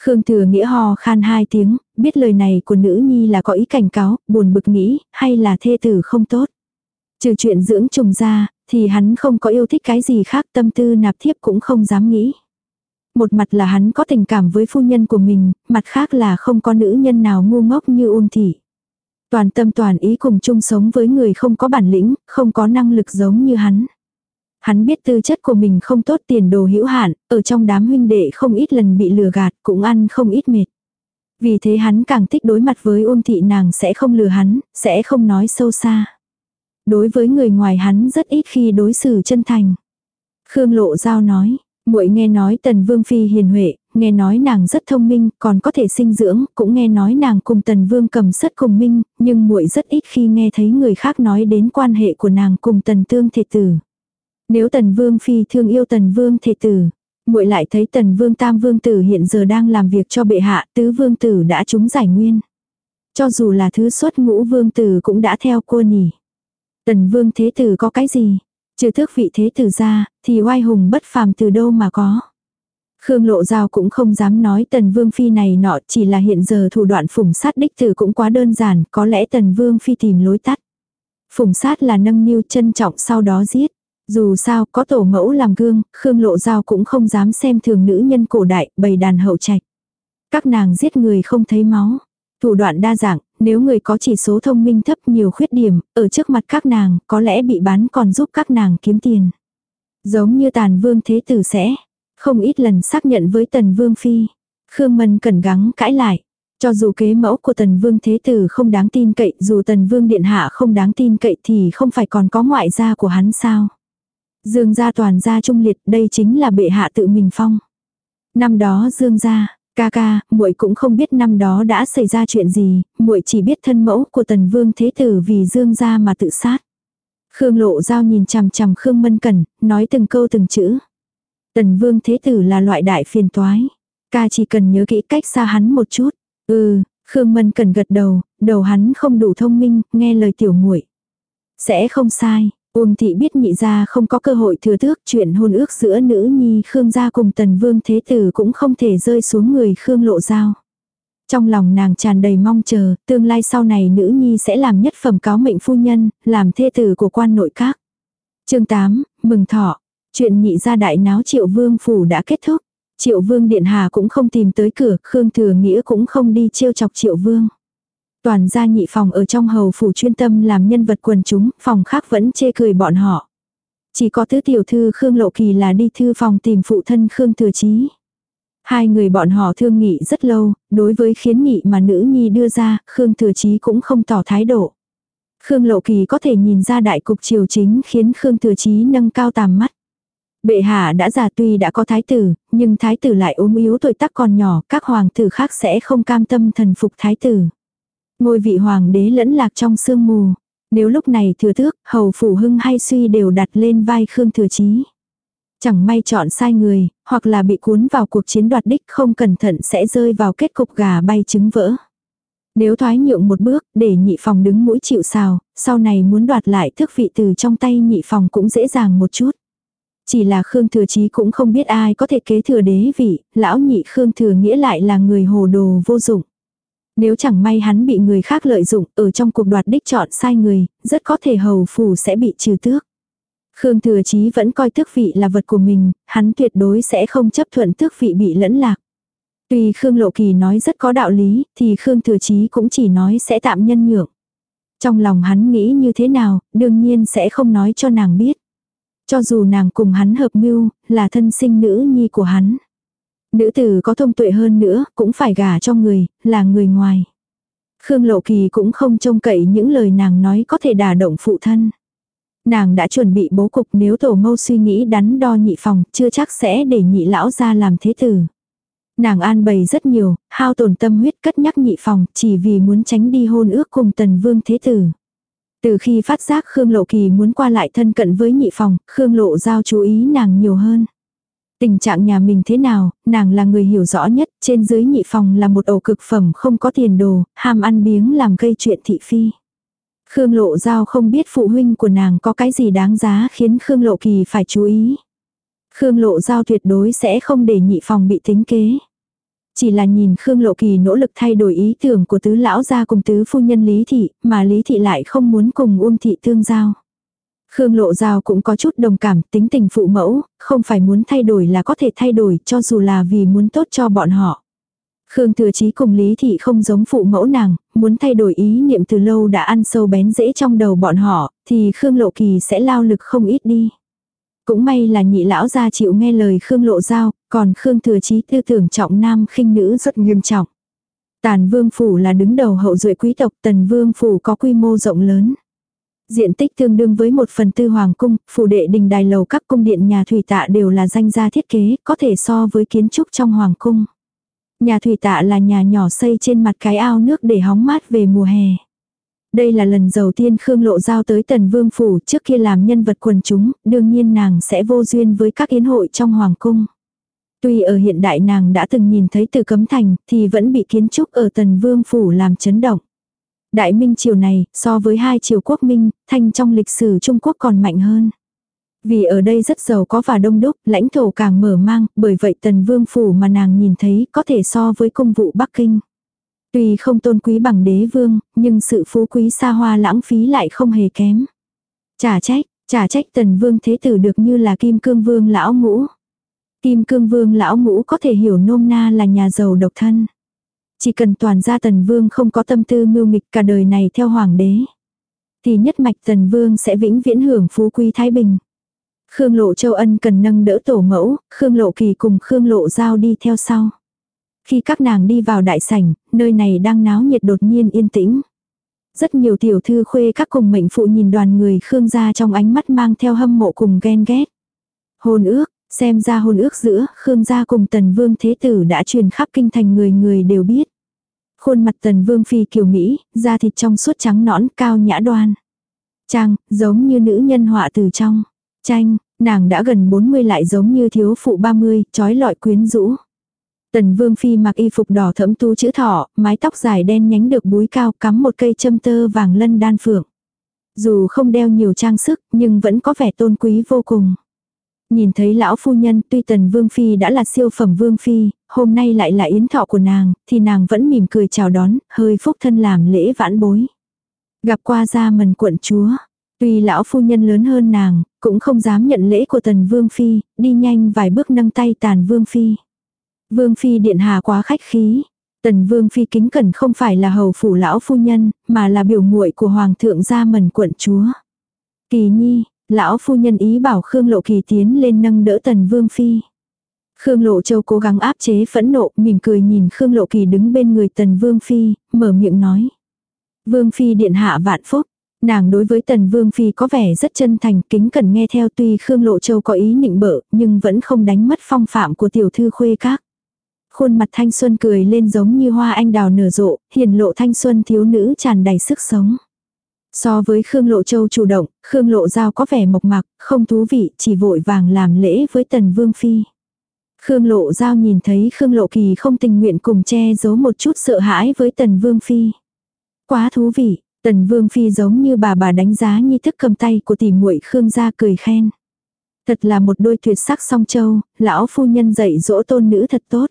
Khương Thừa Nghĩa hò khan hai tiếng, biết lời này của nữ nhi là có ý cảnh cáo, buồn bực nghĩ, hay là thê tử không tốt. Trừ chuyện dưỡng trùng ra, thì hắn không có yêu thích cái gì khác tâm tư nạp thiếp cũng không dám nghĩ. Một mặt là hắn có tình cảm với phu nhân của mình, mặt khác là không có nữ nhân nào ngu ngốc như ung thị. Toàn tâm toàn ý cùng chung sống với người không có bản lĩnh, không có năng lực giống như hắn. Hắn biết tư chất của mình không tốt tiền đồ hữu hạn, ở trong đám huynh đệ không ít lần bị lừa gạt, cũng ăn không ít mệt. Vì thế hắn càng thích đối mặt với ôn thị nàng sẽ không lừa hắn, sẽ không nói sâu xa. Đối với người ngoài hắn rất ít khi đối xử chân thành. Khương Lộ Giao nói, muội nghe nói Tần Vương Phi hiền huệ, nghe nói nàng rất thông minh, còn có thể sinh dưỡng, cũng nghe nói nàng cùng Tần Vương cầm sất cùng minh, nhưng muội rất ít khi nghe thấy người khác nói đến quan hệ của nàng cùng Tần Tương Thệ Tử. Nếu Tần Vương Phi thương yêu Tần Vương Thể Tử, muội lại thấy Tần Vương Tam Vương Tử hiện giờ đang làm việc cho bệ hạ, tứ Vương Tử đã trúng giải nguyên. Cho dù là thứ xuất ngũ Vương Tử cũng đã theo cô nhỉ. Tần Vương Thế Tử có cái gì? Trừ thước vị Thế Tử ra, thì oai hùng bất phàm từ đâu mà có. Khương Lộ Giao cũng không dám nói Tần Vương Phi này nọ chỉ là hiện giờ thủ đoạn phủng sát đích tử cũng quá đơn giản, có lẽ Tần Vương Phi tìm lối tắt. Phủng sát là nâng niu trân trọng sau đó giết. Dù sao, có tổ mẫu làm gương, Khương Lộ Giao cũng không dám xem thường nữ nhân cổ đại, bầy đàn hậu trạch. Các nàng giết người không thấy máu. Thủ đoạn đa dạng, nếu người có chỉ số thông minh thấp nhiều khuyết điểm, ở trước mặt các nàng, có lẽ bị bán còn giúp các nàng kiếm tiền. Giống như tàn vương thế tử sẽ, không ít lần xác nhận với tần vương phi. Khương Mân cần gắng cãi lại. Cho dù kế mẫu của tần vương thế tử không đáng tin cậy, dù tần vương điện hạ không đáng tin cậy thì không phải còn có ngoại gia của hắn sao. Dương gia toàn gia trung liệt, đây chính là bệ hạ tự mình phong. Năm đó Dương gia, ca ca, muội cũng không biết năm đó đã xảy ra chuyện gì, muội chỉ biết thân mẫu của Tần Vương thế tử vì Dương gia mà tự sát. Khương Lộ Giao nhìn chằm chằm Khương Mân Cẩn, nói từng câu từng chữ. Tần Vương thế tử là loại đại phiền toái. Ca chỉ cần nhớ kỹ cách xa hắn một chút. Ừ, Khương Mân Cẩn gật đầu, đầu hắn không đủ thông minh, nghe lời tiểu muội. Sẽ không sai, Uông thị biết nhị gia không có cơ hội thừa tước chuyện hôn ước giữa nữ nhi Khương gia cùng tần vương thế tử cũng không thể rơi xuống người Khương lộ giao. Trong lòng nàng tràn đầy mong chờ, tương lai sau này nữ nhi sẽ làm nhất phẩm cáo mệnh phu nhân, làm thê tử của quan nội các. chương 8, mừng thọ. Chuyện nhị gia đại náo triệu vương phủ đã kết thúc. Triệu vương điện hà cũng không tìm tới cửa, Khương thừa nghĩa cũng không đi trêu chọc triệu vương. Toàn gia nhị phòng ở trong hầu phủ chuyên tâm làm nhân vật quần chúng, phòng khác vẫn chê cười bọn họ. Chỉ có tứ tiểu thư Khương Lộ Kỳ là đi thư phòng tìm phụ thân Khương Thừa Chí. Hai người bọn họ thương nghị rất lâu, đối với khiến nghị mà nữ nhi đưa ra, Khương Thừa Chí cũng không tỏ thái độ. Khương Lộ Kỳ có thể nhìn ra đại cục triều chính khiến Khương Thừa Chí nâng cao tàm mắt. Bệ hạ đã già tuy đã có thái tử, nhưng thái tử lại ốm yếu tuổi tác còn nhỏ, các hoàng tử khác sẽ không cam tâm thần phục thái tử. Ngôi vị hoàng đế lẫn lạc trong sương mù. Nếu lúc này thừa tước, hầu phủ hưng hay suy đều đặt lên vai Khương Thừa Chí. Chẳng may chọn sai người, hoặc là bị cuốn vào cuộc chiến đoạt đích không cẩn thận sẽ rơi vào kết cục gà bay trứng vỡ. Nếu thoái nhượng một bước, để nhị phòng đứng mũi chịu sào, sau này muốn đoạt lại thức vị từ trong tay nhị phòng cũng dễ dàng một chút. Chỉ là Khương Thừa Chí cũng không biết ai có thể kế thừa đế vị, lão nhị Khương Thừa nghĩa lại là người hồ đồ vô dụng. Nếu chẳng may hắn bị người khác lợi dụng, ở trong cuộc đoạt đích chọn sai người, rất có thể hầu phủ sẽ bị trừ tước. Khương Thừa Chí vẫn coi tước vị là vật của mình, hắn tuyệt đối sẽ không chấp thuận tước vị bị lẫn lạc. Tuy Khương Lộ Kỳ nói rất có đạo lý, thì Khương Thừa Chí cũng chỉ nói sẽ tạm nhân nhượng. Trong lòng hắn nghĩ như thế nào, đương nhiên sẽ không nói cho nàng biết. Cho dù nàng cùng hắn hợp mưu, là thân sinh nữ nhi của hắn. Nữ tử có thông tuệ hơn nữa, cũng phải gả cho người, là người ngoài. Khương Lộ Kỳ cũng không trông cậy những lời nàng nói có thể đả động phụ thân. Nàng đã chuẩn bị bố cục nếu tổ mâu suy nghĩ đắn đo nhị phòng, chưa chắc sẽ để nhị lão ra làm thế tử. Nàng an bày rất nhiều, hao tổn tâm huyết cất nhắc nhị phòng, chỉ vì muốn tránh đi hôn ước cùng tần vương thế tử. Từ khi phát giác Khương Lộ Kỳ muốn qua lại thân cận với nhị phòng, Khương Lộ giao chú ý nàng nhiều hơn. Tình trạng nhà mình thế nào, nàng là người hiểu rõ nhất, trên dưới nhị phòng là một ổ cực phẩm không có tiền đồ, ham ăn biếng làm gây chuyện thị phi. Khương Lộ Giao không biết phụ huynh của nàng có cái gì đáng giá khiến Khương Lộ Kỳ phải chú ý. Khương Lộ Giao tuyệt đối sẽ không để nhị phòng bị tính kế. Chỉ là nhìn Khương Lộ Kỳ nỗ lực thay đổi ý tưởng của tứ lão gia cùng tứ phu nhân Lý Thị, mà Lý Thị lại không muốn cùng Uông Thị tương giao. Khương Lộ Giao cũng có chút đồng cảm, tính tình phụ mẫu, không phải muốn thay đổi là có thể thay đổi cho dù là vì muốn tốt cho bọn họ. Khương Thừa Chí cùng Lý Thị không giống phụ mẫu nàng, muốn thay đổi ý niệm từ lâu đã ăn sâu bén dễ trong đầu bọn họ, thì Khương Lộ Kỳ sẽ lao lực không ít đi. Cũng may là nhị lão gia chịu nghe lời Khương Lộ Giao, còn Khương Thừa Chí tư tưởng trọng nam khinh nữ rất nghiêm trọng. Tàn Vương Phủ là đứng đầu hậu duệ quý tộc, Tần Vương Phủ có quy mô rộng lớn. Diện tích tương đương với một phần tư hoàng cung, phủ đệ đình đài lầu các cung điện nhà thủy tạ đều là danh gia thiết kế, có thể so với kiến trúc trong hoàng cung. Nhà thủy tạ là nhà nhỏ xây trên mặt cái ao nước để hóng mát về mùa hè. Đây là lần đầu tiên Khương Lộ Giao tới Tần Vương Phủ trước kia làm nhân vật quần chúng, đương nhiên nàng sẽ vô duyên với các yến hội trong Hoàng Cung. Tuy ở hiện đại nàng đã từng nhìn thấy từ cấm thành thì vẫn bị kiến trúc ở Tần Vương Phủ làm chấn động. Đại Minh triều này, so với hai triều quốc Minh, thanh trong lịch sử Trung Quốc còn mạnh hơn. Vì ở đây rất giàu có và đông đúc, lãnh thổ càng mở mang, bởi vậy tần vương phủ mà nàng nhìn thấy có thể so với công vụ Bắc Kinh. Tuy không tôn quý bằng đế vương, nhưng sự phú quý xa hoa lãng phí lại không hề kém. Chả trách, chả trách tần vương thế tử được như là kim cương vương lão ngũ. Kim cương vương lão ngũ có thể hiểu nôm na là nhà giàu độc thân. Chỉ cần toàn gia tần vương không có tâm tư mưu nghịch cả đời này theo hoàng đế. Thì nhất mạch tần vương sẽ vĩnh viễn hưởng phú quý thái bình. Khương Lộ Châu Ân cần nâng đỡ tổ mẫu, Khương Lộ Kỳ cùng Khương Lộ Giao đi theo sau. Khi các nàng đi vào đại sảnh, nơi này đang náo nhiệt đột nhiên yên tĩnh. Rất nhiều tiểu thư khuê các cùng mệnh phụ nhìn đoàn người Khương gia trong ánh mắt mang theo hâm mộ cùng ghen ghét. Hôn ước, xem ra hôn ước giữa Khương gia cùng Tần Vương Thế Tử đã truyền khắp kinh thành người người đều biết. Khuôn mặt Tần Vương Phi kiều Mỹ, da thịt trong suốt trắng nõn cao nhã đoan. Trang, giống như nữ nhân họa từ trong. Tranh, nàng đã gần 40 lại giống như thiếu phụ 30, trói lọi quyến rũ. Tần Vương Phi mặc y phục đỏ thẫm tu chữ thọ, mái tóc dài đen nhánh được búi cao cắm một cây châm tơ vàng lân đan phượng. Dù không đeo nhiều trang sức nhưng vẫn có vẻ tôn quý vô cùng. Nhìn thấy lão phu nhân tuy tần vương phi đã là siêu phẩm vương phi, hôm nay lại là yến thọ của nàng, thì nàng vẫn mỉm cười chào đón, hơi phúc thân làm lễ vãn bối. Gặp qua gia mần quận chúa, tuy lão phu nhân lớn hơn nàng, cũng không dám nhận lễ của tần vương phi, đi nhanh vài bước nâng tay tàn vương phi. Vương phi điện hà quá khách khí. Tần vương phi kính cẩn không phải là hầu phủ lão phu nhân, mà là biểu muội của hoàng thượng gia mần quận chúa. Kỳ nhi, lão phu nhân ý bảo Khương Lộ Kỳ tiến lên nâng đỡ tần vương phi. Khương Lộ Châu cố gắng áp chế phẫn nộ, mỉm cười nhìn Khương Lộ Kỳ đứng bên người tần vương phi, mở miệng nói. Vương phi điện hạ vạn phúc, Nàng đối với Tần Vương Phi có vẻ rất chân thành, kính cần nghe theo tuy Khương Lộ Châu có ý nịnh bợ, nhưng vẫn không đánh mất phong phạm của tiểu thư khuê các. Khuôn mặt thanh xuân cười lên giống như hoa anh đào nở rộ, hiền lộ thanh xuân thiếu nữ tràn đầy sức sống. So với Khương Lộ Châu chủ động, Khương Lộ Giao có vẻ mộc mạc, không thú vị, chỉ vội vàng làm lễ với Tần Vương Phi. Khương Lộ Giao nhìn thấy Khương Lộ Kỳ không tình nguyện cùng che giấu một chút sợ hãi với Tần Vương Phi. Quá thú vị, Tần Vương Phi giống như bà bà đánh giá nhi thức cầm tay của tỷ muội Khương gia cười khen. Thật là một đôi tuyệt sắc song châu, lão phu nhân dạy dỗ tôn nữ thật tốt.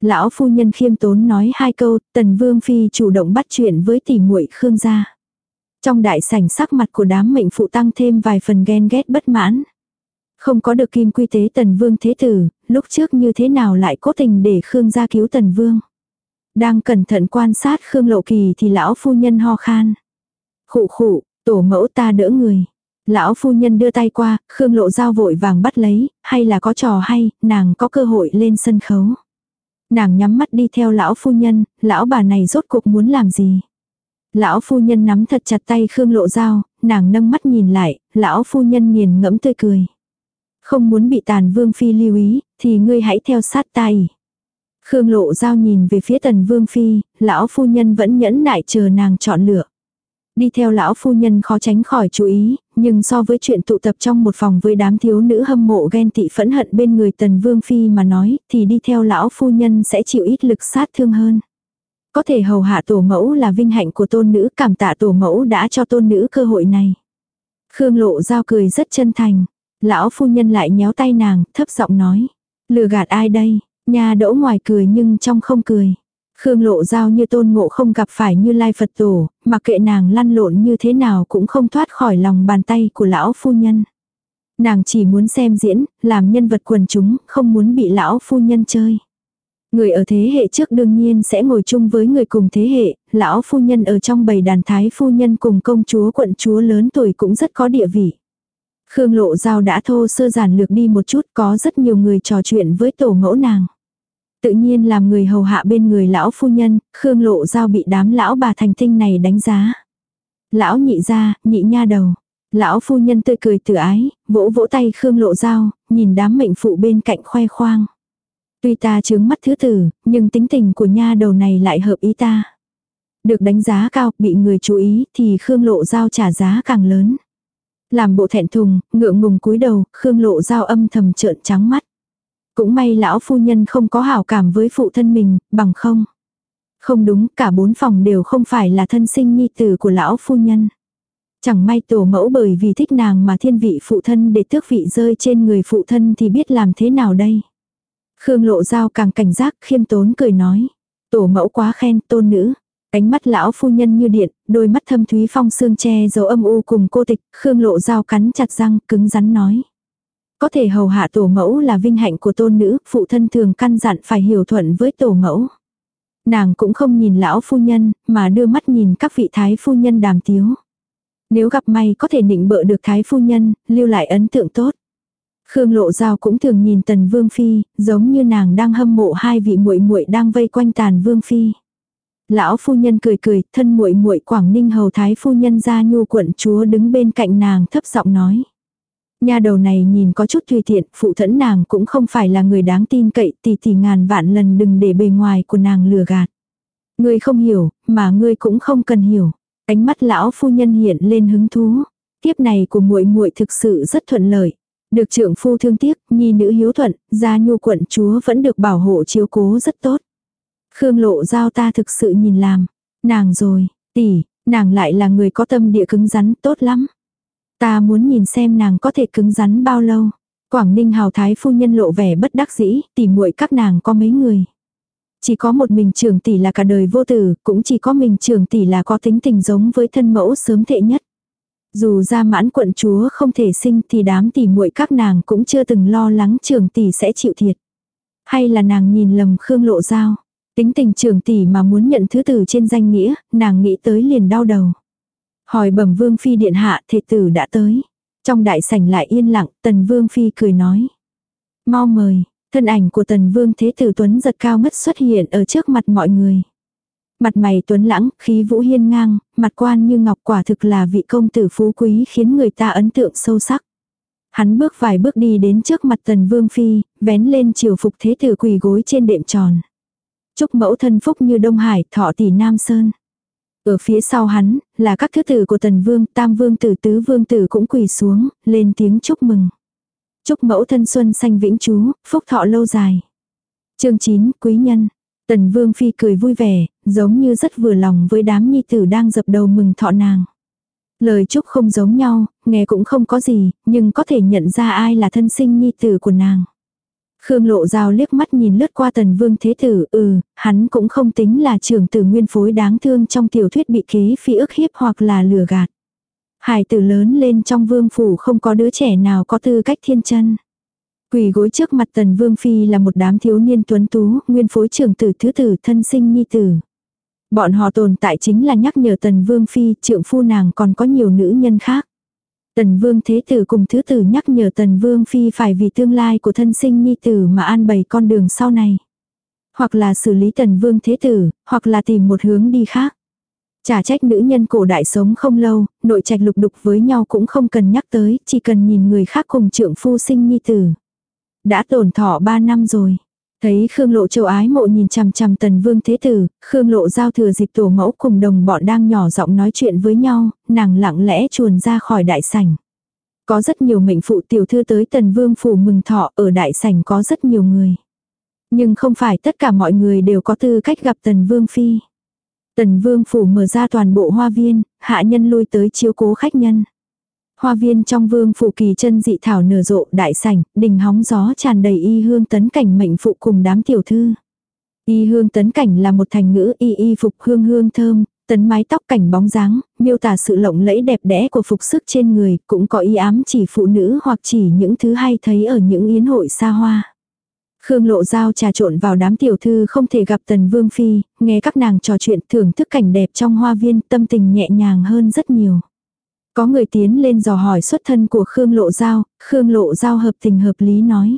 Lão phu nhân khiêm tốn nói hai câu, Tần Vương Phi chủ động bắt chuyện với tỷ muội Khương gia. Trong đại sảnh sắc mặt của đám mệnh phụ tăng thêm vài phần ghen ghét bất mãn. Không có được kim quy tế Tần Vương Thế Tử, lúc trước như thế nào lại cố tình để Khương gia cứu Tần Vương. Đang cẩn thận quan sát Khương Lộ Kỳ thì lão phu nhân ho khan. Khụ khụ, tổ mẫu ta đỡ người. Lão phu nhân đưa tay qua, Khương Lộ Giao vội vàng bắt lấy, hay là có trò hay, nàng có cơ hội lên sân khấu. Nàng nhắm mắt đi theo lão phu nhân, lão bà này rốt cuộc muốn làm gì. Lão phu nhân nắm thật chặt tay Khương Lộ Giao, nàng nâng mắt nhìn lại, lão phu nhân nghiền ngẫm tươi cười. Không muốn bị tàn vương phi lưu ý, thì ngươi hãy theo sát tay. Khương Lộ Giao nhìn về phía tần vương phi, lão phu nhân vẫn nhẫn nại chờ nàng chọn lựa. Đi theo lão phu nhân khó tránh khỏi chú ý, nhưng so với chuyện tụ tập trong một phòng với đám thiếu nữ hâm mộ ghen tị phẫn hận bên người tần vương phi mà nói, thì đi theo lão phu nhân sẽ chịu ít lực sát thương hơn. Có thể hầu hạ tổ mẫu là vinh hạnh của tôn nữ, cảm tạ tổ mẫu đã cho tôn nữ cơ hội này. Khương lộ giao cười rất chân thành. Lão phu nhân lại nhéo tay nàng, thấp giọng nói. Lừa gạt ai đây? Nhà đỗ ngoài cười nhưng trong không cười. Khương lộ giao như tôn ngộ không gặp phải như lai Phật tổ, mà kệ nàng lăn lộn như thế nào cũng không thoát khỏi lòng bàn tay của lão phu nhân. Nàng chỉ muốn xem diễn, làm nhân vật quần chúng, không muốn bị lão phu nhân chơi. Người ở thế hệ trước đương nhiên sẽ ngồi chung với người cùng thế hệ, lão phu nhân ở trong bầy đàn thái phu nhân cùng công chúa quận chúa lớn tuổi cũng rất có địa vị. Khương Lộ Giao đã thô sơ giản lược đi một chút có rất nhiều người trò chuyện với tổ mẫu nàng. Tự nhiên làm người hầu hạ bên người lão phu nhân, Khương Lộ Giao bị đám lão bà thành tinh này đánh giá. Lão nhị ra, nhị nha đầu. Lão phu nhân tươi cười tự ái, vỗ vỗ tay Khương Lộ Giao, nhìn đám mệnh phụ bên cạnh khoe khoang. Tuy ta chướng mắt thứ tử, nhưng tính tình của nha đầu này lại hợp ý ta. Được đánh giá cao, bị người chú ý, thì Khương Lộ Giao trả giá càng lớn. Làm bộ thẹn thùng, ngượng ngùng cúi đầu, Khương Lộ Giao âm thầm trợn trắng mắt. Cũng may lão phu nhân không có hảo cảm với phụ thân mình, bằng không. Không đúng, cả bốn phòng đều không phải là thân sinh nhi tử của lão phu nhân. Chẳng may tổ mẫu bởi vì thích nàng mà thiên vị phụ thân để tước vị rơi trên người phụ thân thì biết làm thế nào đây. Khương lộ giao càng cảnh giác khiêm tốn cười nói. Tổ mẫu quá khen tôn nữ. Cánh mắt lão phu nhân như điện, đôi mắt thâm thúy phong sương che dấu âm u cùng cô tịch, Khương lộ giao cắn chặt răng, cứng rắn nói. Có thể hầu hạ tổ mẫu là vinh hạnh của tôn nữ, phụ thân thường căn dặn phải hiểu thuận với tổ mẫu. Nàng cũng không nhìn lão phu nhân, mà đưa mắt nhìn các vị thái phu nhân đàm tiếu. Nếu gặp may có thể nịnh bợ được thái phu nhân, lưu lại ấn tượng tốt. Khương Lộ Giao cũng thường nhìn Tần Vương phi, giống như nàng đang hâm mộ hai vị muội muội đang vây quanh Tàn Vương phi. Lão phu nhân cười cười, thân muội muội Quảng Ninh hầu thái phu nhân gia nhu quận chúa đứng bên cạnh nàng thấp giọng nói: Nha đầu này nhìn có chút tùy tiện, phụ thẫn nàng cũng không phải là người đáng tin cậy, tỷ tỷ ngàn vạn lần đừng để bề ngoài của nàng lừa gạt. Ngươi không hiểu, mà ngươi cũng không cần hiểu. Ánh mắt lão phu nhân hiện lên hứng thú. Tiếp này của muội muội thực sự rất thuận lợi. Được trưởng phu thương tiếc, nhi nữ hiếu thuận, gia nhu quận chúa vẫn được bảo hộ chiếu cố rất tốt. Khương lộ giao ta thực sự nhìn làm. Nàng rồi, tỷ, nàng lại là người có tâm địa cứng rắn tốt lắm. Ta muốn nhìn xem nàng có thể cứng rắn bao lâu. Quảng Ninh hào thái phu nhân lộ vẻ bất đắc dĩ, tỷ muội các nàng có mấy người. Chỉ có một mình trưởng tỷ là cả đời vô tử, cũng chỉ có mình trưởng tỷ là có tính tình giống với thân mẫu sớm thệ nhất. Dù ra mãn quận chúa không thể sinh thì đám tỷ muội các nàng cũng chưa từng lo lắng trường tỷ sẽ chịu thiệt. Hay là nàng nhìn lầm Khương Lộ Giao. Tính tình trường tỷ mà muốn nhận thứ tử trên danh nghĩa, nàng nghĩ tới liền đau đầu. Hỏi bẩm vương phi điện hạ thể tử đã tới. Trong đại sảnh lại yên lặng, tần vương phi cười nói. Mau mời, thân ảnh của tần vương thế tử tuấn giật cao ngất xuất hiện ở trước mặt mọi người. Mặt mày tuấn lãng, khí vũ hiên ngang, mặt quan như ngọc quả thực là vị công tử phú quý khiến người ta ấn tượng sâu sắc. Hắn bước vài bước đi đến trước mặt tần vương phi, vén lên chiều phục thế tử quỳ gối trên đệm tròn. Chúc mẫu thân phúc như Đông Hải, thọ tỷ Nam Sơn. Ở phía sau hắn, là các thứ tử của tần vương, tam vương tử tứ vương tử cũng quỳ xuống, lên tiếng chúc mừng. Chúc mẫu thân xuân xanh vĩnh chú, phúc thọ lâu dài. chương 9, quý nhân. Tần vương phi cười vui vẻ, giống như rất vừa lòng với đám nhi tử đang dập đầu mừng thọ nàng. Lời chúc không giống nhau, nghe cũng không có gì, nhưng có thể nhận ra ai là thân sinh nhi tử của nàng. Khương Lộ Giao liếc mắt nhìn lướt qua tần vương thế tử, ừ, hắn cũng không tính là trưởng tử nguyên phối đáng thương trong tiểu thuyết bị kế phi ức hiếp hoặc là lừa gạt. Hải tử lớn lên trong vương phủ không có đứa trẻ nào có tư cách thiên chân. Quỳ gối trước mặt tần vương phi là một đám thiếu niên tuấn tú, nguyên phối trưởng tử thứ tử thân sinh nhi tử. Bọn họ tồn tại chính là nhắc nhở tần vương phi, trượng phu nàng còn có nhiều nữ nhân khác. Tần vương thế tử cùng thứ tử nhắc nhở tần vương phi phải vì tương lai của thân sinh nhi tử mà an bày con đường sau này. Hoặc là xử lý tần vương thế tử, hoặc là tìm một hướng đi khác. Chả trách nữ nhân cổ đại sống không lâu, nội trạch lục đục với nhau cũng không cần nhắc tới, chỉ cần nhìn người khác cùng trượng phu sinh nhi tử. Đã tổn thọ ba năm rồi. Thấy Khương Lộ Châu ái mộ nhìn chằm chằm tần vương thế tử, Khương Lộ giao thừa dịp tổ mẫu cùng đồng bọn đang nhỏ giọng nói chuyện với nhau, nàng lặng lẽ chuồn ra khỏi đại sảnh. Có rất nhiều mệnh phụ tiểu thư tới tần vương phủ mừng thọ ở đại sảnh có rất nhiều người. Nhưng không phải tất cả mọi người đều có tư cách gặp tần vương phi. Tần vương phủ mở ra toàn bộ hoa viên, hạ nhân lui tới chiếu cố khách nhân. Hoa viên trong vương phủ kỳ chân dị thảo nở rộ đại sảnh, đình hóng gió tràn đầy y hương tấn cảnh mệnh phụ cùng đám tiểu thư. Y hương tấn cảnh là một thành ngữ y y phục hương hương thơm, tấn mái tóc cảnh bóng dáng, miêu tả sự lộng lẫy đẹp đẽ của phục sức trên người, cũng có ý ám chỉ phụ nữ hoặc chỉ những thứ hay thấy ở những yến hội xa hoa. Khương lộ dao trà trộn vào đám tiểu thư không thể gặp tần vương phi, nghe các nàng trò chuyện thưởng thức cảnh đẹp trong hoa viên tâm tình nhẹ nhàng hơn rất nhiều. Có người tiến lên dò hỏi xuất thân của Khương Lộ Giao, Khương Lộ Giao hợp tình hợp lý nói.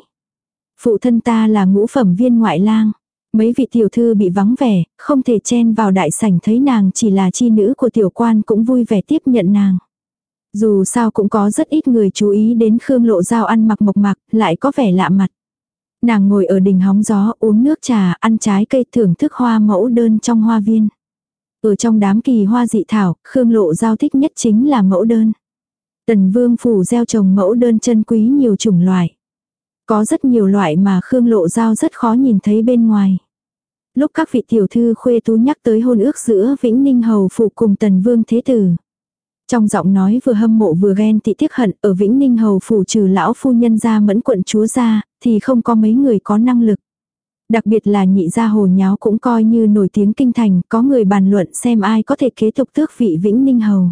Phụ thân ta là ngũ phẩm viên ngoại lang. Mấy vị tiểu thư bị vắng vẻ, không thể chen vào đại sảnh thấy nàng chỉ là chi nữ của tiểu quan cũng vui vẻ tiếp nhận nàng. Dù sao cũng có rất ít người chú ý đến Khương Lộ Giao ăn mặc mộc mạc, lại có vẻ lạ mặt. Nàng ngồi ở đỉnh hóng gió uống nước trà, ăn trái cây thưởng thức hoa mẫu đơn trong hoa viên. Ở trong đám kỳ hoa dị thảo, Khương Lộ giao thích nhất chính là mẫu đơn. Tần Vương phủ gieo trồng mẫu đơn chân quý nhiều chủng loại. Có rất nhiều loại mà Khương Lộ giao rất khó nhìn thấy bên ngoài. Lúc các vị tiểu thư khuê tú nhắc tới hôn ước giữa Vĩnh Ninh Hầu phủ cùng Tần Vương Thế Tử. Trong giọng nói vừa hâm mộ vừa ghen tị tiếc hận ở Vĩnh Ninh Hầu phủ trừ lão phu nhân ra mẫn quận chúa ra, thì không có mấy người có năng lực. Đặc biệt là nhị gia hồ nháo cũng coi như nổi tiếng kinh thành, có người bàn luận xem ai có thể kế tục tước vị Vĩnh Ninh Hầu.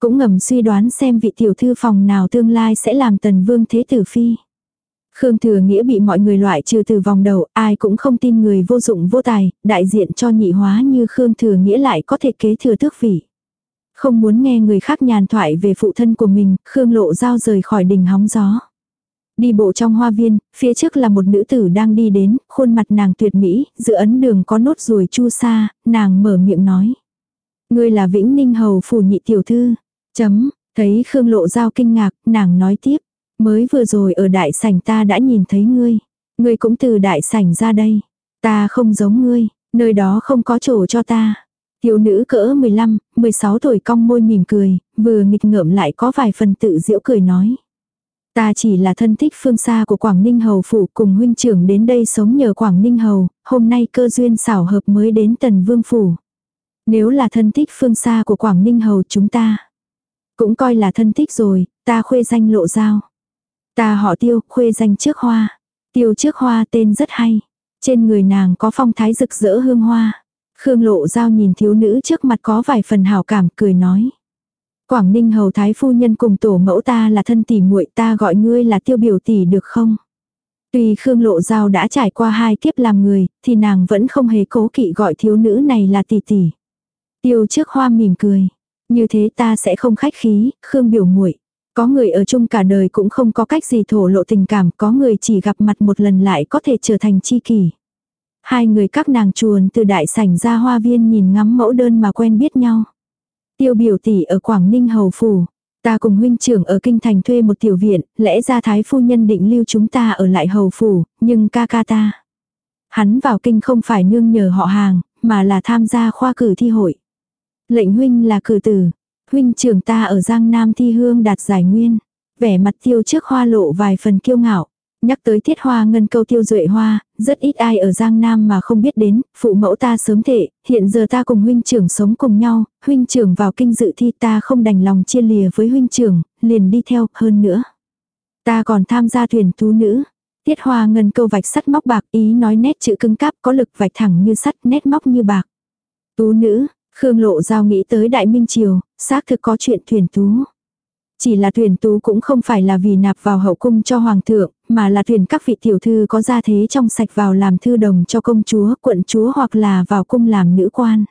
Cũng ngầm suy đoán xem vị tiểu thư phòng nào tương lai sẽ làm tần vương thế tử phi. Khương Thừa Nghĩa bị mọi người loại trừ từ vòng đầu, ai cũng không tin người vô dụng vô tài, đại diện cho nhị hóa như Khương Thừa Nghĩa lại có thể kế thừa tước vị. Không muốn nghe người khác nhàn thoại về phụ thân của mình, Khương Lộ Giao rời khỏi đỉnh hóng gió. Đi bộ trong hoa viên, phía trước là một nữ tử đang đi đến, khuôn mặt nàng tuyệt mỹ, giữa ấn đường có nốt ruồi chu sa, nàng mở miệng nói. Ngươi là Vĩnh Ninh Hầu phủ nhị tiểu thư. Chấm, thấy Khương Lộ Giao kinh ngạc, nàng nói tiếp. Mới vừa rồi ở đại sảnh ta đã nhìn thấy ngươi. Ngươi cũng từ đại sảnh ra đây. Ta không giống ngươi, nơi đó không có chỗ cho ta. Tiểu nữ cỡ 15, 16 tuổi cong môi mỉm cười, vừa nghịch ngợm lại có vài phần tự diễu cười nói. Ta chỉ là thân thích phương xa của Quảng Ninh Hầu Phủ cùng huynh trưởng đến đây sống nhờ Quảng Ninh Hầu, hôm nay cơ duyên xảo hợp mới đến Tần Vương Phủ. Nếu là thân thích phương xa của Quảng Ninh Hầu chúng ta, cũng coi là thân thích rồi, ta khuê danh lộ giao. Ta họ tiêu, khuê danh trước hoa. Tiêu trước hoa tên rất hay. Trên người nàng có phong thái rực rỡ hương hoa. Khương lộ giao nhìn thiếu nữ trước mặt có vài phần hảo cảm cười nói. Quảng Ninh hầu thái phu nhân cùng tổ mẫu ta là thân tỷ muội ta gọi ngươi là tiêu biểu tỷ được không? Tuy Khương Lộ Giao đã trải qua hai kiếp làm người, thì nàng vẫn không hề cố kỵ gọi thiếu nữ này là tỷ tỷ. Tiêu trước hoa mỉm cười. Như thế ta sẽ không khách khí, Khương biểu muội Có người ở chung cả đời cũng không có cách gì thổ lộ tình cảm, có người chỉ gặp mặt một lần lại có thể trở thành chi kỷ. Hai người các nàng chuồn từ đại sảnh ra hoa viên nhìn ngắm mẫu đơn mà quen biết nhau. Tiêu biểu tỷ ở Quảng Ninh Hầu Phủ. Ta cùng huynh trưởng ở Kinh Thành thuê một tiểu viện, lẽ ra thái phu nhân định lưu chúng ta ở lại Hầu Phủ, nhưng ca ca ta. Hắn vào kinh không phải nương nhờ họ hàng, mà là tham gia khoa cử thi hội. Lệnh huynh là cử tử. Huynh trưởng ta ở Giang Nam thi hương đạt giải nguyên. Vẻ mặt tiêu trước hoa lộ vài phần kiêu ngạo. Nhắc tới thiết hoa ngân câu tiêu duệ hoa, rất ít ai ở Giang Nam mà không biết đến, phụ mẫu ta sớm thệ, hiện giờ ta cùng huynh trưởng sống cùng nhau, huynh trưởng vào kinh dự thi ta không đành lòng chia lìa với huynh trưởng, liền đi theo, hơn nữa. Ta còn tham gia thuyền tú nữ. Tiết hoa ngân câu vạch sắt móc bạc ý nói nét chữ cứng cáp có lực vạch thẳng như sắt nét móc như bạc. Tú nữ, Khương Lộ Giao nghĩ tới Đại Minh Triều, xác thực có chuyện thuyền tú. Chỉ là thuyền tú cũng không phải là vì nạp vào hậu cung cho hoàng thượng, mà là thuyền các vị tiểu thư có gia thế trong sạch vào làm thư đồng cho công chúa, quận chúa hoặc là vào cung làm nữ quan.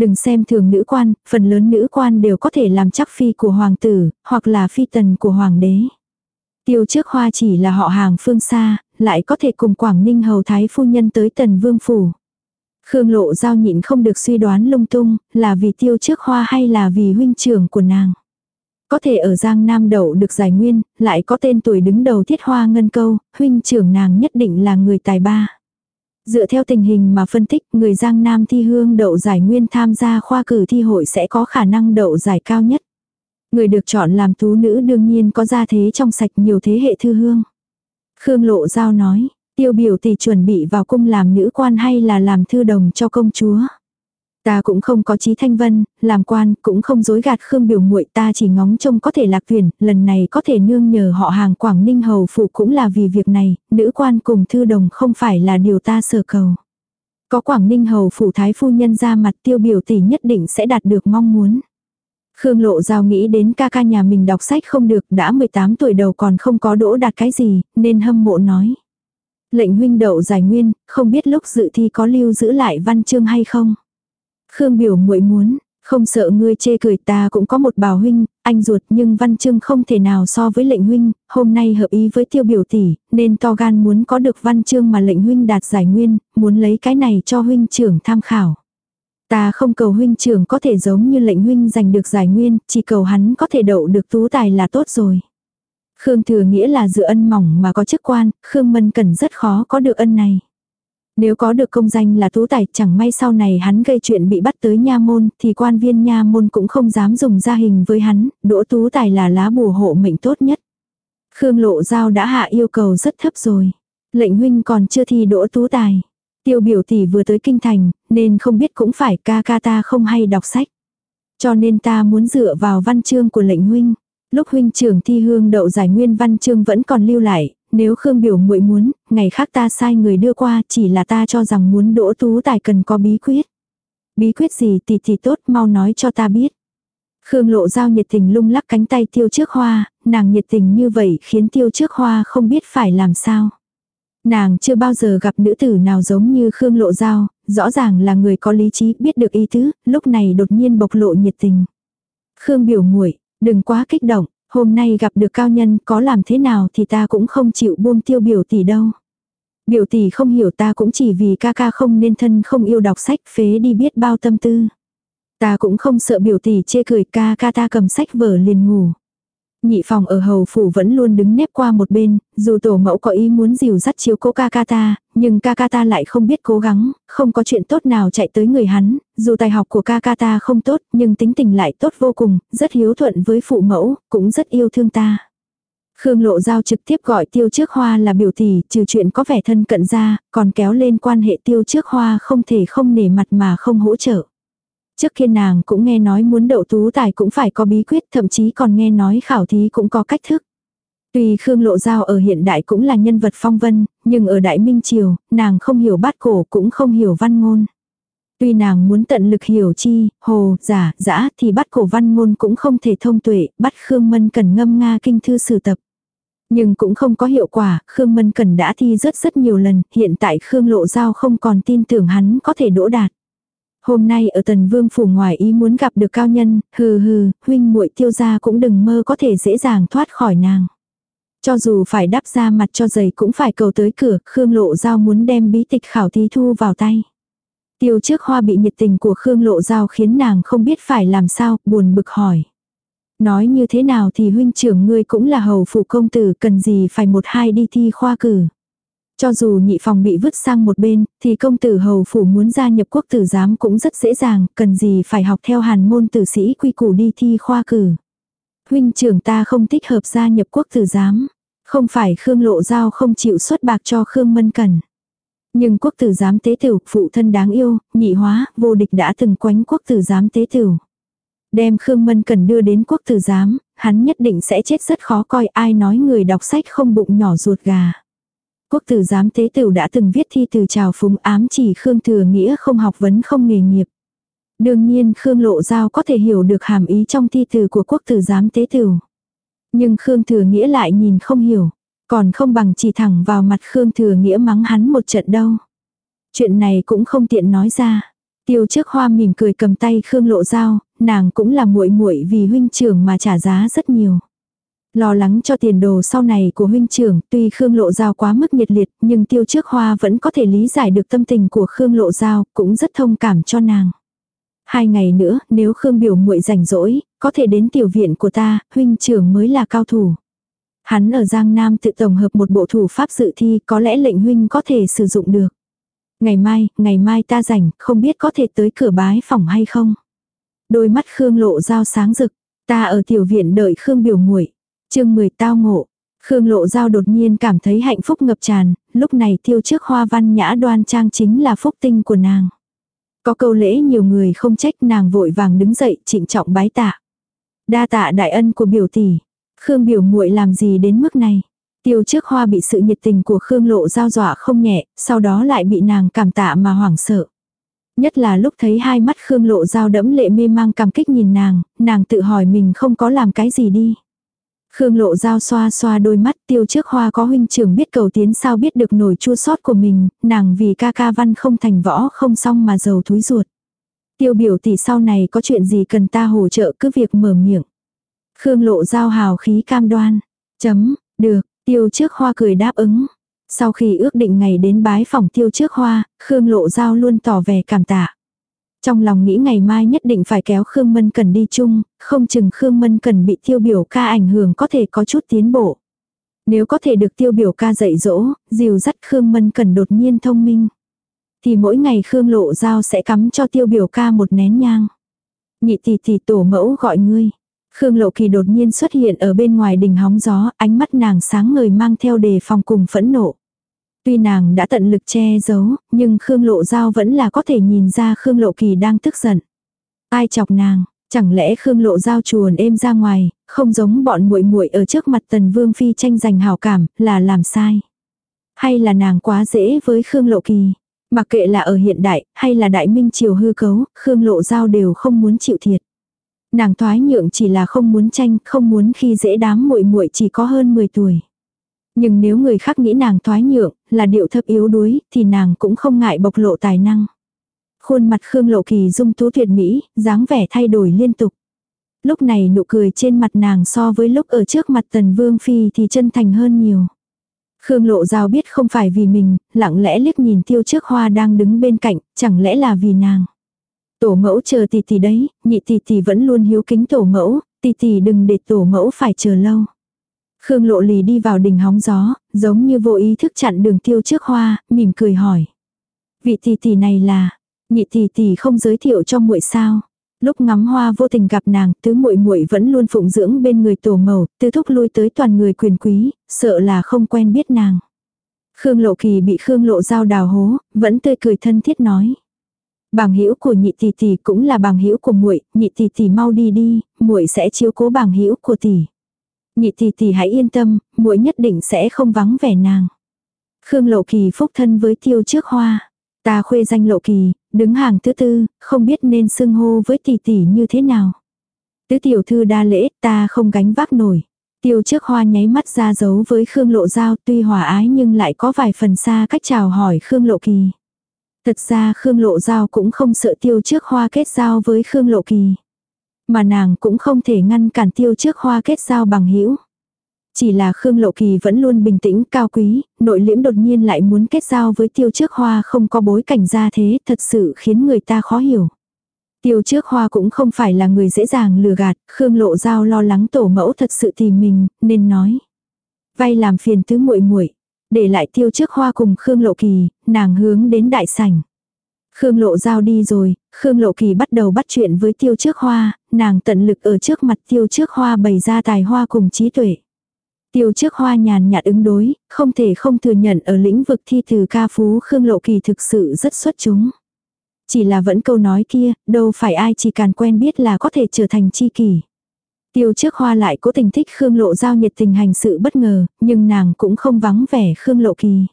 Đừng xem thường nữ quan, phần lớn nữ quan đều có thể làm chắc phi của hoàng tử, hoặc là phi tần của hoàng đế. Tiêu trước hoa chỉ là họ hàng phương xa, lại có thể cùng Quảng Ninh hầu thái phu nhân tới tần vương phủ. Khương lộ giao nhịn không được suy đoán lung tung, là vì tiêu trước hoa hay là vì huynh trưởng của nàng. Có thể ở Giang Nam đậu được giải nguyên, lại có tên tuổi đứng đầu thiết hoa ngân câu, huynh trưởng nàng nhất định là người tài ba. Dựa theo tình hình mà phân tích, người Giang Nam thi hương đậu giải nguyên tham gia khoa cử thi hội sẽ có khả năng đậu giải cao nhất. Người được chọn làm tú nữ đương nhiên có gia thế trong sạch nhiều thế hệ thư hương. Khương Lộ Giao nói, tiêu biểu tỷ chuẩn bị vào cung làm nữ quan hay là làm thư đồng cho công chúa. Ta cũng không có trí thanh vân, làm quan, cũng không dối gạt Khương biểu muội ta chỉ ngóng trông có thể lạc tuyển, lần này có thể nương nhờ họ hàng Quảng Ninh hầu phụ cũng là vì việc này, nữ quan cùng thư đồng không phải là điều ta sở cầu. Có Quảng Ninh hầu phụ thái phu nhân ra mặt tiêu biểu tỷ nhất định sẽ đạt được mong muốn. Khương Lộ Giao nghĩ đến ca ca nhà mình đọc sách không được, đã 18 tuổi đầu còn không có đỗ đạt cái gì, nên hâm mộ nói. Lệnh huynh đậu giải nguyên, không biết lúc dự thi có lưu giữ lại văn chương hay không. Khương biểu muội muốn, không sợ ngươi chê cười ta cũng có một bảo huynh, anh ruột nhưng văn chương không thể nào so với lệnh huynh, hôm nay hợp ý với tiêu biểu tỷ, nên to gan muốn có được văn chương mà lệnh huynh đạt giải nguyên, muốn lấy cái này cho huynh trưởng tham khảo. Ta không cầu huynh trưởng có thể giống như lệnh huynh giành được giải nguyên, chỉ cầu hắn có thể đậu được tú tài là tốt rồi. Khương thừa nghĩa là dự ân mỏng mà có chức quan, Khương Mân Cẩn rất khó có được ân này. Nếu có được công danh là tú tài chẳng may sau này hắn gây chuyện bị bắt tới nha môn thì quan viên nha môn cũng không dám dùng ra hình với hắn, đỗ tú tài là lá bùa hộ mệnh tốt nhất. Khương lộ giao đã hạ yêu cầu rất thấp rồi. Lệnh huynh còn chưa thi đỗ tú tài. Tiêu biểu tỷ vừa tới kinh thành, nên không biết cũng phải ca ca ta không hay đọc sách. Cho nên ta muốn dựa vào văn chương của lệnh huynh. Lúc huynh trưởng thi hương đậu giải nguyên văn chương vẫn còn lưu lại, nếu Khương biểu muội muốn, ngày khác ta sai người đưa qua, chỉ là ta cho rằng muốn đỗ tú tài cần có bí quyết. Bí quyết gì thì thì tốt mau nói cho ta biết. Khương lộ giao nhiệt tình lung lắc cánh tay tiêu trước hoa, nàng nhiệt tình như vậy khiến tiêu trước hoa không biết phải làm sao. Nàng chưa bao giờ gặp nữ tử nào giống như Khương lộ giao, rõ ràng là người có lý trí biết được ý tứ, lúc này đột nhiên bộc lộ nhiệt tình. Khương biểu muội đừng quá kích động, Hôm nay gặp được cao nhân, có làm thế nào thì ta cũng không chịu buông tiêu biểu tỷ đâu. Biểu tỷ không hiểu ta cũng chỉ vì ca ca không nên thân không yêu đọc sách, phế đi biết bao tâm tư. Ta cũng không sợ biểu tỷ chê cười, ca ca ta cầm sách vở liền ngủ. Nhị phòng ở hầu phủ vẫn luôn đứng nép qua một bên, dù tổ mẫu có ý muốn dìu dắt chiếu cố ca ca ta, nhưng ca ca ta lại không biết cố gắng, không có chuyện tốt nào chạy tới người hắn, dù tài học của ca ca ta không tốt, nhưng tính tình lại tốt vô cùng, rất hiếu thuận với phụ mẫu, cũng rất yêu thương ta. Khương Lộ Giao trực tiếp gọi tiêu trước hoa là biểu tỷ, trừ chuyện có vẻ thân cận ra, còn kéo lên quan hệ tiêu trước hoa không thể không nể mặt mà không hỗ trợ. Trước kia nàng cũng nghe nói muốn đậu tú tài cũng phải có bí quyết, thậm chí còn nghe nói khảo thí cũng có cách thức. Tuy Khương Lộ Giao ở hiện đại cũng là nhân vật phong vân, nhưng ở Đại Minh Triều, nàng không hiểu bát cổ cũng không hiểu văn ngôn. Tuy nàng muốn tận lực hiểu chi, hồ, giả, dã thì bắt cổ văn ngôn cũng không thể thông tuệ, bắt Khương Mân Cần ngâm Nga kinh thư sử tập. Nhưng cũng không có hiệu quả, Khương Mân Cần đã thi rất rất nhiều lần, hiện tại Khương Lộ Giao không còn tin tưởng hắn có thể đỗ đạt. Hôm nay ở tần vương phủ ngoài ý muốn gặp được cao nhân, hừ hừ, huynh muội tiêu gia cũng đừng mơ có thể dễ dàng thoát khỏi nàng. Cho dù phải đắp ra mặt cho giày cũng phải cầu tới cửa, Khương Lộ Giao muốn đem bí tịch khảo thí thu vào tay. Tiêu trước hoa bị nhiệt tình của Khương Lộ Giao khiến nàng không biết phải làm sao, buồn bực hỏi. Nói như thế nào thì huynh trưởng ngươi cũng là hầu phụ công tử cần gì phải một hai đi thi khoa cử. Cho dù nhị phòng bị vứt sang một bên, thì công tử hầu phủ muốn gia nhập quốc tử giám cũng rất dễ dàng, cần gì phải học theo hàn môn tử sĩ quy củ đi thi khoa cử. Huynh trưởng ta không thích hợp gia nhập quốc tử giám. Không phải Khương Lộ Giao không chịu xuất bạc cho Khương Mân Cần. Nhưng quốc tử giám tế tử, phụ thân đáng yêu, nhị hóa, vô địch đã từng quánh quốc tử giám tế tử. Đem Khương Mân Cần đưa đến quốc tử giám, hắn nhất định sẽ chết rất khó coi ai nói người đọc sách không bụng nhỏ ruột gà. Quốc tử giám tế tử đã từng viết thi từ trào phúng ám chỉ Khương Thừa Nghĩa không học vấn không nghề nghiệp. Đương nhiên Khương Lộ Giao có thể hiểu được hàm ý trong thi từ của quốc tử giám tế tử. Nhưng Khương Thừa Nghĩa lại nhìn không hiểu. Còn không bằng chỉ thẳng vào mặt Khương Thừa Nghĩa mắng hắn một trận đâu. Chuyện này cũng không tiện nói ra. Tiêu trước hoa mỉm cười cầm tay Khương Lộ Giao, nàng cũng là muội muội vì huynh trưởng mà trả giá rất nhiều. Lo lắng cho tiền đồ sau này của huynh trưởng, tuy Khương Lộ Giao quá mức nhiệt liệt, nhưng tiêu trước hoa vẫn có thể lý giải được tâm tình của Khương Lộ Giao, cũng rất thông cảm cho nàng. Hai ngày nữa, nếu Khương biểu muội rảnh rỗi, có thể đến tiểu viện của ta, huynh trưởng mới là cao thủ. Hắn ở Giang Nam tự tổng hợp một bộ thủ pháp dự thi, có lẽ lệnh huynh có thể sử dụng được. Ngày mai, ngày mai ta rảnh, không biết có thể tới cửa bái phòng hay không. Đôi mắt Khương lộ dao sáng rực. Ta ở tiểu viện đợi Khương biểu muội chương 10 tao ngộ. Khương lộ giao đột nhiên cảm thấy hạnh phúc ngập tràn, lúc này tiêu trước hoa văn nhã đoan trang chính là phúc tinh của nàng. Có câu lễ nhiều người không trách nàng vội vàng đứng dậy trịnh trọng bái tạ. Đa tạ đại ân của biểu tỷ. Khương biểu muội làm gì đến mức này. Tiêu trước hoa bị sự nhiệt tình của Khương lộ giao dọa không nhẹ, sau đó lại bị nàng cảm tạ mà hoảng sợ. Nhất là lúc thấy hai mắt Khương lộ giao đẫm lệ mê mang cảm kích nhìn nàng, nàng tự hỏi mình không có làm cái gì đi. Khương lộ giao xoa xoa đôi mắt tiêu trước hoa có huynh trưởng biết cầu tiến sao biết được nổi chua sót của mình, nàng vì ca ca văn không thành võ không xong mà giàu thúi ruột. Tiêu biểu tỷ sau này có chuyện gì cần ta hỗ trợ cứ việc mở miệng. Khương lộ giao hào khí cam đoan. Chấm, được, tiêu trước hoa cười đáp ứng. Sau khi ước định ngày đến bái phòng tiêu trước hoa, Khương lộ giao luôn tỏ vẻ cảm tạ. Trong lòng nghĩ ngày mai nhất định phải kéo Khương Mân Cần đi chung, không chừng Khương Mân Cần bị tiêu biểu ca ảnh hưởng có thể có chút tiến bộ. Nếu có thể được tiêu biểu ca dạy dỗ, dìu dắt Khương Mân Cần đột nhiên thông minh. Thì mỗi ngày Khương Lộ Giao sẽ cắm cho tiêu biểu ca một nén nhang. Nhị tỷ tỷ tổ mẫu gọi ngươi. Khương Lộ Kỳ đột nhiên xuất hiện ở bên ngoài đình hóng gió, ánh mắt nàng sáng ngời mang theo đề phòng cùng phẫn nộ. Tuy nàng đã tận lực che giấu, nhưng Khương Lộ Giao vẫn là có thể nhìn ra Khương Lộ Kỳ đang tức giận. Ai chọc nàng, chẳng lẽ Khương Lộ Giao chuồn êm ra ngoài, không giống bọn muội muội ở trước mặt Tần Vương Phi tranh giành hào cảm, là làm sai. Hay là nàng quá dễ với Khương Lộ Kỳ. Mặc kệ là ở hiện đại, hay là đại minh triều hư cấu, Khương Lộ Giao đều không muốn chịu thiệt. Nàng thoái nhượng chỉ là không muốn tranh, không muốn khi dễ đám muội muội chỉ có hơn 10 tuổi. Nhưng nếu người khác nghĩ nàng thoái nhượng, là điệu thấp yếu đuối, thì nàng cũng không ngại bộc lộ tài năng. Khuôn mặt Khương Lộ Kỳ dung tú tuyệt mỹ, dáng vẻ thay đổi liên tục. Lúc này nụ cười trên mặt nàng so với lúc ở trước mặt Tần Vương Phi thì chân thành hơn nhiều. Khương Lộ Giao biết không phải vì mình, lặng lẽ liếc nhìn tiêu trước hoa đang đứng bên cạnh, chẳng lẽ là vì nàng. Tổ mẫu chờ tỷ tỷ đấy, nhị tỷ tỷ vẫn luôn hiếu kính tổ mẫu, tỷ tỷ đừng để tổ mẫu phải chờ lâu. Khương lộ lì đi vào đỉnh hóng gió, giống như vô ý thức chặn đường tiêu trước hoa, mỉm cười hỏi. Vị tỷ tỷ này là, nhị tỷ tỷ không giới thiệu cho muội sao. Lúc ngắm hoa vô tình gặp nàng, tứ muội muội vẫn luôn phụng dưỡng bên người tổ mẫu, tứ thúc lui tới toàn người quyền quý, sợ là không quen biết nàng. Khương Lộ Kỳ bị Khương Lộ Giao đào hố, vẫn tươi cười thân thiết nói. Bàng hữu của nhị tỷ tỷ cũng là bàng hữu của muội, nhị tỷ tỷ mau đi đi, muội sẽ chiếu cố bàng hữu của tỷ. Nhị tỷ tỷ hãy yên tâm, muội nhất định sẽ không vắng vẻ nàng. Khương Lộ Kỳ phúc thân với tiêu trước hoa. Ta khuê danh Lộ Kỳ, đứng hàng thứ tư, không biết nên xưng hô với tỷ tỷ như thế nào. Tứ tiểu thư đa lễ, ta không gánh vác nổi. Tiêu trước hoa nháy mắt ra dấu với Khương Lộ Giao tuy hòa ái nhưng lại có vài phần xa cách chào hỏi Khương Lộ Kỳ. Thật ra Khương Lộ Giao cũng không sợ tiêu trước hoa kết giao với Khương Lộ Kỳ. Mà nàng cũng không thể ngăn cản tiêu trước hoa kết giao bằng hữu Chỉ là Khương Lộ Kỳ vẫn luôn bình tĩnh cao quý, nội liễm đột nhiên lại muốn kết giao với tiêu trước hoa không có bối cảnh ra thế thật sự khiến người ta khó hiểu. Tiêu trước hoa cũng không phải là người dễ dàng lừa gạt, Khương Lộ Giao lo lắng tổ mẫu thật sự tìm mình, nên nói. Vay làm phiền tứ muội muội để lại tiêu trước hoa cùng Khương Lộ Kỳ, nàng hướng đến đại sảnh. Khương Lộ Giao đi rồi, Khương Lộ Kỳ bắt đầu bắt chuyện với tiêu trước hoa, nàng tận lực ở trước mặt tiêu trước hoa bày ra tài hoa cùng trí tuệ. Tiêu trước hoa nhàn nhạt ứng đối, không thể không thừa nhận ở lĩnh vực thi từ ca phú Khương Lộ Kỳ thực sự rất xuất chúng. Chỉ là vẫn câu nói kia, đâu phải ai chỉ càng quen biết là có thể trở thành chi kỷ. Tiêu trước hoa lại cố tình thích Khương Lộ Giao nhiệt tình hành sự bất ngờ, nhưng nàng cũng không vắng vẻ Khương Lộ Kỳ.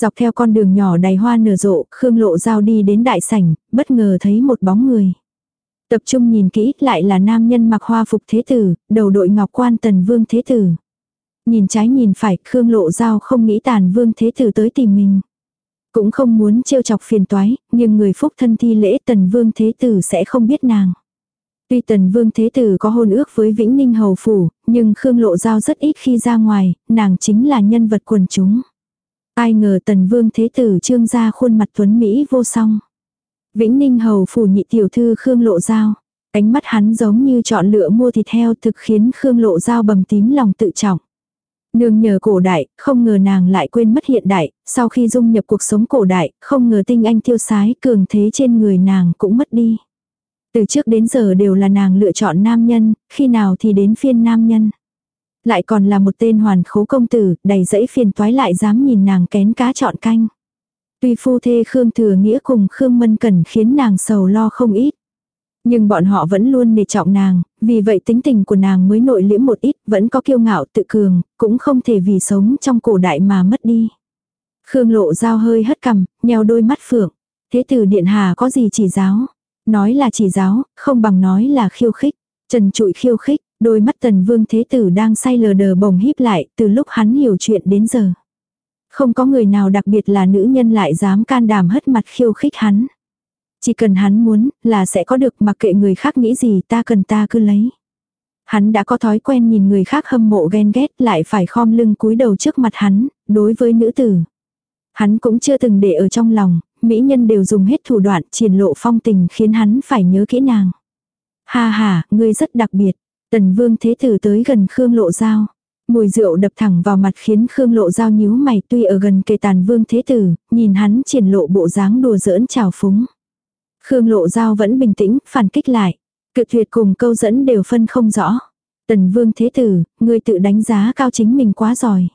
Dọc theo con đường nhỏ đầy hoa nở rộ, Khương Lộ Giao đi đến đại sảnh, bất ngờ thấy một bóng người. Tập trung nhìn kỹ, lại là nam nhân mặc hoa phục thế tử, đầu đội ngọc quan tần vương thế tử. Nhìn trái nhìn phải, Khương Lộ Giao không nghĩ tàn vương thế tử tới tìm mình. Cũng không muốn trêu chọc phiền toái, nhưng người phúc thân thi lễ tần vương thế tử sẽ không biết nàng. Tuy tần vương thế tử có hôn ước với Vĩnh Ninh Hầu Phủ, nhưng Khương Lộ Giao rất ít khi ra ngoài, nàng chính là nhân vật quần chúng. Ai ngờ tần vương thế tử trương ra khuôn mặt tuấn Mỹ vô song. Vĩnh Ninh Hầu Phủ nhị tiểu thư Khương Lộ Giao. Ánh mắt hắn giống như chọn lựa mua thịt heo thực khiến Khương Lộ Giao bầm tím lòng tự trọng. Nương nhờ cổ đại, không ngờ nàng lại quên mất hiện đại, sau khi dung nhập cuộc sống cổ đại, không ngờ tinh anh tiêu sái cường thế trên người nàng cũng mất đi. Từ trước đến giờ đều là nàng lựa chọn nam nhân, khi nào thì đến phiên nam nhân. Lại còn là một tên hoàn khố công tử, đầy dẫy phiền toái lại dám nhìn nàng kén cá chọn canh. Tuy phu thê Khương Thừa Nghĩa cùng Khương Mân cần khiến nàng sầu lo không ít. Nhưng bọn họ vẫn luôn nề trọng nàng, vì vậy tính tình của nàng mới nội liễm một ít, vẫn có kiêu ngạo tự cường, cũng không thể vì sống trong cổ đại mà mất đi. Khương lộ dao hơi hất cằm, nheo đôi mắt phượng. Thế tử điện hà có gì chỉ giáo? Nói là chỉ giáo, không bằng nói là khiêu khích. Trần trụi khiêu khích, đôi mắt tần vương thế tử đang say lờ đờ bồng híp lại từ lúc hắn hiểu chuyện đến giờ. Không có người nào đặc biệt là nữ nhân lại dám can đảm hất mặt khiêu khích hắn. Chỉ cần hắn muốn là sẽ có được mặc kệ người khác nghĩ gì ta cần ta cứ lấy. Hắn đã có thói quen nhìn người khác hâm mộ ghen ghét lại phải khom lưng cúi đầu trước mặt hắn, đối với nữ tử. Hắn cũng chưa từng để ở trong lòng, mỹ nhân đều dùng hết thủ đoạn triển lộ phong tình khiến hắn phải nhớ kỹ nàng. Ha ha, ngươi rất đặc biệt. Tần vương thế tử tới gần Khương Lộ Giao. Mùi rượu đập thẳng vào mặt khiến Khương Lộ Giao nhíu mày tuy ở gần kề tàn vương thế tử, nhìn hắn triển lộ bộ dáng đùa giỡn trào phúng. Khương Lộ Giao vẫn bình tĩnh, phản kích lại. Cự tuyệt cùng câu dẫn đều phân không rõ. Tần vương thế tử, người tự đánh giá cao chính mình quá giỏi.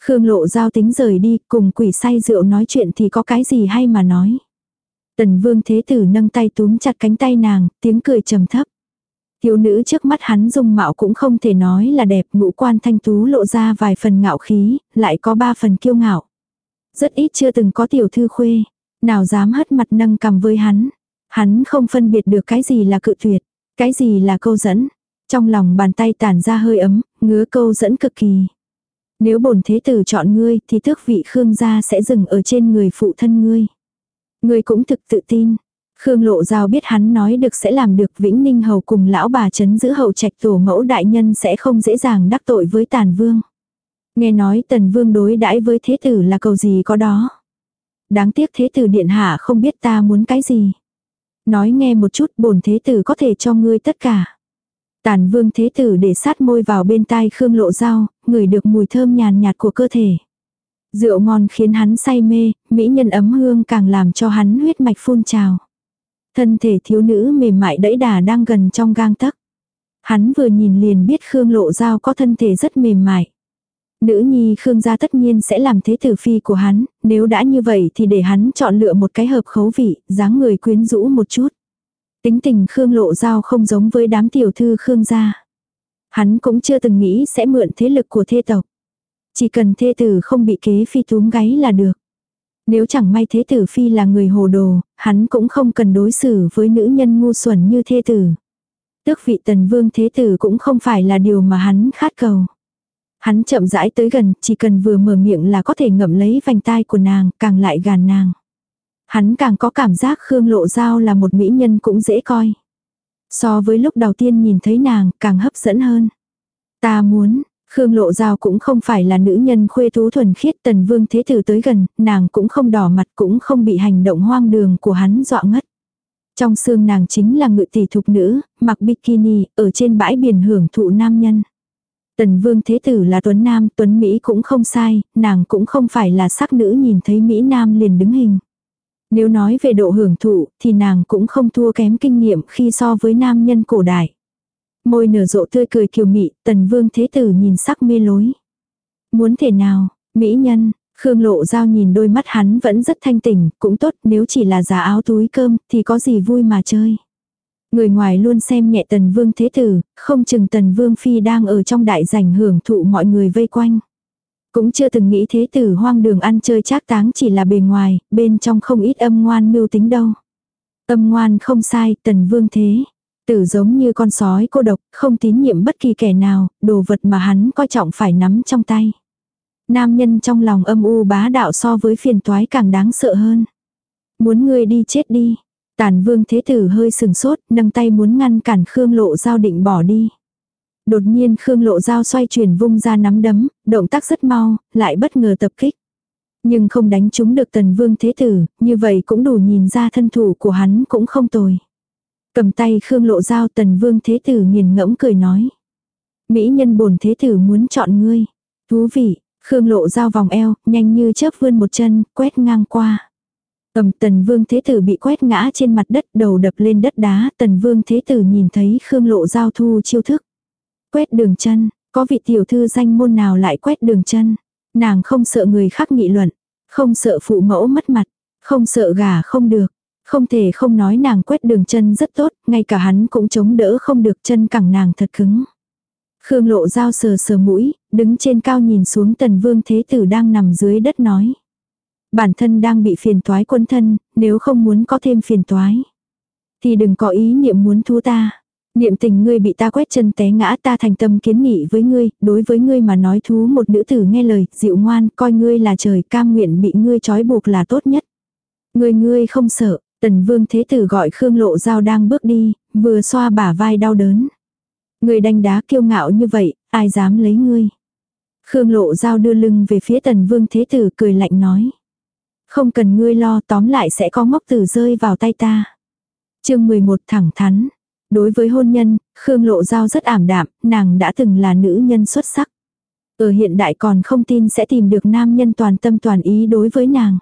Khương Lộ Giao tính rời đi, cùng quỷ say rượu nói chuyện thì có cái gì hay mà nói. Tần vương thế tử nâng tay túm chặt cánh tay nàng, tiếng cười trầm thấp. Thiếu nữ trước mắt hắn dung mạo cũng không thể nói là đẹp, ngũ quan thanh tú lộ ra vài phần ngạo khí, lại có ba phần kiêu ngạo. Rất ít chưa từng có tiểu thư khuê, nào dám hất mặt nâng cầm với hắn. Hắn không phân biệt được cái gì là cự tuyệt, cái gì là câu dẫn. Trong lòng bàn tay tản ra hơi ấm, ngứa câu dẫn cực kỳ. Nếu bổn thế tử chọn ngươi thì tước vị Khương gia sẽ dừng ở trên người phụ thân ngươi. Ngươi cũng thực tự tin. Khương Lộ Giao biết hắn nói được sẽ làm được Vĩnh Ninh Hầu cùng lão bà chấn giữ hậu trạch tổ mẫu đại nhân sẽ không dễ dàng đắc tội với tàn vương. Nghe nói tần vương đối đãi với thế tử là cầu gì có đó. Đáng tiếc thế tử điện hạ không biết ta muốn cái gì. Nói nghe một chút bổn thế tử có thể cho ngươi tất cả. Tàn vương thế tử để sát môi vào bên tai Khương Lộ Giao, ngửi được mùi thơm nhàn nhạt của cơ thể. Rượu ngon khiến hắn say mê, mỹ nhân ấm hương càng làm cho hắn huyết mạch phun trào. Thân thể thiếu nữ mềm mại đẫy đà đang gần trong gang tấc. Hắn vừa nhìn liền biết Khương Lộ Giao có thân thể rất mềm mại. Nữ nhi Khương gia tất nhiên sẽ làm thế tử phi của hắn, nếu đã như vậy thì để hắn chọn lựa một cái hợp khấu vị, dáng người quyến rũ một chút. Tính tình Khương Lộ Giao không giống với đám tiểu thư Khương gia. Hắn cũng chưa từng nghĩ sẽ mượn thế lực của thê tộc. Chỉ cần thê tử không bị kế phi túm gáy là được. Nếu chẳng may thế tử phi là người hồ đồ, hắn cũng không cần đối xử với nữ nhân ngu xuẩn như thế tử. Tước vị tần vương thế tử cũng không phải là điều mà hắn khát cầu. Hắn chậm rãi tới gần, chỉ cần vừa mở miệng là có thể ngậm lấy vành tai của nàng, càng lại gàn nàng. Hắn càng có cảm giác Khương Lộ Giao là một mỹ nhân cũng dễ coi. So với lúc đầu tiên nhìn thấy nàng, càng hấp dẫn hơn. Ta muốn, Khương Lộ Giao cũng không phải là nữ nhân khuê thú thuần khiết tần vương thế tử tới gần, nàng cũng không đỏ mặt cũng không bị hành động hoang đường của hắn dọa ngất. Trong xương nàng chính là ngự tỷ thục nữ, mặc bikini, ở trên bãi biển hưởng thụ nam nhân. Tần vương thế tử là tuấn nam, tuấn Mỹ cũng không sai, nàng cũng không phải là sắc nữ nhìn thấy Mỹ nam liền đứng hình. Nếu nói về độ hưởng thụ, thì nàng cũng không thua kém kinh nghiệm khi so với nam nhân cổ đại. Môi nở rộ tươi cười kiều mị, tần vương thế tử nhìn sắc mê lối. Muốn thể nào, mỹ nhân, Khương Lộ Giao nhìn đôi mắt hắn vẫn rất thanh tỉnh, cũng tốt nếu chỉ là giá áo túi cơm thì có gì vui mà chơi. Người ngoài luôn xem nhẹ tần vương thế tử, không chừng tần vương phi đang ở trong đại giành hưởng thụ mọi người vây quanh. Cũng chưa từng nghĩ thế tử hoang đường ăn chơi trác táng chỉ là bề ngoài, bên trong không ít âm ngoan mưu tính đâu. Âm ngoan không sai, tần vương thế. Tử giống như con sói cô độc, không tín nhiệm bất kỳ kẻ nào, đồ vật mà hắn coi trọng phải nắm trong tay. Nam nhân trong lòng âm u bá đạo so với phiền toái càng đáng sợ hơn. Muốn ngươi đi chết đi. Tàn vương thế tử hơi sừng sốt, nâng tay muốn ngăn cản Khương Lộ Giao định bỏ đi. Đột nhiên Khương Lộ Giao xoay chuyển vung ra nắm đấm, động tác rất mau, lại bất ngờ tập kích. Nhưng không đánh trúng được tần vương thế tử, như vậy cũng đủ nhìn ra thân thủ của hắn cũng không tồi. Cầm tay Khương Lộ Giao tần vương thế tử nghiền ngẫm cười nói. Mỹ nhân bổn thế tử muốn chọn ngươi. Thú vị, Khương lộ giao vòng eo, nhanh như chớp vươn một chân, quét ngang qua. Ẩm tần vương thế tử bị quét ngã trên mặt đất đầu đập lên đất đá, tần vương thế tử nhìn thấy Khương lộ giao thu chiêu thức. Quét đường chân, có vị tiểu thư danh môn nào lại quét đường chân. Nàng không sợ người khác nghị luận, không sợ phụ mẫu mất mặt, không sợ gà không được. Không thể không nói nàng quét đường chân rất tốt, ngay cả hắn cũng chống đỡ không được chân cẳng nàng thật cứng. Khương lộ dao sờ sờ mũi, đứng trên cao nhìn xuống tần vương thế tử đang nằm dưới đất nói. Bản thân đang bị phiền toái quân thân, nếu không muốn có thêm phiền toái. Thì đừng có ý niệm muốn thú ta. Niệm tình ngươi bị ta quét chân té ngã ta thành tâm kiến nghị với ngươi, đối với ngươi mà nói thú một nữ tử nghe lời, dịu ngoan, coi ngươi là trời cam nguyện bị ngươi trói buộc là tốt nhất. Ngươi ngươi không sợ, tần vương thế tử gọi Khương Lộ Giao đang bước đi, vừa xoa bả vai đau đớn. người đánh đá kiêu ngạo như vậy, ai dám lấy ngươi. Khương Lộ Giao đưa lưng về phía tần vương thế tử cười lạnh nói. Không cần ngươi lo tóm lại sẽ có ngốc tử rơi vào tay ta. chương 11 thẳng thắn. Đối với hôn nhân, Khương Lộ Giao rất ảm đạm, nàng đã từng là nữ nhân xuất sắc. Ở hiện đại còn không tin sẽ tìm được nam nhân toàn tâm toàn ý đối với nàng.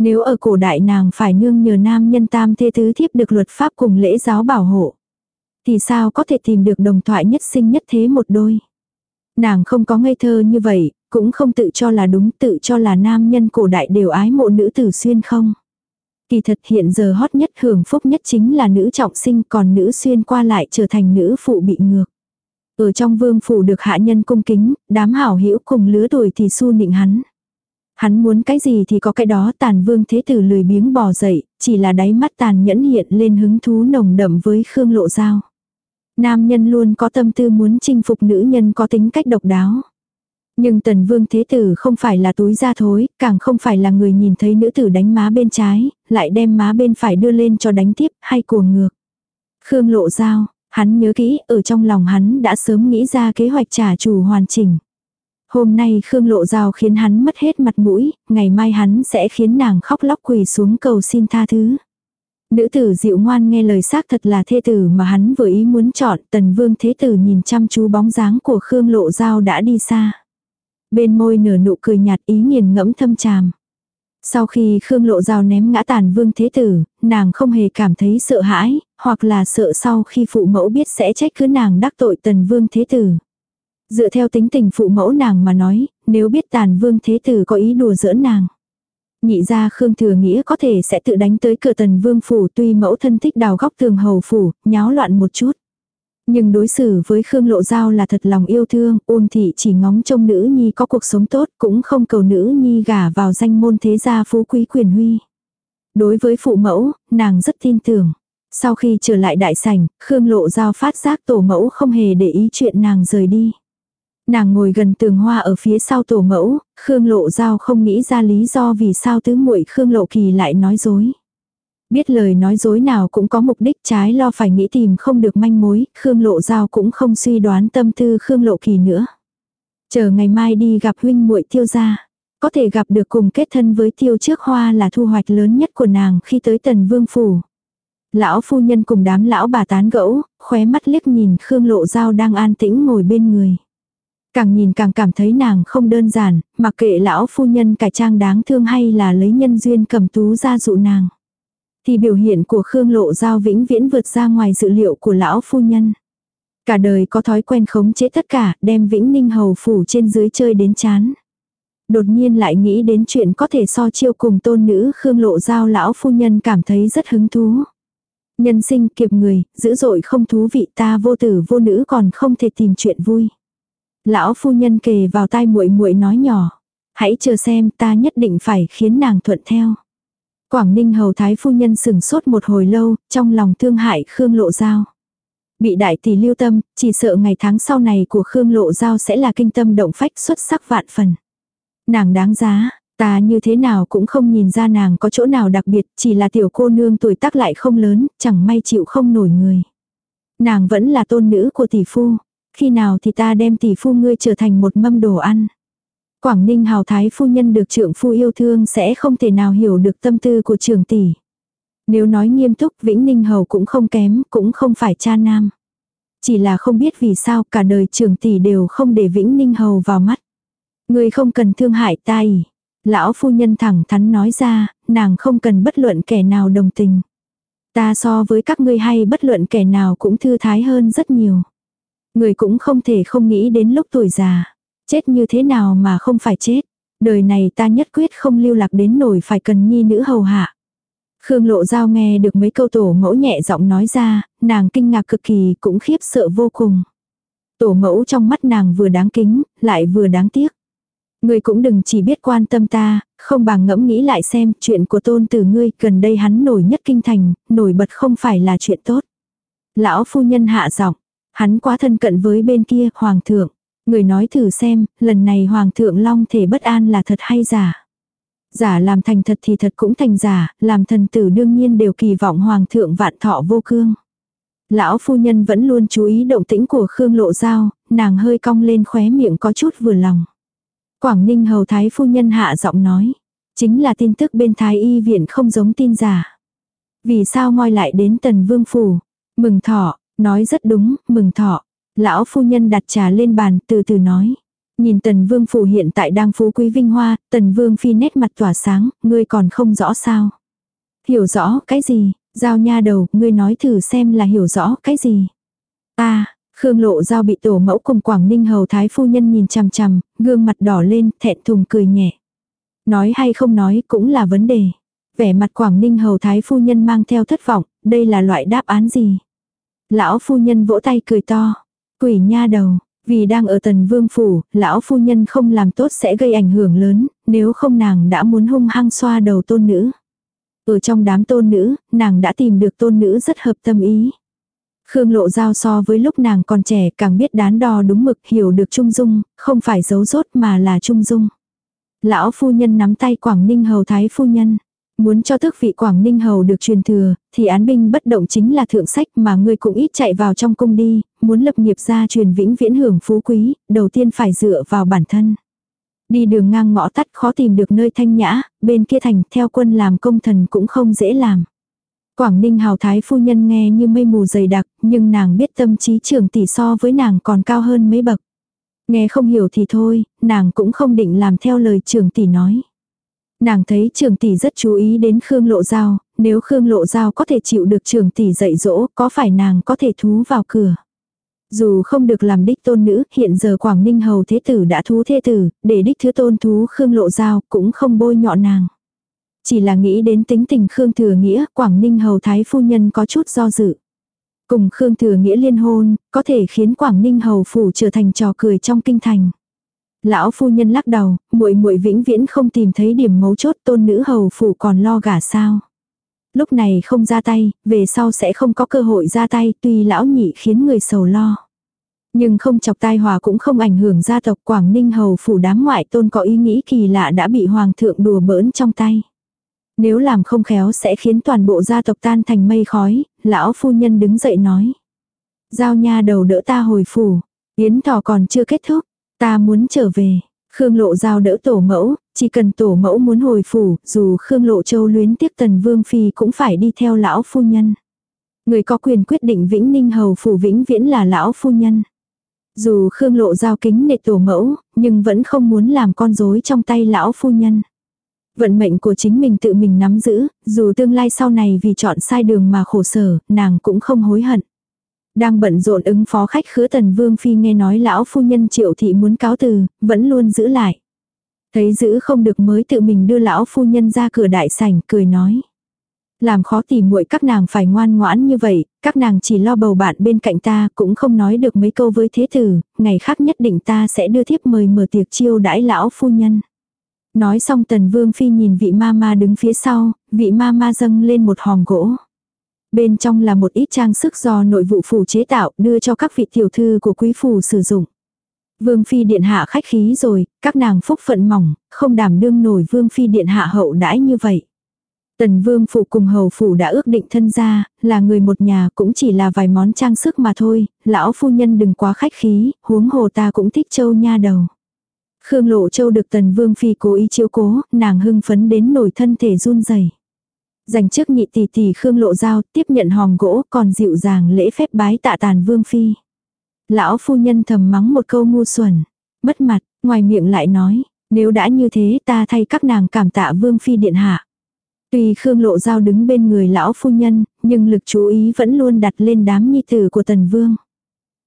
Nếu ở cổ đại nàng phải nương nhờ nam nhân tam thê tứ thiếp được luật pháp cùng lễ giáo bảo hộ. Thì sao có thể tìm được đồng thoại nhất sinh nhất thế một đôi. Nàng không có ngây thơ như vậy, cũng không tự cho là đúng tự cho là nam nhân cổ đại đều ái mộ nữ tử xuyên không. Kỳ thật hiện giờ hot nhất hưởng phúc nhất chính là nữ trọng sinh còn nữ xuyên qua lại trở thành nữ phụ bị ngược. Ở trong vương phủ được hạ nhân cung kính, đám hảo hữu cùng lứa tuổi thì su nịnh hắn. Hắn muốn cái gì thì có cái đó tàn vương thế tử lười biếng bò dậy, chỉ là đáy mắt tàn nhẫn hiện lên hứng thú nồng đậm với Khương Lộ Giao. Nam nhân luôn có tâm tư muốn chinh phục nữ nhân có tính cách độc đáo. Nhưng tần vương thế tử không phải là túi da thối, càng không phải là người nhìn thấy nữ tử đánh má bên trái, lại đem má bên phải đưa lên cho đánh tiếp, hay cuồng ngược. Khương lộ giao, hắn nhớ kỹ, ở trong lòng hắn đã sớm nghĩ ra kế hoạch trả chủ hoàn chỉnh. Hôm nay Khương lộ giao khiến hắn mất hết mặt mũi, ngày mai hắn sẽ khiến nàng khóc lóc quỳ xuống cầu xin tha thứ. Nữ tử dịu ngoan nghe lời xác thật là thê tử mà hắn vừa ý muốn chọn, tần vương thế tử nhìn chăm chú bóng dáng của Khương lộ giao đã đi xa. Bên môi nở nụ cười nhạt ý nghiền ngẫm thâm tràm. Sau khi Khương Lộ Giao ném ngã tàn vương thế tử, nàng không hề cảm thấy sợ hãi, hoặc là sợ sau khi phụ mẫu biết sẽ trách cứ nàng đắc tội tần vương thế tử. Dựa theo tính tình phụ mẫu nàng mà nói, nếu biết tàn vương thế tử có ý đùa giỡn nàng. Nhị ra Khương Thừa Nghĩa có thể sẽ tự đánh tới cửa tần vương phủ tuy mẫu thân thích đào góc tường hầu phủ, nháo loạn một chút. Nhưng đối xử với Khương Lộ Giao là thật lòng yêu thương, ôn thị chỉ ngóng trông nữ nhi có cuộc sống tốt, cũng không cầu nữ nhi gả vào danh môn thế gia phú quý quyền huy. Đối với phụ mẫu, nàng rất tin tưởng. Sau khi trở lại đại sảnh, Khương Lộ Giao phát giác tổ mẫu không hề để ý chuyện nàng rời đi. Nàng ngồi gần tường hoa ở phía sau tổ mẫu, Khương Lộ Giao không nghĩ ra lý do vì sao tứ muội Khương Lộ Kỳ lại nói dối. Biết lời nói dối nào cũng có mục đích trái lo phải nghĩ tìm không được manh mối, Khương Lộ Giao cũng không suy đoán tâm tư Khương Lộ Kỳ nữa. Chờ ngày mai đi gặp huynh muội tiêu gia. Có thể gặp được cùng kết thân với tiêu trước hoa là thu hoạch lớn nhất của nàng khi tới tần vương phủ. Lão phu nhân cùng đám lão bà tán gẫu, khóe mắt liếc nhìn Khương Lộ Giao đang an tĩnh ngồi bên người. Càng nhìn càng cảm thấy nàng không đơn giản, mặc kệ lão phu nhân cải trang đáng thương hay là lấy nhân duyên cầm tú ra dụ nàng. Thì biểu hiện của Khương Lộ Giao vĩnh viễn vượt ra ngoài dự liệu của lão phu nhân. Cả đời có thói quen khống chế tất cả, đem vĩnh ninh hầu phủ trên dưới chơi đến chán. Đột nhiên lại nghĩ đến chuyện có thể so chiêu cùng tôn nữ Khương Lộ Giao lão phu nhân cảm thấy rất hứng thú. Nhân sinh kiệp người, dữ dội không thú vị ta vô tử vô nữ còn không thể tìm chuyện vui. Lão phu nhân kề vào tai muội muội nói nhỏ. Hãy chờ xem ta nhất định phải khiến nàng thuận theo. Quảng Ninh hầu thái phu nhân sừng sốt một hồi lâu, trong lòng thương hại Khương Lộ Giao. Bị đại tỷ lưu tâm, chỉ sợ ngày tháng sau này của Khương Lộ Giao sẽ là kinh tâm động phách xuất sắc vạn phần. Nàng đáng giá, ta như thế nào cũng không nhìn ra nàng có chỗ nào đặc biệt, chỉ là tiểu cô nương tuổi tác lại không lớn, chẳng may chịu không nổi người. Nàng vẫn là tôn nữ của tỷ phu, khi nào thì ta đem tỷ phu ngươi trở thành một mâm đồ ăn. Quảng Ninh hào thái phu nhân được trưởng phu yêu thương sẽ không thể nào hiểu được tâm tư của trưởng tỷ. Nếu nói nghiêm túc Vĩnh Ninh hầu cũng không kém, cũng không phải cha nam. Chỉ là không biết vì sao cả đời trưởng tỷ đều không để Vĩnh Ninh hầu vào mắt. Ngươi không cần thương hại ta ỉ. Lão phu nhân thẳng thắn nói ra, nàng không cần bất luận kẻ nào đồng tình. Ta so với các ngươi hay bất luận kẻ nào cũng thư thái hơn rất nhiều. Người cũng không thể không nghĩ đến lúc tuổi già. Chết như thế nào mà không phải chết. Đời này ta nhất quyết không lưu lạc đến nổi phải cần nhi nữ hầu hạ. Khương Lộ Giao nghe được mấy câu tổ mẫu nhẹ giọng nói ra, nàng kinh ngạc cực kỳ cũng khiếp sợ vô cùng. Tổ mẫu trong mắt nàng vừa đáng kính, lại vừa đáng tiếc. Ngươi cũng đừng chỉ biết quan tâm ta, không bằng ngẫm nghĩ lại xem chuyện của tôn tử ngươi gần đây hắn nổi nhất kinh thành, nổi bật không phải là chuyện tốt. Lão phu nhân hạ giọng, hắn quá thân cận với bên kia, hoàng thượng. Người nói thử xem, lần này hoàng thượng long thể bất an là thật hay giả. Giả làm thành thật thì thật cũng thành giả, làm thần tử đương nhiên đều kỳ vọng hoàng thượng vạn thọ vô cương. Lão phu nhân vẫn luôn chú ý động tĩnh của Khương Lộ Giao, nàng hơi cong lên khóe miệng có chút vừa lòng. Quảng Ninh hầu thái phu nhân hạ giọng nói, chính là tin tức bên thái y viện không giống tin giả. Vì sao ngoi lại đến tần vương phủ? Mừng thọ, nói rất đúng, mừng thọ. Lão phu nhân đặt trà lên bàn từ từ nói. Nhìn tần vương phủ hiện tại đang phú quý vinh hoa, tần vương phi nét mặt tỏa sáng, ngươi còn không rõ sao. Hiểu rõ cái gì, giao nha đầu, ngươi nói thử xem là hiểu rõ cái gì. ta Khương Lộ Giao bị tổ mẫu cùng Quảng Ninh hầu thái phu nhân nhìn chằm chằm, gương mặt đỏ lên, thẹn thùng cười nhẹ. Nói hay không nói cũng là vấn đề. Vẻ mặt Quảng Ninh hầu thái phu nhân mang theo thất vọng, đây là loại đáp án gì? Lão phu nhân vỗ tay cười to. Quỷ nha đầu, vì đang ở tần vương phủ, lão phu nhân không làm tốt sẽ gây ảnh hưởng lớn, nếu không nàng đã muốn hung hăng xoa đầu tôn nữ. Ở trong đám tôn nữ, nàng đã tìm được tôn nữ rất hợp tâm ý. Khương Lộ Giao so với lúc nàng còn trẻ càng biết đán đo đúng mực hiểu được trung dung, không phải giấu rốt mà là trung dung. Lão phu nhân nắm tay Quảng Ninh Hầu Thái phu nhân. Muốn cho tước vị Quảng Ninh Hầu được truyền thừa, thì án binh bất động chính là thượng sách mà ngươi cũng ít chạy vào trong cung đi, muốn lập nghiệp gia truyền vĩnh viễn hưởng phú quý, đầu tiên phải dựa vào bản thân. Đi đường ngang ngõ tắt khó tìm được nơi thanh nhã, bên kia thành theo quân làm công thần cũng không dễ làm. Quảng Ninh hào thái phu nhân nghe như mây mù dày đặc, nhưng nàng biết tâm trí trưởng tỷ so với nàng còn cao hơn mấy bậc. Nghe không hiểu thì thôi, nàng cũng không định làm theo lời trưởng tỷ nói. Nàng thấy trường tỷ rất chú ý đến Khương Lộ Giao, nếu Khương Lộ Giao có thể chịu được trường tỷ dạy dỗ, có phải nàng có thể thú vào cửa. Dù không được làm đích tôn nữ, hiện giờ Quảng Ninh Hầu Thế Tử đã thú thế tử, để đích thứ tôn thú Khương Lộ Giao cũng không bôi nhọ nàng. Chỉ là nghĩ đến tính tình Khương Thừa Nghĩa, Quảng Ninh Hầu Thái Phu Nhân có chút do dự. Cùng Khương Thừa Nghĩa liên hôn, có thể khiến Quảng Ninh Hầu Phủ trở thành trò cười trong kinh thành. Lão phu nhân lắc đầu, muội muội vĩnh viễn không tìm thấy điểm mấu chốt tôn nữ hầu phủ còn lo gả sao. Lúc này không ra tay, về sau sẽ không có cơ hội ra tay tuy lão nhị khiến người sầu lo. Nhưng không chọc tai hòa cũng không ảnh hưởng gia tộc Quảng Ninh hầu phủ đám ngoại tôn có ý nghĩ kỳ lạ đã bị hoàng thượng đùa bỡn trong tay. Nếu làm không khéo sẽ khiến toàn bộ gia tộc tan thành mây khói, lão phu nhân đứng dậy nói. Giao nha đầu đỡ ta hồi phủ, yến thỏ còn chưa kết thúc, ta muốn trở về. Khương Lộ Giao đỡ tổ mẫu, chỉ cần tổ mẫu muốn hồi phủ, dù Khương Lộ Châu luyến tiếc tần vương phi cũng phải đi theo lão phu nhân. Người có quyền quyết định vĩnh ninh hầu phủ vĩnh viễn là lão phu nhân. Dù Khương Lộ Giao kính nệ tổ mẫu, nhưng vẫn không muốn làm con rối trong tay lão phu nhân. Vận mệnh của chính mình tự mình nắm giữ, dù tương lai sau này vì chọn sai đường mà khổ sở, nàng cũng không hối hận. Đang bận rộn ứng phó khách khứa tần vương phi nghe nói lão phu nhân triệu thị muốn cáo từ, vẫn luôn giữ lại. Thấy giữ không được mới tự mình đưa lão phu nhân ra cửa đại sảnh cười nói. Làm khó tìm muội các nàng phải ngoan ngoãn như vậy, các nàng chỉ lo bầu bạn bên cạnh ta cũng không nói được mấy câu với thế tử, ngày khác nhất định ta sẽ đưa thiếp mời mở tiệc chiêu đãi lão phu nhân. Nói xong tần vương phi nhìn vị ma ma đứng phía sau, vị ma ma dâng lên một hòm gỗ. Bên trong là một ít trang sức do nội vụ phủ chế tạo đưa cho các vị tiểu thư của quý phủ sử dụng. Vương phi điện hạ khách khí rồi, các nàng phúc phận mỏng, không đảm đương nổi vương phi điện hạ hậu đãi như vậy. Tần vương phủ cùng hầu phủ đã ước định thân gia, là người một nhà cũng chỉ là vài món trang sức mà thôi, lão phu nhân đừng quá khách khí, huống hồ ta cũng thích châu nha đầu. Khương Lộ Châu được Tần Vương Phi cố ý chiếu cố, nàng hưng phấn đến nổi thân thể run rẩy. Dành trước nhị tỷ tỷ Khương Lộ Giao tiếp nhận hòm gỗ còn dịu dàng lễ phép bái tạ tàn Vương Phi. Lão phu nhân thầm mắng một câu ngu xuẩn. Mất mặt, Ngoài miệng lại nói, nếu đã như thế ta thay các nàng cảm tạ vương phi điện hạ. Tuy Khương Lộ Giao đứng bên người lão phu nhân, nhưng lực chú ý vẫn luôn đặt lên đám nhi tử của tần vương.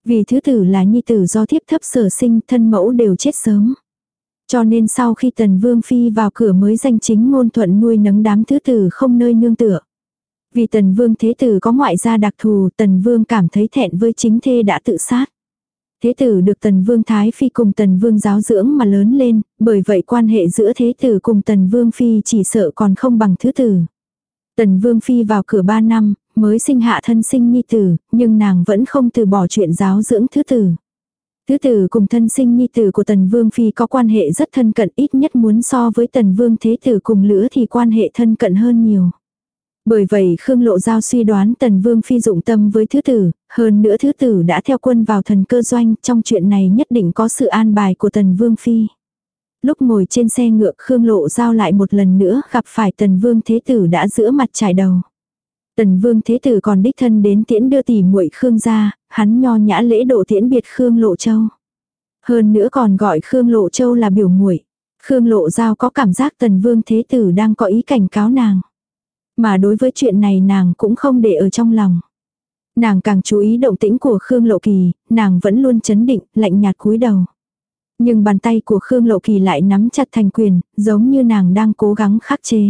Vì thứ tử là nhi tử do thiếp thấp sở sinh thân mẫu đều chết sớm. Cho nên sau khi tần vương phi vào cửa mới danh chính ngôn thuận nuôi nấng đám thứ tử không nơi nương tựa. Vì tần vương thế tử có ngoại gia đặc thù tần vương cảm thấy thẹn với chính thê đã tự sát. Thế tử được tần vương thái phi cùng tần vương giáo dưỡng mà lớn lên, bởi vậy quan hệ giữa thế tử cùng tần vương phi chỉ sợ còn không bằng thứ tử. Tần vương phi vào cửa ba năm, mới sinh hạ thân sinh nhi tử, nhưng nàng vẫn không từ bỏ chuyện giáo dưỡng thứ tử. Thứ tử cùng thân sinh nhi tử của tần vương phi có quan hệ rất thân cận ít nhất muốn so với tần vương thế tử cùng lửa thì quan hệ thân cận hơn nhiều. Bởi vậy Khương Lộ Giao suy đoán Tần Vương Phi dụng tâm với thứ tử, hơn nữa thứ tử đã theo quân vào thần cơ doanh, trong chuyện này nhất định có sự an bài của Tần Vương Phi. Lúc ngồi trên xe ngựa Khương Lộ Giao lại một lần nữa gặp phải Tần Vương Thế Tử đã giữa mặt trải đầu. Tần Vương Thế Tử còn đích thân đến tiễn đưa tỷ muội Khương ra, hắn nho nhã lễ độ tiễn biệt Khương Lộ Châu. Hơn nữa còn gọi Khương Lộ Châu là biểu muội. Khương Lộ Giao có cảm giác Tần Vương Thế Tử đang có ý cảnh cáo nàng. Mà đối với chuyện này nàng cũng không để ở trong lòng. Nàng càng chú ý động tĩnh của Khương Lộ Kỳ, nàng vẫn luôn chấn định, lạnh nhạt cúi đầu. Nhưng bàn tay của Khương Lộ Kỳ lại nắm chặt thành quyền, giống như nàng đang cố gắng khắc chế.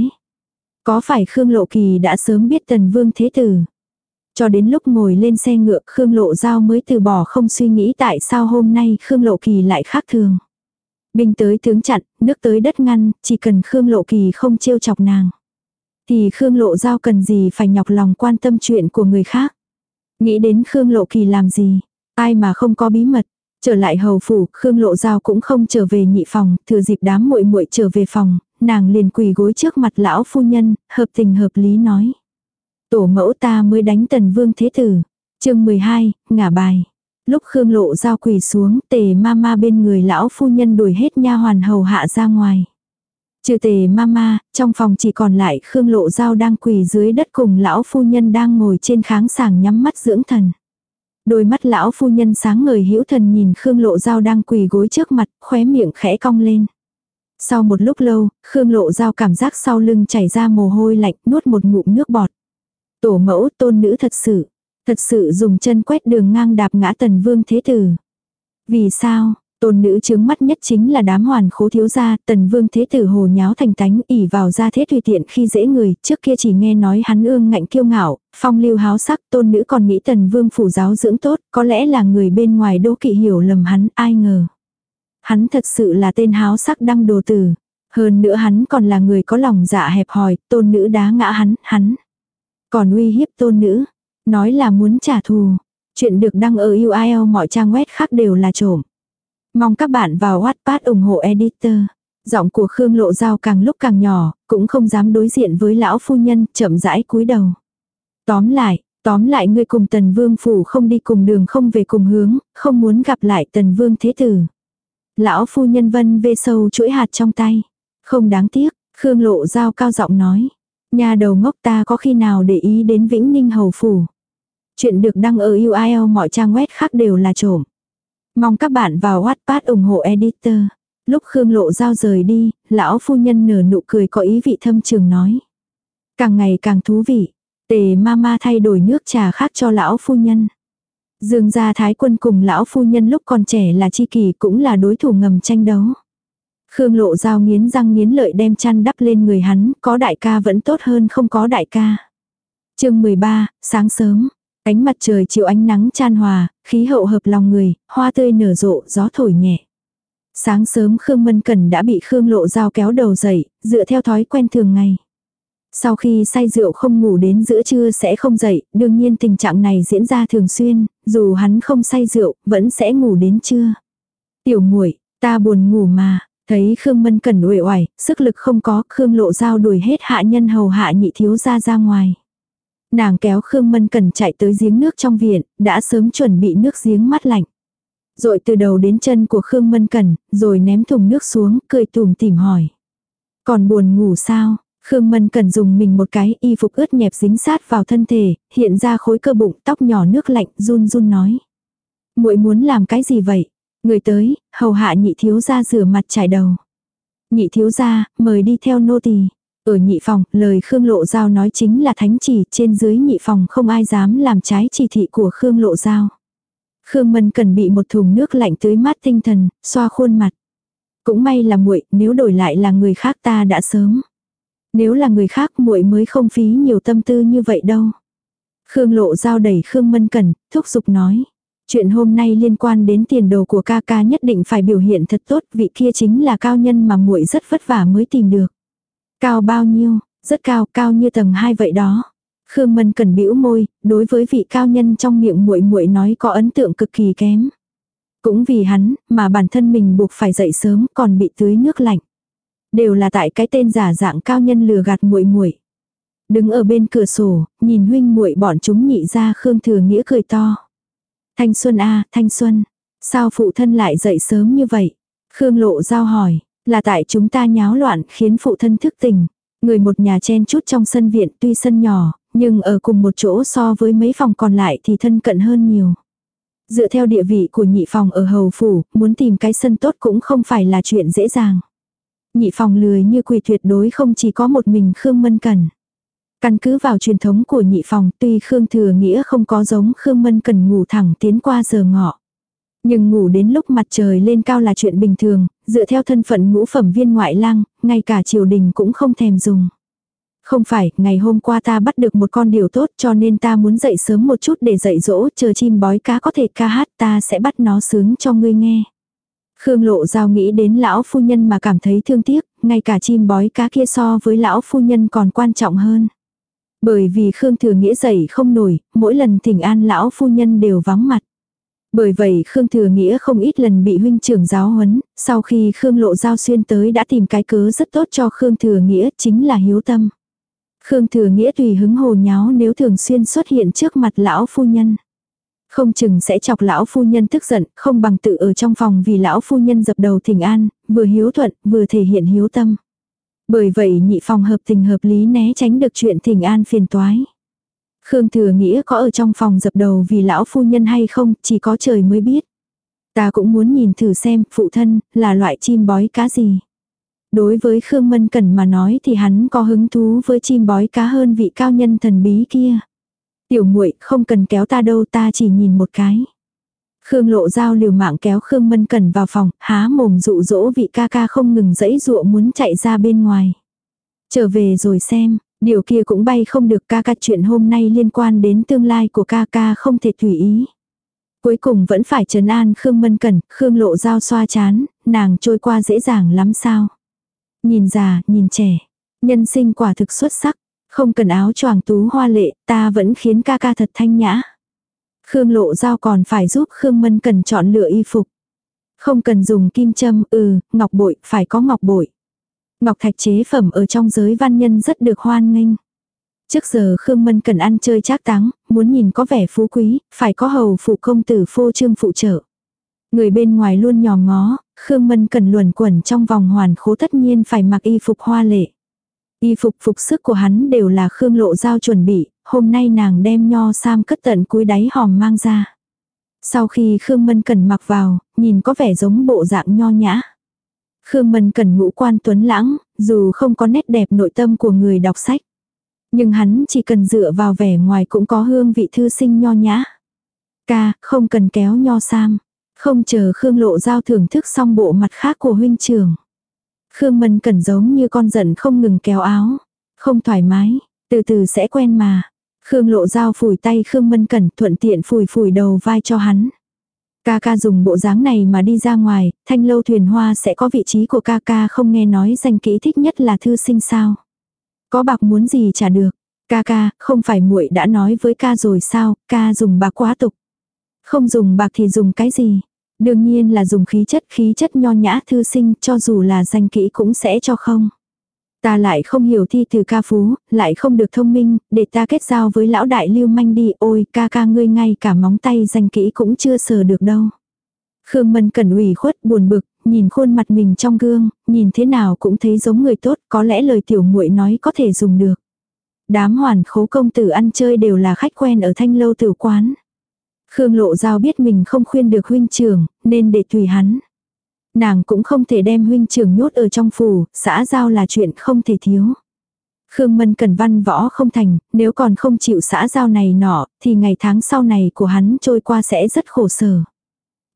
Có phải Khương Lộ Kỳ đã sớm biết Tần Vương Thế Tử? Cho đến lúc ngồi lên xe ngựa Khương Lộ Giao mới từ bỏ không suy nghĩ tại sao hôm nay Khương Lộ Kỳ lại khác thường. Binh tới tướng chặn, nước tới đất ngăn, chỉ cần Khương Lộ Kỳ không trêu chọc nàng. Thì Khương Lộ Giao cần gì phải nhọc lòng quan tâm chuyện của người khác. Nghĩ đến Khương Lộ Kỳ làm gì, ai mà không có bí mật. Trở lại hầu phủ, Khương Lộ Giao cũng không trở về nhị phòng, thừa dịp đám muội muội trở về phòng, nàng liền quỳ gối trước mặt lão phu nhân, hợp tình hợp lý nói. Tổ mẫu ta mới đánh tần vương thế tử. chương 12, ngả bài. Lúc Khương Lộ Giao quỳ xuống, tề ma ma bên người lão phu nhân đuổi hết nha hoàn hầu hạ ra ngoài. Trừ tề ma ma trong phòng chỉ còn lại Khương Lộ Giao đang quỳ dưới đất cùng lão phu nhân đang ngồi trên kháng sàng nhắm mắt dưỡng thần. Đôi mắt lão phu nhân sáng ngời hữu thần nhìn Khương Lộ Giao đang quỳ gối trước mặt, khóe miệng khẽ cong lên. Sau một lúc lâu, Khương Lộ Giao cảm giác sau lưng chảy ra mồ hôi lạnh, nuốt một ngụm nước bọt. Tổ mẫu tôn nữ thật sự, thật sự dùng chân quét đường ngang đạp ngã tần vương thế tử. Vì sao, Tôn nữ chướng mắt nhất chính là đám hoàn khố thiếu gia, tần vương thế tử hồ nháo thành tánh ỉ vào ra thế tùy tiện khi dễ người, trước kia chỉ nghe nói hắn ương ngạnh kiêu ngạo, phong lưu háo sắc, tôn nữ còn nghĩ tần vương phủ giáo dưỡng tốt, có lẽ là người bên ngoài đô kỵ hiểu lầm hắn, ai ngờ. Hắn thật sự là tên háo sắc đăng đồ tử. Hơn nữa hắn còn là người có lòng dạ hẹp hòi, tôn nữ đá ngã hắn, hắn. Còn uy hiếp tôn nữ, nói là muốn trả thù. Chuyện được đăng ở UIL mọi trang web khác đều là trộm. Mong các bạn vào Wattpad ủng hộ editor. Giọng của Khương Lộ Giao càng lúc càng nhỏ, cũng không dám đối diện với lão phu nhân, chậm rãi cúi đầu. Tóm lại, tóm lại ngươi cùng tần vương phủ không đi cùng đường không về cùng hướng, không muốn gặp lại tần vương thế tử. Lão phu nhân vân vê sâu chuỗi hạt trong tay. Không đáng tiếc, Khương Lộ Giao cao giọng nói. Nhà đầu ngốc ta có khi nào để ý đến Vĩnh Ninh Hầu Phủ. Chuyện được đăng ở UIL mọi trang web khác đều là trộm. Mong các bạn vào Wattpad ủng hộ editor. Lúc Khương Lộ Giao rời đi, lão phu nhân nở nụ cười có ý vị thâm trường nói. Càng ngày càng thú vị. Tề mama thay đổi nước trà khác cho lão phu nhân. Dương gia thái quân cùng lão phu nhân lúc còn trẻ là chi kỳ cũng là đối thủ ngầm tranh đấu. Khương lộ giao nghiến răng nghiến lợi đem chăn đắp lên người hắn, có đại ca vẫn tốt hơn không có đại ca. chương 13, sáng sớm, Ánh mặt trời chiều ánh nắng chan hòa, khí hậu hợp lòng người, hoa tươi nở rộ, gió thổi nhẹ. Sáng sớm Khương Mân Cần đã bị Khương Lộ Giao kéo đầu dậy, dựa theo thói quen thường ngày. Sau khi say rượu không ngủ đến giữa trưa sẽ không dậy, đương nhiên tình trạng này diễn ra thường xuyên, dù hắn không say rượu, vẫn sẽ ngủ đến trưa. Tiểu muội ta buồn ngủ mà, thấy Khương Mân Cẩn uể oải, sức lực không có, Khương Lộ Giao đuổi hết hạ nhân hầu hạ nhị thiếu ra ra ngoài. Nàng kéo Khương Mân Cần chạy tới giếng nước trong viện, đã sớm chuẩn bị nước giếng mát lạnh. Rồi từ đầu đến chân của Khương Mân Cần, rồi ném thùng nước xuống, cười tùm tìm hỏi. Còn buồn ngủ sao? Khương Mân Cần dùng mình một cái y phục ướt nhẹp dính sát vào thân thể, hiện ra khối cơ bụng tóc nhỏ nước lạnh run run nói. muội muốn làm cái gì vậy? Người tới, hầu hạ nhị thiếu gia rửa mặt trải đầu. Nhị thiếu gia, mời đi theo nô tỳ. Ở nhị phòng, lời Khương Lộ Giao nói chính là thánh chỉ, trên dưới nhị phòng không ai dám làm trái chỉ thị của Khương Lộ Giao. Khương Mân cần bị một thùng nước lạnh tưới mát tinh thần, xoa khuôn mặt. Cũng may là muội, nếu đổi lại là người khác ta đã sớm. Nếu là người khác muội mới không phí nhiều tâm tư như vậy đâu. Khương Lộ Giao đẩy Khương Mân Cần, thúc giục nói. Chuyện hôm nay liên quan đến tiền đồ của ca ca nhất định phải biểu hiện thật tốt, vị kia chính là cao nhân mà muội rất vất vả mới tìm được. Cao bao nhiêu, rất cao, cao như tầng 2 vậy đó. Khương Mân cần bĩu môi, đối với vị cao nhân trong miệng muội muội nói có ấn tượng cực kỳ kém. Cũng vì hắn, mà bản thân mình buộc phải dậy sớm, còn bị tưới nước lạnh. Đều là tại cái tên giả dạng cao nhân lừa gạt muội muội. Đứng ở bên cửa sổ, nhìn huynh muội bọn chúng nhị ra Khương Thừa Nghĩa cười to. Thanh Xuân a, Thanh Xuân, sao phụ thân lại dậy sớm như vậy? Khương Lộ giao hỏi, là tại chúng ta nháo loạn khiến phụ thân thức tỉnh. Người một nhà chen chút trong sân viện tuy sân nhỏ, nhưng ở cùng một chỗ so với mấy phòng còn lại thì thân cận hơn nhiều. Dựa theo địa vị của nhị phòng ở hầu phủ, muốn tìm cái sân tốt cũng không phải là chuyện dễ dàng. Nhị phòng lười như quỳ tuyệt đối không chỉ có một mình Khương Mân Cần. Căn cứ vào truyền thống của nhị phòng tuy Khương Thừa Nghĩa không có giống Khương Mân Cần ngủ thẳng tiến qua giờ ngọ. Nhưng ngủ đến lúc mặt trời lên cao là chuyện bình thường, dựa theo thân phận ngũ phẩm viên ngoại lang, ngay cả triều đình cũng không thèm dùng. Không phải, ngày hôm qua ta bắt được một con điều tốt cho nên ta muốn dậy sớm một chút để dạy dỗ, chờ chim bói cá có thể ca hát ta sẽ bắt nó sướng cho ngươi nghe. Khương lộ giao nghĩ đến lão phu nhân mà cảm thấy thương tiếc, ngay cả chim bói cá kia so với lão phu nhân còn quan trọng hơn. Bởi vì Khương Thừa Nghĩa dậy không nổi, mỗi lần thỉnh an lão phu nhân đều vắng mặt. Bởi vậy Khương Thừa Nghĩa không ít lần bị huynh trưởng giáo huấn, sau khi Khương Lộ Giao xuyên tới đã tìm cái cớ rất tốt cho Khương Thừa Nghĩa chính là hiếu tâm. Khương Thừa Nghĩa tùy hứng hồ nháo nếu thường xuyên xuất hiện trước mặt lão phu nhân. Không chừng sẽ chọc lão phu nhân tức giận, không bằng tự ở trong phòng vì lão phu nhân dập đầu thỉnh an, vừa hiếu thuận, vừa thể hiện hiếu tâm. Bởi vậy nhị phòng hợp tình hợp lý né tránh được chuyện thỉnh an phiền toái. Khương Thừa Nghĩa có ở trong phòng dập đầu vì lão phu nhân hay không, chỉ có trời mới biết. Ta cũng muốn nhìn thử xem, phụ thân, là loại chim bói cá gì. Đối với Khương Mân Cẩn mà nói thì hắn có hứng thú với chim bói cá hơn vị cao nhân thần bí kia. Tiểu muội không cần kéo ta đâu ta chỉ nhìn một cái. Khương lộ dao liều mạng kéo Khương Mân Cẩn vào phòng, há mồm dụ dỗ vị ca ca không ngừng dẫy dụa muốn chạy ra bên ngoài. Trở về rồi xem, điều kia cũng bay không được ca ca chuyện hôm nay liên quan đến tương lai của ca ca không thể tùy ý. Cuối cùng vẫn phải trấn an Khương Mân Cẩn, Khương lộ dao xoa chán, nàng trôi qua dễ dàng lắm sao. Nhìn già, nhìn trẻ. Nhân sinh quả thực xuất sắc. Không cần áo choàng tú hoa lệ, ta vẫn khiến ca ca thật thanh nhã. Khương lộ giao còn phải giúp Khương Mân cần chọn lựa y phục. Không cần dùng kim châm, ừ, ngọc bội, phải có ngọc bội. Ngọc thạch chế phẩm ở trong giới văn nhân rất được hoan nghênh. Trước giờ Khương Mân cần ăn chơi trác táng, muốn nhìn có vẻ phú quý, phải có hầu phụ công tử phô trương phụ trợ. Người bên ngoài luôn nhòm ngó, Khương Mân cần luồn quẩn trong vòng hoàn khố tất nhiên phải mặc y phục hoa lệ. Y phục phục sức của hắn đều là Khương Lộ Giao chuẩn bị, hôm nay nàng đem nho sam cất tận cuối đáy hòm mang ra. Sau khi Khương Mân Cần mặc vào, nhìn có vẻ giống bộ dạng nho nhã. Khương Mân Cần ngũ quan tuấn lãng, dù không có nét đẹp nội tâm của người đọc sách. Nhưng hắn chỉ cần dựa vào vẻ ngoài cũng có hương vị thư sinh nho nhã. Ca, không cần kéo nho sam. Không chờ Khương Lộ Giao thưởng thức xong bộ mặt khác của huynh trưởng. Khương Mân Cẩn giống như con giận không ngừng kéo áo. Không thoải mái, từ từ sẽ quen mà. Khương Lộ Giao phủi tay Khương Mân Cẩn thuận tiện phủi phủi đầu vai cho hắn. Ca ca dùng bộ dáng này mà đi ra ngoài, thanh lâu thuyền hoa sẽ có vị trí của ca ca không nghe nói danh kỹ thích nhất là thư sinh sao. Có bạc muốn gì trả được. Ca ca, không phải muội đã nói với ca rồi sao, ca dùng bạc quá tục. Không dùng bạc thì dùng cái gì? Đương nhiên là dùng khí chất khí chất nho nhã thư sinh cho dù là danh kỹ cũng sẽ cho không. Ta lại không hiểu thi từ ca phú, lại không được thông minh, để ta kết giao với lão đại lưu manh đi, ôi ca ca ngươi ngay cả móng tay danh kỹ cũng chưa sờ được đâu. Khương Mân cẩn ủy khuất buồn bực, nhìn khuôn mặt mình trong gương, nhìn thế nào cũng thấy giống người tốt, có lẽ lời tiểu muội nói có thể dùng được. Đám hoàn khố công tử ăn chơi đều là khách quen ở thanh lâu tử quán. Khương Lộ Giao biết mình không khuyên được huynh trưởng, nên để tùy hắn. Nàng cũng không thể đem huynh trưởng nhốt ở trong phủ, xã giao là chuyện không thể thiếu. Khương Mân cần văn võ không thành, nếu còn không chịu xã giao này nọ, thì ngày tháng sau này của hắn trôi qua sẽ rất khổ sở.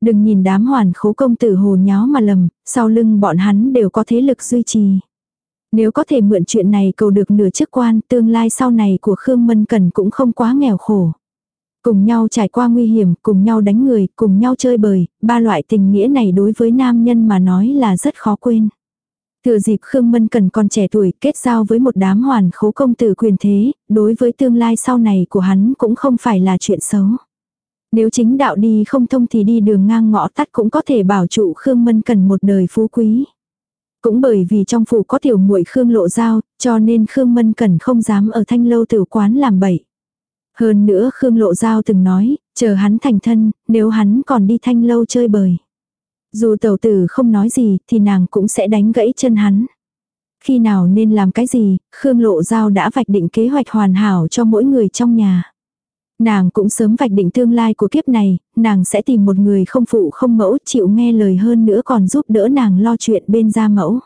Đừng nhìn đám hoàn khố công tử hồ nháo mà lầm, sau lưng bọn hắn đều có thế lực duy trì. Nếu có thể mượn chuyện này cầu được nửa chức quan, tương lai sau này của Khương Mân Cần cũng không quá nghèo khổ. Cùng nhau trải qua nguy hiểm, cùng nhau đánh người, cùng nhau chơi bời, ba loại tình nghĩa này đối với nam nhân mà nói là rất khó quên. Thừa dịp Khương Mân Cần còn trẻ tuổi kết giao với một đám hoàn khố công tử quyền thế, đối với tương lai sau này của hắn cũng không phải là chuyện xấu. Nếu chính đạo đi không thông thì đi đường ngang ngõ tắt cũng có thể bảo trụ Khương Mân Cần một đời phú quý. Cũng bởi vì trong phủ có tiểu muội Khương Lộ Giao, cho nên Khương Mân Cần không dám ở thanh lâu tử quán làm bậy. Hơn nữa Khương Lộ Giao từng nói, chờ hắn thành thân, nếu hắn còn đi thanh lâu chơi bời. Dù tẩu tử không nói gì thì nàng cũng sẽ đánh gãy chân hắn. Khi nào nên làm cái gì, Khương Lộ Giao đã vạch định kế hoạch hoàn hảo cho mỗi người trong nhà. Nàng cũng sớm vạch định tương lai của kiếp này, nàng sẽ tìm một người không phụ không mẫu chịu nghe lời hơn nữa còn giúp đỡ nàng lo chuyện bên gia mẫu.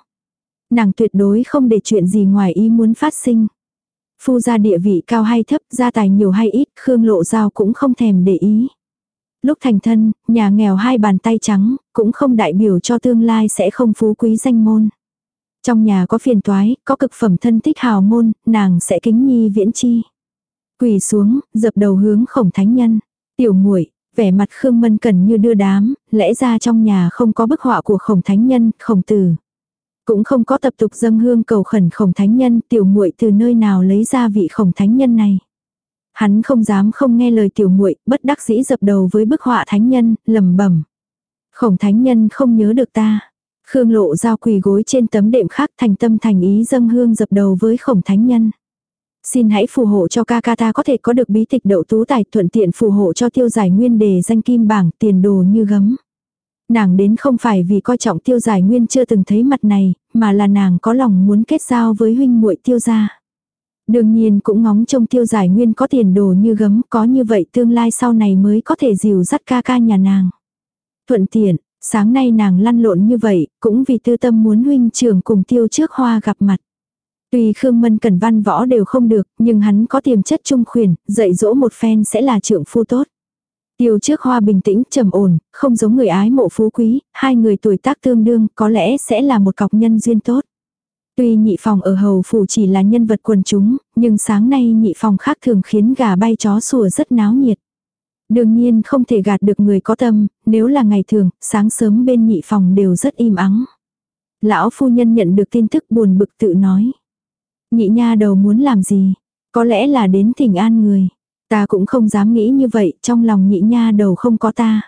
Nàng tuyệt đối không để chuyện gì ngoài ý muốn phát sinh. Phu gia địa vị cao hay thấp, gia tài nhiều hay ít, Khương Lộ Giao cũng không thèm để ý. Lúc thành thân, nhà nghèo hai bàn tay trắng, cũng không đại biểu cho tương lai sẽ không phú quý danh môn. Trong nhà có phiền toái, có cực phẩm thân thích hào môn, nàng sẽ kính nhi viễn chi. Quỳ xuống, dập đầu hướng khổng thánh nhân. Tiểu muội vẻ mặt Khương Mân Cẩn như đưa đám, lẽ ra trong nhà không có bức họa của khổng thánh nhân, khổng tử. Cũng không có tập tục dâng hương cầu khẩn khổng thánh nhân, tiểu muội từ nơi nào lấy ra vị khổng thánh nhân này. Hắn không dám không nghe lời tiểu muội, bất đắc dĩ dập đầu với bức họa thánh nhân, lẩm bẩm. Khổng thánh nhân không nhớ được ta. Khương lộ giao quỳ gối trên tấm đệm khác thành tâm thành ý dâng hương dập đầu với khổng thánh nhân. Xin hãy phù hộ cho ca ca ta có thể có được bí tịch đậu tú tài thuận tiện phù hộ cho tiêu giải nguyên đề danh kim bảng tiền đồ như gấm. Nàng đến không phải vì coi trọng tiêu giải nguyên chưa từng thấy mặt này, mà là nàng có lòng muốn kết giao với huynh muội tiêu gia. Đương nhiên cũng ngóng trông tiêu giải nguyên có tiền đồ như gấm, có như vậy tương lai sau này mới có thể dìu dắt ca ca nhà nàng. Thuận tiện, sáng nay nàng lăn lộn như vậy, cũng vì tư tâm muốn huynh trưởng cùng tiêu trước hoa gặp mặt. Tuy Khương Mân Cẩn văn võ đều không được, nhưng hắn có tiềm chất trung khuyển, dạy dỗ một phen sẽ là trưởng phu tốt. Tiêu trước hoa bình tĩnh, trầm ổn, không giống người ái mộ phú quý, hai người tuổi tác tương đương, có lẽ sẽ là một cọc nhân duyên tốt. Tuy nhị phòng ở hầu phủ chỉ là nhân vật quần chúng, nhưng sáng nay nhị phòng khác thường khiến gà bay chó sủa rất náo nhiệt. Đương nhiên không thể gạt được người có tâm, nếu là ngày thường, sáng sớm bên nhị phòng đều rất im ắng. Lão phu nhân nhận được tin tức buồn bực tự nói. Nhị nha đầu muốn làm gì? Có lẽ là đến thỉnh an người. Ta cũng không dám nghĩ như vậy, trong lòng nhị nha đầu không có ta.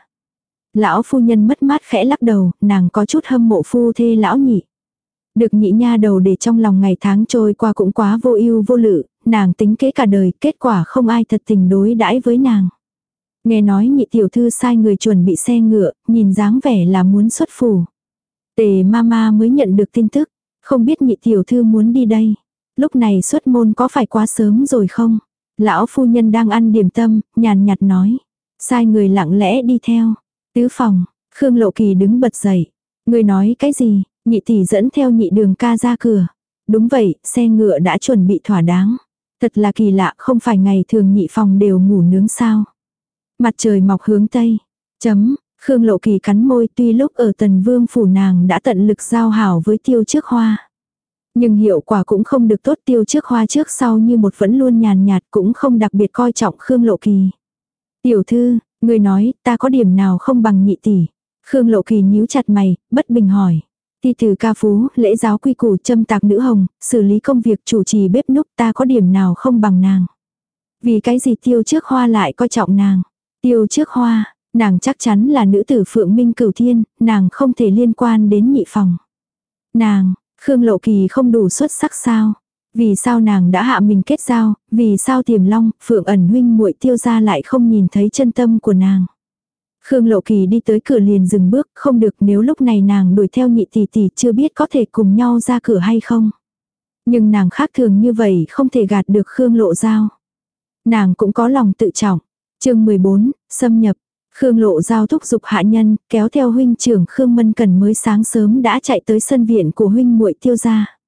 Lão phu nhân mất mát khẽ lắc đầu, nàng có chút hâm mộ phu thê lão nhị. Được nhị nha đầu để trong lòng ngày tháng trôi qua cũng quá vô ưu vô lự, nàng tính kế cả đời, kết quả không ai thật tình đối đãi với nàng. Nghe nói nhị tiểu thư sai người chuẩn bị xe ngựa, nhìn dáng vẻ là muốn xuất phủ. Tề mama mới nhận được tin tức, không biết nhị tiểu thư muốn đi đây. Lúc này xuất môn có phải quá sớm rồi không? Lão phu nhân đang ăn điểm tâm, nhàn nhạt nói. Sai người lặng lẽ đi theo. Tứ phòng, Khương Lộ Kỳ đứng bật dậy. Người nói cái gì? Nhị tỷ dẫn theo nhị đường ca ra cửa. Đúng vậy, xe ngựa đã chuẩn bị thỏa đáng. Thật là kỳ lạ, không phải ngày thường nhị phòng đều ngủ nướng sao. Mặt trời mọc hướng tây. Chấm, Khương Lộ Kỳ cắn môi tuy lúc ở tần vương phủ nàng đã tận lực giao hảo với tiêu trước hoa. Nhưng hiệu quả cũng không được tốt tiêu trước hoa trước sau như một vẫn luôn nhàn nhạt cũng không đặc biệt coi trọng Khương Lộ Kỳ. Tiểu thư, người nói ta có điểm nào không bằng nhị tỷ. Khương Lộ Kỳ nhíu chặt mày, bất bình hỏi. Thi từ ca phú, lễ giáo quy củ châm tạc nữ hồng, xử lý công việc chủ trì bếp núc ta có điểm nào không bằng nàng. Vì cái gì tiêu trước hoa lại coi trọng nàng. Tiêu trước hoa, nàng chắc chắn là nữ tử phượng minh cửu thiên, nàng không thể liên quan đến nhị phòng. Nàng, Khương Lộ Kỳ không đủ xuất sắc sao? Vì sao nàng đã hạ mình kết giao, vì sao tiềm long, phượng ẩn huynh muội tiêu ra lại không nhìn thấy chân tâm của nàng. Khương Lộ Kỳ đi tới cửa liền dừng bước, không được nếu lúc này nàng đuổi theo nhị tỷ tỷ chưa biết có thể cùng nhau ra cửa hay không. Nhưng nàng khác thường như vậy không thể gạt được Khương Lộ Giao. Nàng cũng có lòng tự trọng. chương 14, xâm nhập. Khương Lộ giao thúc dục hạ nhân, kéo theo huynh trưởng Khương Mân Cần mới sáng sớm đã chạy tới sân viện của huynh muội tiêu gia.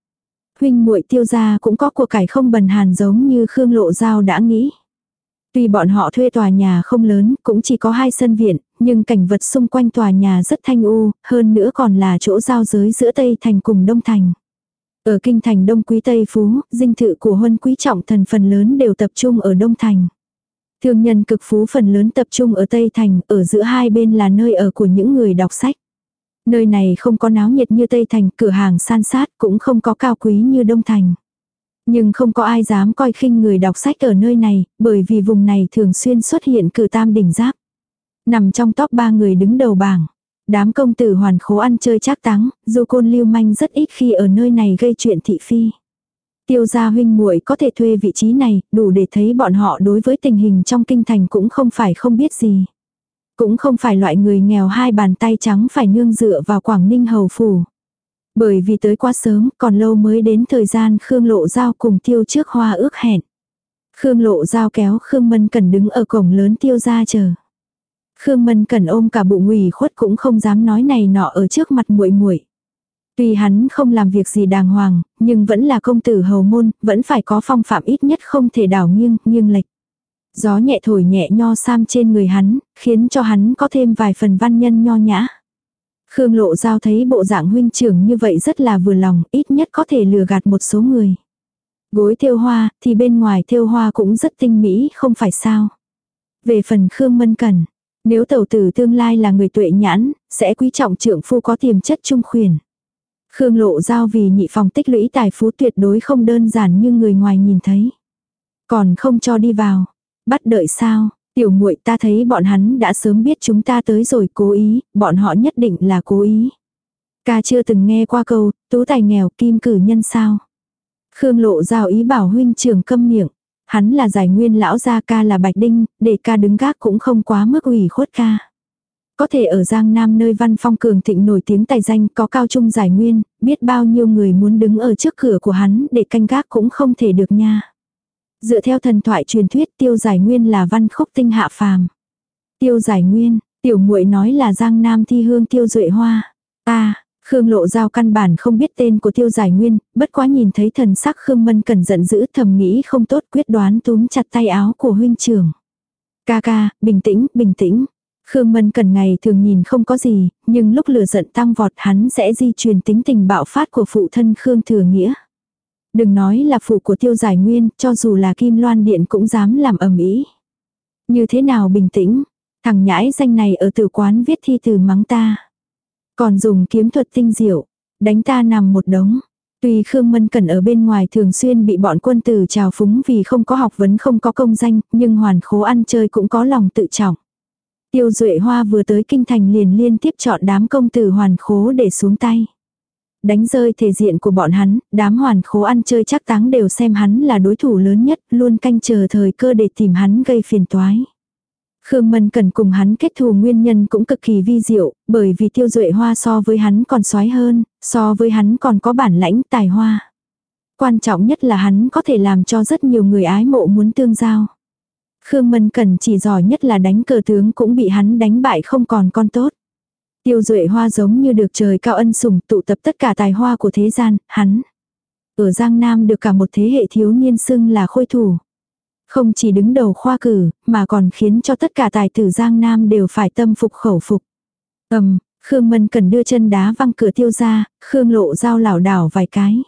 Huynh muội tiêu gia cũng có cuộc cải không bần hàn giống như Khương Lộ giao đã nghĩ. Tuy bọn họ thuê tòa nhà không lớn, cũng chỉ có hai sân viện, nhưng cảnh vật xung quanh tòa nhà rất thanh u, hơn nữa còn là chỗ giao giới giữa Tây Thành cùng Đông Thành. Ở kinh thành Đông Quý Tây Phú, dinh thự của huân quý trọng thần phần lớn đều tập trung ở Đông Thành. Thương nhân cực phú phần lớn tập trung ở Tây Thành, ở giữa hai bên là nơi ở của những người đọc sách. Nơi này không có náo nhiệt như Tây Thành, cửa hàng san sát, cũng không có cao quý như Đông Thành. Nhưng không có ai dám coi khinh người đọc sách ở nơi này, bởi vì vùng này thường xuyên xuất hiện cử tam đỉnh giáp. Nằm trong top ba người đứng đầu bảng. Đám công tử hoàn khố ăn chơi trác táng, dù côn lưu manh rất ít khi ở nơi này gây chuyện thị phi. Tiêu gia huynh muội có thể thuê vị trí này, đủ để thấy bọn họ đối với tình hình trong kinh thành cũng không phải không biết gì. Cũng không phải loại người nghèo hai bàn tay trắng phải nương dựa vào Quảng Ninh hầu phủ. Bởi vì tới quá sớm, còn lâu mới đến thời gian Khương Lộ Giao cùng tiêu trước hoa ước hẹn. Khương Lộ Giao kéo Khương Mân Cần đứng ở cổng lớn tiêu ra chờ. Khương Mân Cần ôm cả bụng ủy khuất cũng không dám nói này nọ ở trước mặt muội muội. Tuy hắn không làm việc gì đàng hoàng, nhưng vẫn là công tử hầu môn, vẫn phải có phong phạm ít nhất không thể đảo nghiêng, nghiêng lệch. Gió nhẹ thổi nhẹ nho sam trên người hắn, khiến cho hắn có thêm vài phần văn nhân nho nhã. Khương Lộ Giao thấy bộ dạng huynh trưởng như vậy rất là vừa lòng, ít nhất có thể lừa gạt một số người. Gối thêu hoa, thì bên ngoài thêu hoa cũng rất tinh mỹ, không phải sao. Về phần Khương Mân cần nếu tẩu tử tương lai là người tuệ nhãn, sẽ quý trọng trưởng phu có tiềm chất trung khuyển. Khương Lộ Giao vì nhị phòng tích lũy tài phú tuyệt đối không đơn giản như người ngoài nhìn thấy. Còn không cho đi vào. Bắt đợi sao, tiểu muội ta thấy bọn hắn đã sớm biết chúng ta tới rồi cố ý, bọn họ nhất định là cố ý. Ca chưa từng nghe qua câu, tú tài nghèo kim cử nhân sao. Khương Lộ Giao ý bảo huynh trưởng câm miệng. Hắn là giải nguyên lão gia ca là bạch đinh, để ca đứng gác cũng không quá mức ủy khuất ca. Có thể ở Giang Nam nơi văn phong cường thịnh nổi tiếng tài danh có cao trung giải nguyên, biết bao nhiêu người muốn đứng ở trước cửa của hắn để canh gác cũng không thể được nha. Dựa theo thần thoại truyền thuyết tiêu giải nguyên là văn khúc tinh hạ phàm. Tiêu giải nguyên, tiểu muội nói là Giang Nam thi hương tiêu duệ hoa. ta Khương Lộ Giao căn bản không biết tên của tiêu giải nguyên, bất quá nhìn thấy thần sắc Khương Mân cần giận dữ thầm nghĩ không tốt quyết đoán túm chặt tay áo của huynh trưởng. Ca ca, bình tĩnh, bình tĩnh. Khương Mân Cần ngày thường nhìn không có gì, nhưng lúc lửa giận tăng vọt hắn sẽ di truyền tính tình bạo phát của phụ thân Khương Thừa Nghĩa. Đừng nói là phụ của tiêu giải nguyên, cho dù là kim loan điện cũng dám làm ầm ĩ. Như thế nào bình tĩnh, thằng nhãi danh này ở tử quán viết thi từ mắng ta. Còn dùng kiếm thuật tinh diệu, đánh ta nằm một đống. Tuy Khương Mân Cẩn ở bên ngoài thường xuyên bị bọn quân tử trào phúng vì không có học vấn không có công danh, nhưng hoàn khố ăn chơi cũng có lòng tự trọng. Tiêu Duệ Hoa vừa tới kinh thành liền liên tiếp chọn đám công tử hoàn khố để xuống tay. Đánh rơi thể diện của bọn hắn, đám hoàn khố ăn chơi chắc táng đều xem hắn là đối thủ lớn nhất, luôn canh chờ thời cơ để tìm hắn gây phiền toái. Khương Mân cần cùng hắn kết thù nguyên nhân cũng cực kỳ vi diệu, bởi vì tiêu duệ hoa so với hắn còn xoái hơn, so với hắn còn có bản lãnh tài hoa. Quan trọng nhất là hắn có thể làm cho rất nhiều người ái mộ muốn tương giao. Khương Mân Cần chỉ giỏi nhất là đánh cờ tướng cũng bị hắn đánh bại không còn con tốt. Tiêu duệ hoa giống như được trời cao ân sủng tụ tập tất cả tài hoa của thế gian, hắn. Ở Giang Nam được cả một thế hệ thiếu niên xưng là khôi thủ. Không chỉ đứng đầu khoa cử, mà còn khiến cho tất cả tài tử Giang Nam đều phải tâm phục khẩu phục. Ầm, Khương Mân Cần đưa chân đá văng cửa tiêu ra, Khương lộ dao lảo đảo vài cái.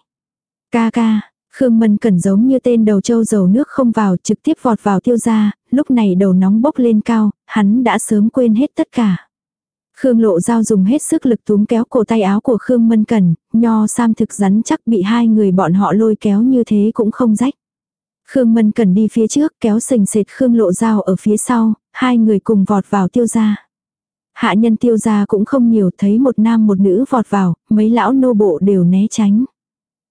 Ca ca, Khương Mân Cẩn giống như tên đầu trâu dầu nước không vào trực tiếp vọt vào tiêu gia, lúc này đầu nóng bốc lên cao, hắn đã sớm quên hết tất cả. Khương Lộ Giao dùng hết sức lực túm kéo cổ tay áo của Khương Mân Cẩn, nho sam thực rắn chắc bị hai người bọn họ lôi kéo như thế cũng không rách. Khương Mân Cẩn đi phía trước kéo sình sệt Khương Lộ Giao ở phía sau, hai người cùng vọt vào tiêu gia. Hạ nhân tiêu gia cũng không nhiều thấy một nam một nữ vọt vào, mấy lão nô bộ đều né tránh.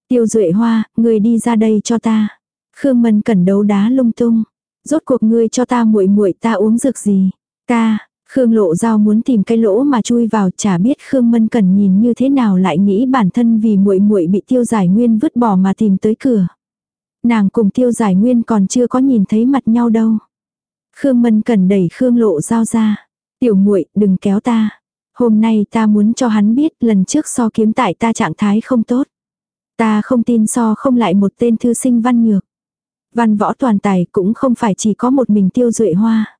Tiêu Duệ Hoa, người đi ra đây cho ta. Khương Mân cẩn đấu đá lung tung. Rốt cuộc ngươi cho ta muội muội ta uống dược gì? Ta, Khương Lộ Giao muốn tìm cái lỗ mà chui vào, chả biết Khương Mân cẩn nhìn như thế nào lại nghĩ bản thân vì muội muội bị Tiêu Giải Nguyên vứt bỏ mà tìm tới cửa. Nàng cùng Tiêu Giải Nguyên còn chưa có nhìn thấy mặt nhau đâu. Khương Mân Cần đẩy Khương Lộ Giao ra. Tiểu muội đừng kéo ta. Hôm nay ta muốn cho hắn biết lần trước so kiếm tại ta trạng thái không tốt. Ta không tin so không lại một tên thư sinh văn nhược. Văn võ toàn tài cũng không phải chỉ có một mình tiêu duệ hoa.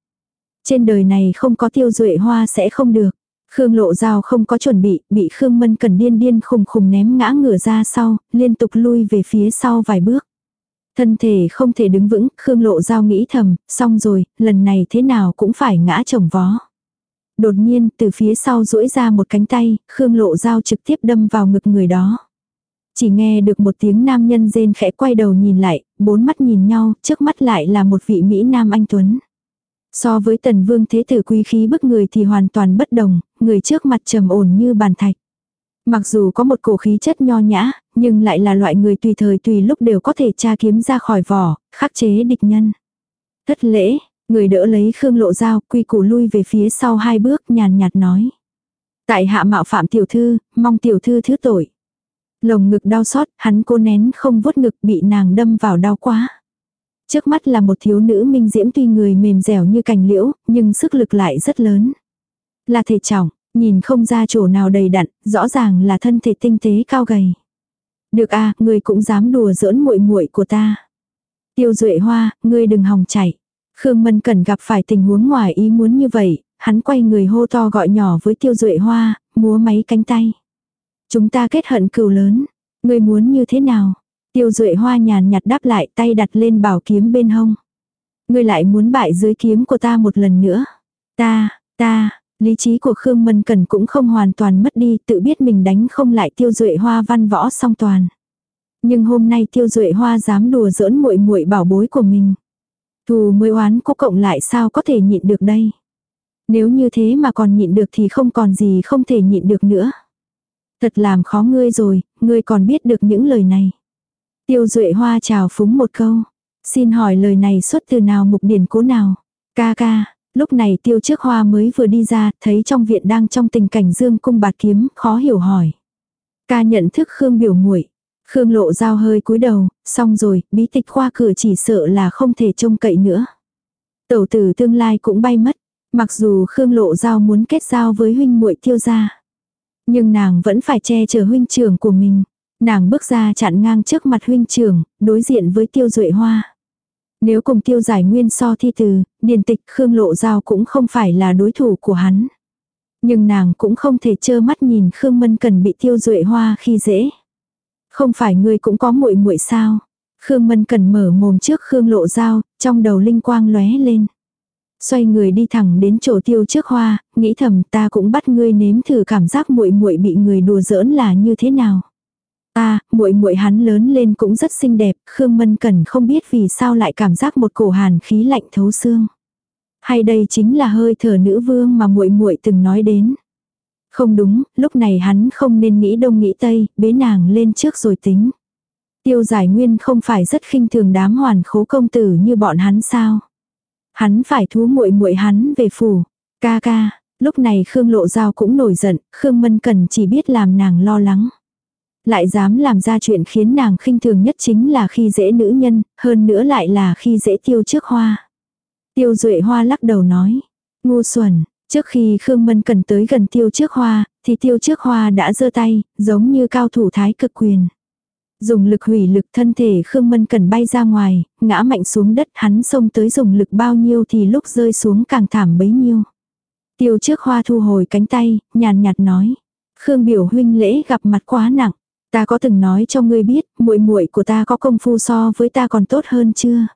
Trên đời này không có tiêu duệ hoa sẽ không được. Khương lộ dao không có chuẩn bị, bị Khương Mân Cần điên điên khùng khùng ném ngã ngửa ra sau, liên tục lui về phía sau vài bước. Thân thể không thể đứng vững, Khương lộ dao nghĩ thầm, xong rồi, lần này thế nào cũng phải ngã chồng vó. Đột nhiên, từ phía sau duỗi ra một cánh tay, Khương lộ dao trực tiếp đâm vào ngực người đó. Chỉ nghe được một tiếng nam nhân rên khẽ quay đầu nhìn lại, bốn mắt nhìn nhau, trước mắt lại là một vị Mỹ Nam anh Tuấn. So với tần vương thế tử quý khí bức người thì hoàn toàn bất đồng, người trước mặt trầm ổn như bàn thạch. Mặc dù có một cổ khí chất nho nhã, nhưng lại là loại người tùy thời tùy lúc đều có thể tra kiếm ra khỏi vỏ, khắc chế địch nhân. Thất lễ, người đỡ lấy Khương Lộ dao quy củ lui về phía sau hai bước nhàn nhạt nói. Tại hạ mạo phạm tiểu thư, mong tiểu thư thứ tội. Lồng ngực đau xót, hắn cố nén không vuốt ngực bị nàng đâm vào đau quá. Trước mắt là một thiếu nữ minh diễm tuy người mềm dẻo như cành liễu, nhưng sức lực lại rất lớn. Là thể trọng, nhìn không ra chỗ nào đầy đặn, rõ ràng là thân thể tinh tế cao gầy. Được a, à, người cũng dám đùa giỡn muội muội của ta. Tiêu Duệ Hoa, ngươi đừng hòng chạy. Khương Mân Cẩn gặp phải tình huống ngoài ý muốn như vậy, hắn quay người hô to gọi nhỏ với Tiêu Duệ Hoa, múa máy cánh tay. Chúng ta kết hận cừu lớn, ngươi muốn như thế nào? Tiêu Duệ Hoa nhàn nhạt đáp lại tay đặt lên bảo kiếm bên hông. Ngươi lại muốn bại dưới kiếm của ta một lần nữa. Ta, ta, lý trí của Khương Mân Cần cũng không hoàn toàn mất đi, tự biết mình đánh không lại Tiêu Duệ Hoa văn võ song toàn. Nhưng hôm nay Tiêu Duệ Hoa dám đùa giỡn muội muội bảo bối của mình. Thù mới oán có cộng lại sao có thể nhịn được đây. Nếu như thế mà còn nhịn được thì không còn gì không thể nhịn được nữa. Thật làm khó ngươi rồi, ngươi còn biết được những lời này. Tiêu Duệ Hoa chào phúng một câu. Xin hỏi lời này xuất từ nào mục điển cố nào? Ca ca, lúc này tiêu trước hoa mới vừa đi ra, thấy trong viện đang trong tình cảnh dương cung bạt kiếm, khó hiểu hỏi. Ca nhận thức Khương biểu muội Khương lộ dao hơi cúi đầu, xong rồi, bí tịch khoa cửa chỉ sợ là không thể trông cậy nữa. Tẩu tử tương lai cũng bay mất, mặc dù Khương lộ dao muốn kết giao với huynh muội tiêu gia. Nhưng nàng vẫn phải che chở huynh trưởng của mình. Nàng bước ra chặn ngang trước mặt huynh trưởng, đối diện với tiêu duệ hoa. Nếu cùng tiêu giải nguyên so thi từ, điền tịch Khương Lộ Giao cũng không phải là đối thủ của hắn. Nhưng nàng cũng không thể trơ mắt nhìn Khương Mân Cần bị tiêu duệ hoa khi dễ. Không phải ngươi cũng có muội muội sao? Khương Mân Cần mở mồm trước Khương Lộ Giao, trong đầu linh quang lóe lên. Xoay người đi thẳng đến chỗ tiêu trước hoa, nghĩ thầm ta cũng bắt ngươi nếm thử cảm giác muội muội bị người đùa giỡn là như thế nào. Ta, muội muội hắn lớn lên cũng rất xinh đẹp, Khương Mân Cẩn không biết vì sao lại cảm giác một cổ hàn khí lạnh thấu xương. Hay đây chính là hơi thở nữ vương mà muội muội từng nói đến. Không đúng, lúc này hắn không nên nghĩ đông nghĩ tây, bế nàng lên trước rồi tính. Tiêu giải nguyên không phải rất khinh thường đám hoàn khố công tử như bọn hắn sao. Hắn phải thú muội muội hắn về phủ. Ca ca, lúc này Khương Lộ Giao cũng nổi giận, Khương Mân Cần chỉ biết làm nàng lo lắng lại dám làm ra chuyện khiến nàng khinh thường nhất chính là khi dễ nữ nhân, hơn nữa lại là khi dễ tiêu trước hoa. Tiêu duệ hoa lắc đầu nói, ngu xuẩn, trước khi Khương Mân cần tới gần tiêu trước hoa, thì tiêu trước hoa đã giơ tay, giống như cao thủ thái cực quyền. Dùng lực hủy lực thân thể Khương Mân cần bay ra ngoài, ngã mạnh xuống đất hắn xông tới dùng lực bao nhiêu thì lúc rơi xuống càng thảm bấy nhiêu. Tiêu trước hoa thu hồi cánh tay, nhàn nhạt nói. Khương biểu huynh lễ gặp mặt quá nặng. Ta có từng nói cho ngươi biết, muội muội của ta có công phu so với ta còn tốt hơn chưa?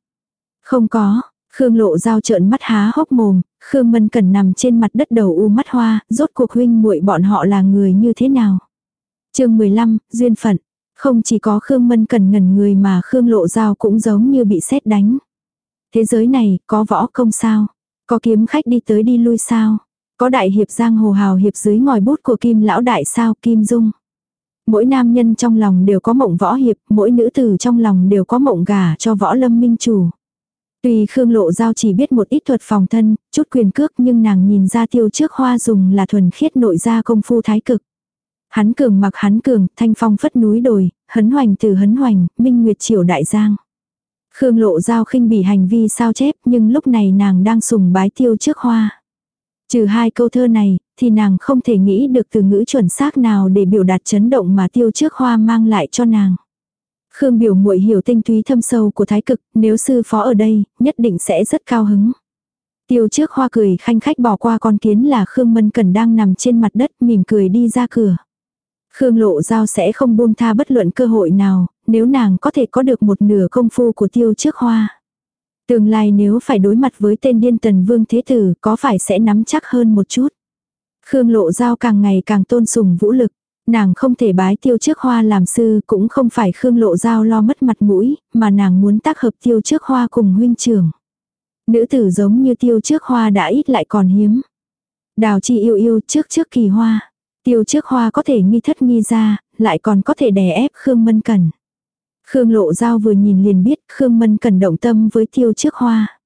Không có. Khương Lộ Giao trợn mắt há hốc mồm, Khương Mân Cẩn nằm trên mặt đất đầu u mắt hoa, rốt cuộc huynh muội bọn họ là người như thế nào? chương 15, Duyên phận. Không chỉ có Khương Mân cần ngẩn người mà Khương Lộ Giao cũng giống như bị sét đánh. Thế giới này, có võ công sao? Có kiếm khách đi tới đi lui sao? Có đại hiệp giang hồ hào hiệp dưới ngòi bút của kim lão đại sao Kim Dung? Mỗi nam nhân trong lòng đều có mộng võ hiệp, mỗi nữ tử trong lòng đều có mộng gà cho võ lâm minh chủ. Tuy Khương Lộ Giao chỉ biết một ít thuật phòng thân, chút quyền cước nhưng nàng nhìn ra tiêu trước hoa dùng là thuần khiết nội gia công phu thái cực. Hắn cường mặc hắn cường, thanh phong phất núi đồi, hấn hoành từ hấn hoành, minh nguyệt triều đại giang. Khương Lộ Giao khinh bỉ hành vi sao chép nhưng lúc này nàng đang sùng bái tiêu trước hoa. Trừ hai câu thơ này, thì nàng không thể nghĩ được từ ngữ chuẩn xác nào để biểu đạt chấn động mà tiêu trước hoa mang lại cho nàng. Khương biểu muội hiểu tinh túy thâm sâu của thái cực, nếu sư phó ở đây, nhất định sẽ rất cao hứng. Tiêu trước hoa cười khanh khách bỏ qua con kiến là Khương Mân cần đang nằm trên mặt đất mỉm cười đi ra cửa. Khương Lộ Giao sẽ không buông tha bất luận cơ hội nào, nếu nàng có thể có được một nửa công phu của tiêu trước hoa. Tương lai nếu phải đối mặt với tên điên tần vương thế tử có phải sẽ nắm chắc hơn một chút. Khương Lộ Giao càng ngày càng tôn sùng vũ lực. Nàng không thể bái tiêu trước hoa làm sư cũng không phải Khương Lộ Giao lo mất mặt mũi, mà nàng muốn tác hợp tiêu trước hoa cùng huynh trưởng. Nữ tử giống như tiêu trước hoa đã ít lại còn hiếm. Đào chi yêu yêu trước trước kỳ hoa. Tiêu trước hoa có thể nghi thất nghi ra, lại còn có thể đè ép Khương Mân Cần. Khương Lộ Giao vừa nhìn liền biết Khương Mân Cần động tâm với tiêu trước hoa.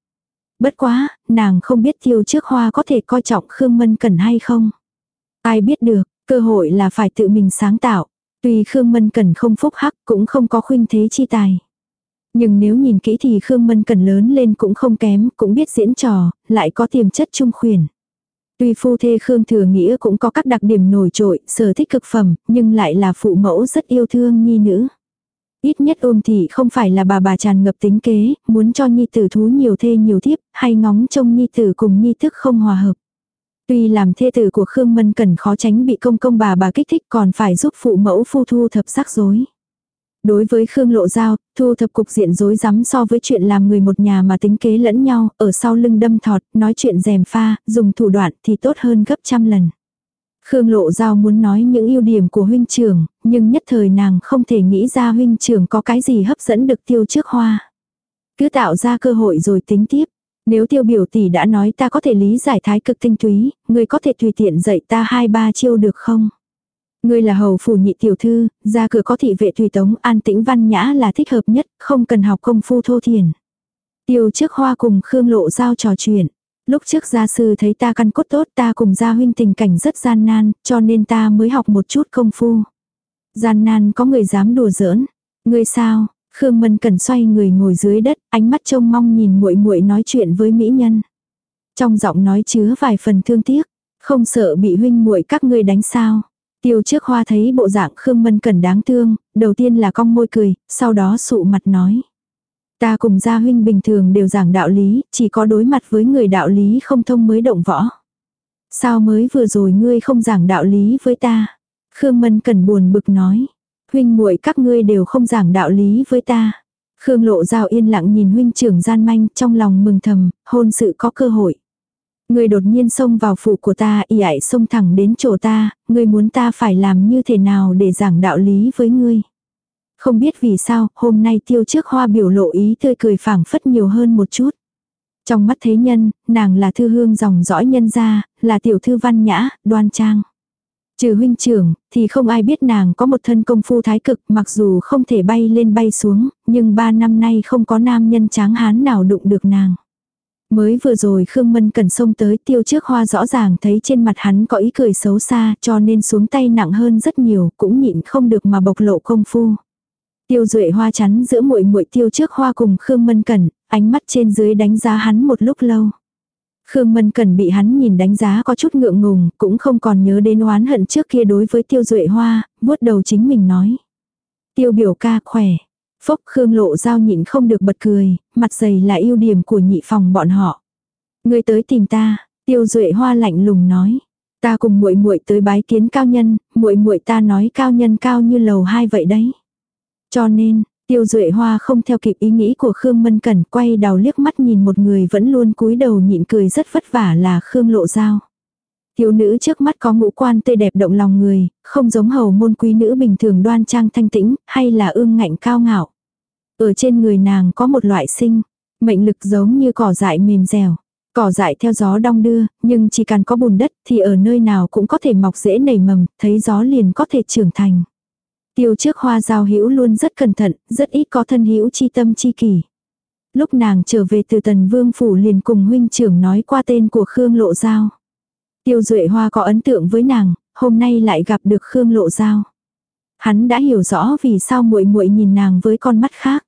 Bất quá, nàng không biết tiêu trước hoa có thể coi trọng Khương Mân Cần hay không. Ai biết được, cơ hội là phải tự mình sáng tạo. Tuy Khương Mân Cần không phúc hắc cũng không có khuynh thế chi tài. Nhưng nếu nhìn kỹ thì Khương Mân Cần lớn lên cũng không kém, cũng biết diễn trò, lại có tiềm chất trung khuyển. Tuy phu thê Khương Thừa Nghĩa cũng có các đặc điểm nổi trội, sở thích cực phẩm, nhưng lại là phụ mẫu rất yêu thương nhi nữ. Ít nhất ôm thị không phải là bà bà tràn ngập tính kế, muốn cho nhi tử thú nhiều thê nhiều thiếp, hay ngóng trông nhi tử cùng nhi thức không hòa hợp. Tuy làm thê tử của Khương Mân Cần khó tránh bị công công bà bà kích thích còn phải giúp phụ mẫu phu thu thập sắc rối. Đối với Khương Lộ Giao, thu thập cục diện rối rắm so với chuyện làm người một nhà mà tính kế lẫn nhau, ở sau lưng đâm thọt, nói chuyện rèm pha, dùng thủ đoạn thì tốt hơn gấp trăm lần. Khương Lộ Giao muốn nói những ưu điểm của huynh trưởng, nhưng nhất thời nàng không thể nghĩ ra huynh trưởng có cái gì hấp dẫn được tiêu trước hoa. Cứ tạo ra cơ hội rồi tính tiếp. Nếu tiêu biểu tỷ đã nói ta có thể lý giải thái cực tinh túy, người có thể tùy tiện dạy ta hai ba chiêu được không? Ngươi là hầu phủ nhị tiểu thư, ra cửa có thị vệ tùy tống an tĩnh văn nhã là thích hợp nhất, không cần học công phu thô thiền. Tiêu trước hoa cùng Khương Lộ Giao trò chuyện. Lúc trước gia sư thấy ta căn cốt tốt ta cùng gia huynh tình cảnh rất gian nan, cho nên ta mới học một chút công phu. Gian nan có người dám đùa giỡn. Ngươi sao? Khương Mân Cần xoay người ngồi dưới đất, ánh mắt trông mong nhìn muội muội nói chuyện với mỹ nhân. Trong giọng nói chứa vài phần thương tiếc, không sợ bị huynh muội các ngươi đánh sao? Tiêu trước hoa thấy bộ dạng Khương Mân Cần đáng thương, đầu tiên là cong môi cười, sau đó sụ mặt nói. Ta cùng gia huynh bình thường đều giảng đạo lý, chỉ có đối mặt với người đạo lý không thông mới động võ. Sao mới vừa rồi ngươi không giảng đạo lý với ta? Khương Mân Cần buồn bực nói. Huynh muội các ngươi đều không giảng đạo lý với ta. Khương Lộ Giao yên lặng nhìn huynh trưởng gian manh trong lòng mừng thầm, hôn sự có cơ hội. Người đột nhiên xông vào phủ của ta y ải xông thẳng đến chỗ ta, ngươi muốn ta phải làm như thế nào để giảng đạo lý với ngươi. Không biết vì sao, hôm nay tiêu trước hoa biểu lộ ý tươi cười phảng phất nhiều hơn một chút. Trong mắt thế nhân, nàng là thư hương dòng dõi nhân gia, là tiểu thư văn nhã, đoan trang. Trừ huynh trưởng, thì không ai biết nàng có một thân công phu thái cực mặc dù không thể bay lên bay xuống, nhưng ba năm nay không có nam nhân tráng hán nào đụng được nàng. Mới vừa rồi Khương Mân cần xông tới tiêu trước hoa rõ ràng thấy trên mặt hắn có ý cười xấu xa cho nên xuống tay nặng hơn rất nhiều cũng nhịn không được mà bộc lộ công phu. Tiêu duệ hoa chắn giữa muội muội tiêu trước hoa cùng Khương Mân Cẩn, ánh mắt trên dưới đánh giá hắn một lúc lâu. Khương Mân Cẩn bị hắn nhìn đánh giá có chút ngượng ngùng, cũng không còn nhớ đến oán hận trước kia đối với tiêu duệ hoa, vuốt đầu chính mình nói. Tiêu biểu ca khỏe. Phốc Khương lộ giao nhịn không được bật cười, mặt dày là ưu điểm của nhị phòng bọn họ. Người tới tìm ta, tiêu duệ hoa lạnh lùng nói. Ta cùng muội muội tới bái kiến cao nhân, muội muội ta nói cao nhân cao như lầu hai vậy đấy. Cho nên, Tiêu Duệ Hoa không theo kịp ý nghĩ của Khương Mân Cẩn, quay đầu liếc mắt nhìn một người vẫn luôn cúi đầu nhịn cười rất vất vả là Khương Lộ Giao. Thiếu nữ trước mắt có ngũ quan tươi đẹp động lòng người, không giống hầu môn quý nữ bình thường đoan trang thanh tĩnh, hay là ương ngạnh cao ngạo. Ở trên người nàng có một loại sinh, mệnh lực giống như cỏ dại mềm dẻo. Cỏ dại theo gió đong đưa, nhưng chỉ cần có bùn đất thì ở nơi nào cũng có thể mọc dễ nảy mầm, thấy gió liền có thể trưởng thành. Tiêu trước hoa giao hữu luôn rất cẩn thận, rất ít có thân hữu chi tâm chi kỷ. Lúc nàng trở về từ tần vương phủ liền cùng huynh trưởng nói qua tên của Khương Lộ Giao. Tiêu Duệ Hoa có ấn tượng với nàng, hôm nay lại gặp được Khương Lộ Giao. Hắn đã hiểu rõ vì sao muội muội nhìn nàng với con mắt khác.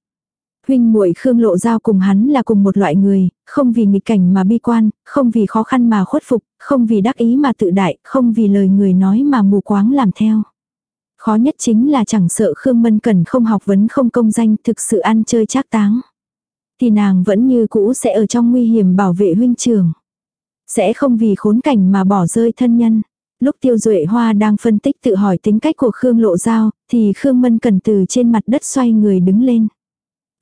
Huynh muội Khương Lộ Giao cùng hắn là cùng một loại người, không vì nghịch cảnh mà bi quan, không vì khó khăn mà khuất phục, không vì đắc ý mà tự đại, không vì lời người nói mà mù quáng làm theo. Khó nhất chính là chẳng sợ Khương Mân Cần không học vấn không công danh thực sự ăn chơi trác táng. Thì nàng vẫn như cũ sẽ ở trong nguy hiểm bảo vệ huynh trường. Sẽ không vì khốn cảnh mà bỏ rơi thân nhân. Lúc tiêu duệ hoa đang phân tích tự hỏi tính cách của Khương Lộ Giao, thì Khương Mân Cần từ trên mặt đất xoay người đứng lên.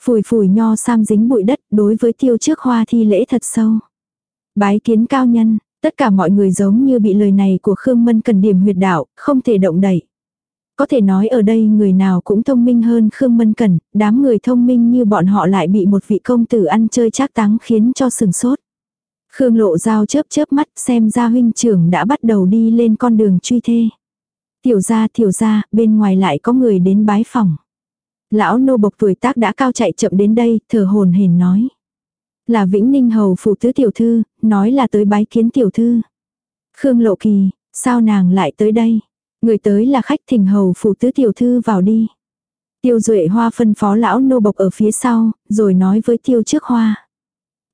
Phủi phủi nho sam dính bụi đất đối với tiêu trước hoa thi lễ thật sâu. Bái kiến cao nhân, tất cả mọi người giống như bị lời này của Khương Mân Cần điểm huyệt đạo, không thể động đẩy. Có thể nói ở đây người nào cũng thông minh hơn Khương Mân Cẩn, đám người thông minh như bọn họ lại bị một vị công tử ăn chơi trác táng khiến cho sừng sốt. Khương lộ dao chớp chớp mắt xem ra huynh trưởng đã bắt đầu đi lên con đường truy thê. Tiểu ra tiểu ra, bên ngoài lại có người đến bái phòng. Lão nô bộc tuổi tác đã cao chạy chậm đến đây, thở hồn hển nói. Là Vĩnh Ninh Hầu phụ tứ tiểu thư, nói là tới bái kiến tiểu thư. Khương lộ kỳ, sao nàng lại tới đây? Người tới là khách thỉnh hầu phụ tứ tiểu thư vào đi. Tiêu Duệ Hoa phân phó lão nô bộc ở phía sau, rồi nói với Tiêu Trước Hoa.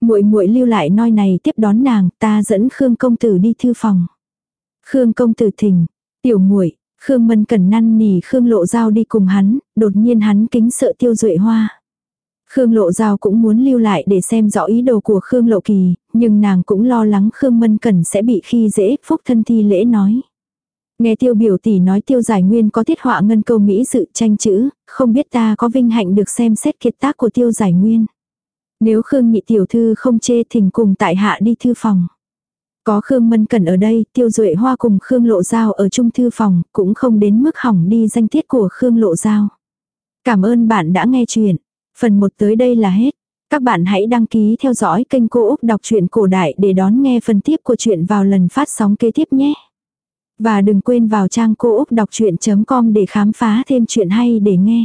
Muội muội lưu lại noi này tiếp đón nàng, ta dẫn Khương công tử đi thư phòng. Khương công tử thỉnh, tiểu muội, Khương Mân Cẩn năn nỉ Khương Lộ Giao đi cùng hắn, đột nhiên hắn kính sợ Tiêu Duệ Hoa. Khương Lộ Giao cũng muốn lưu lại để xem rõ ý đồ của Khương Lộ Kỳ, nhưng nàng cũng lo lắng Khương Mân Cẩn sẽ bị khi dễ, phúc thân thi lễ nói. Nghe tiêu biểu tỷ nói tiêu giải nguyên có thiết họa ngân câu Mỹ sự tranh chữ, không biết ta có vinh hạnh được xem xét kiệt tác của tiêu giải nguyên. Nếu Khương nhị tiểu thư không chê thỉnh cùng tại hạ đi thư phòng. Có Khương Mân Cẩn ở đây, tiêu duệ hoa cùng Khương Lộ Giao ở chung thư phòng, cũng không đến mức hỏng đi danh tiết của Khương Lộ Giao. Cảm ơn bạn đã nghe chuyện. Phần 1 tới đây là hết. Các bạn hãy đăng ký theo dõi kênh Cô Úc Đọc truyện Cổ Đại để đón nghe phần tiếp của chuyện vào lần phát sóng kế tiếp nhé. Và đừng quên vào trang cô úc đọc chuyện.com để khám phá thêm chuyện hay để nghe.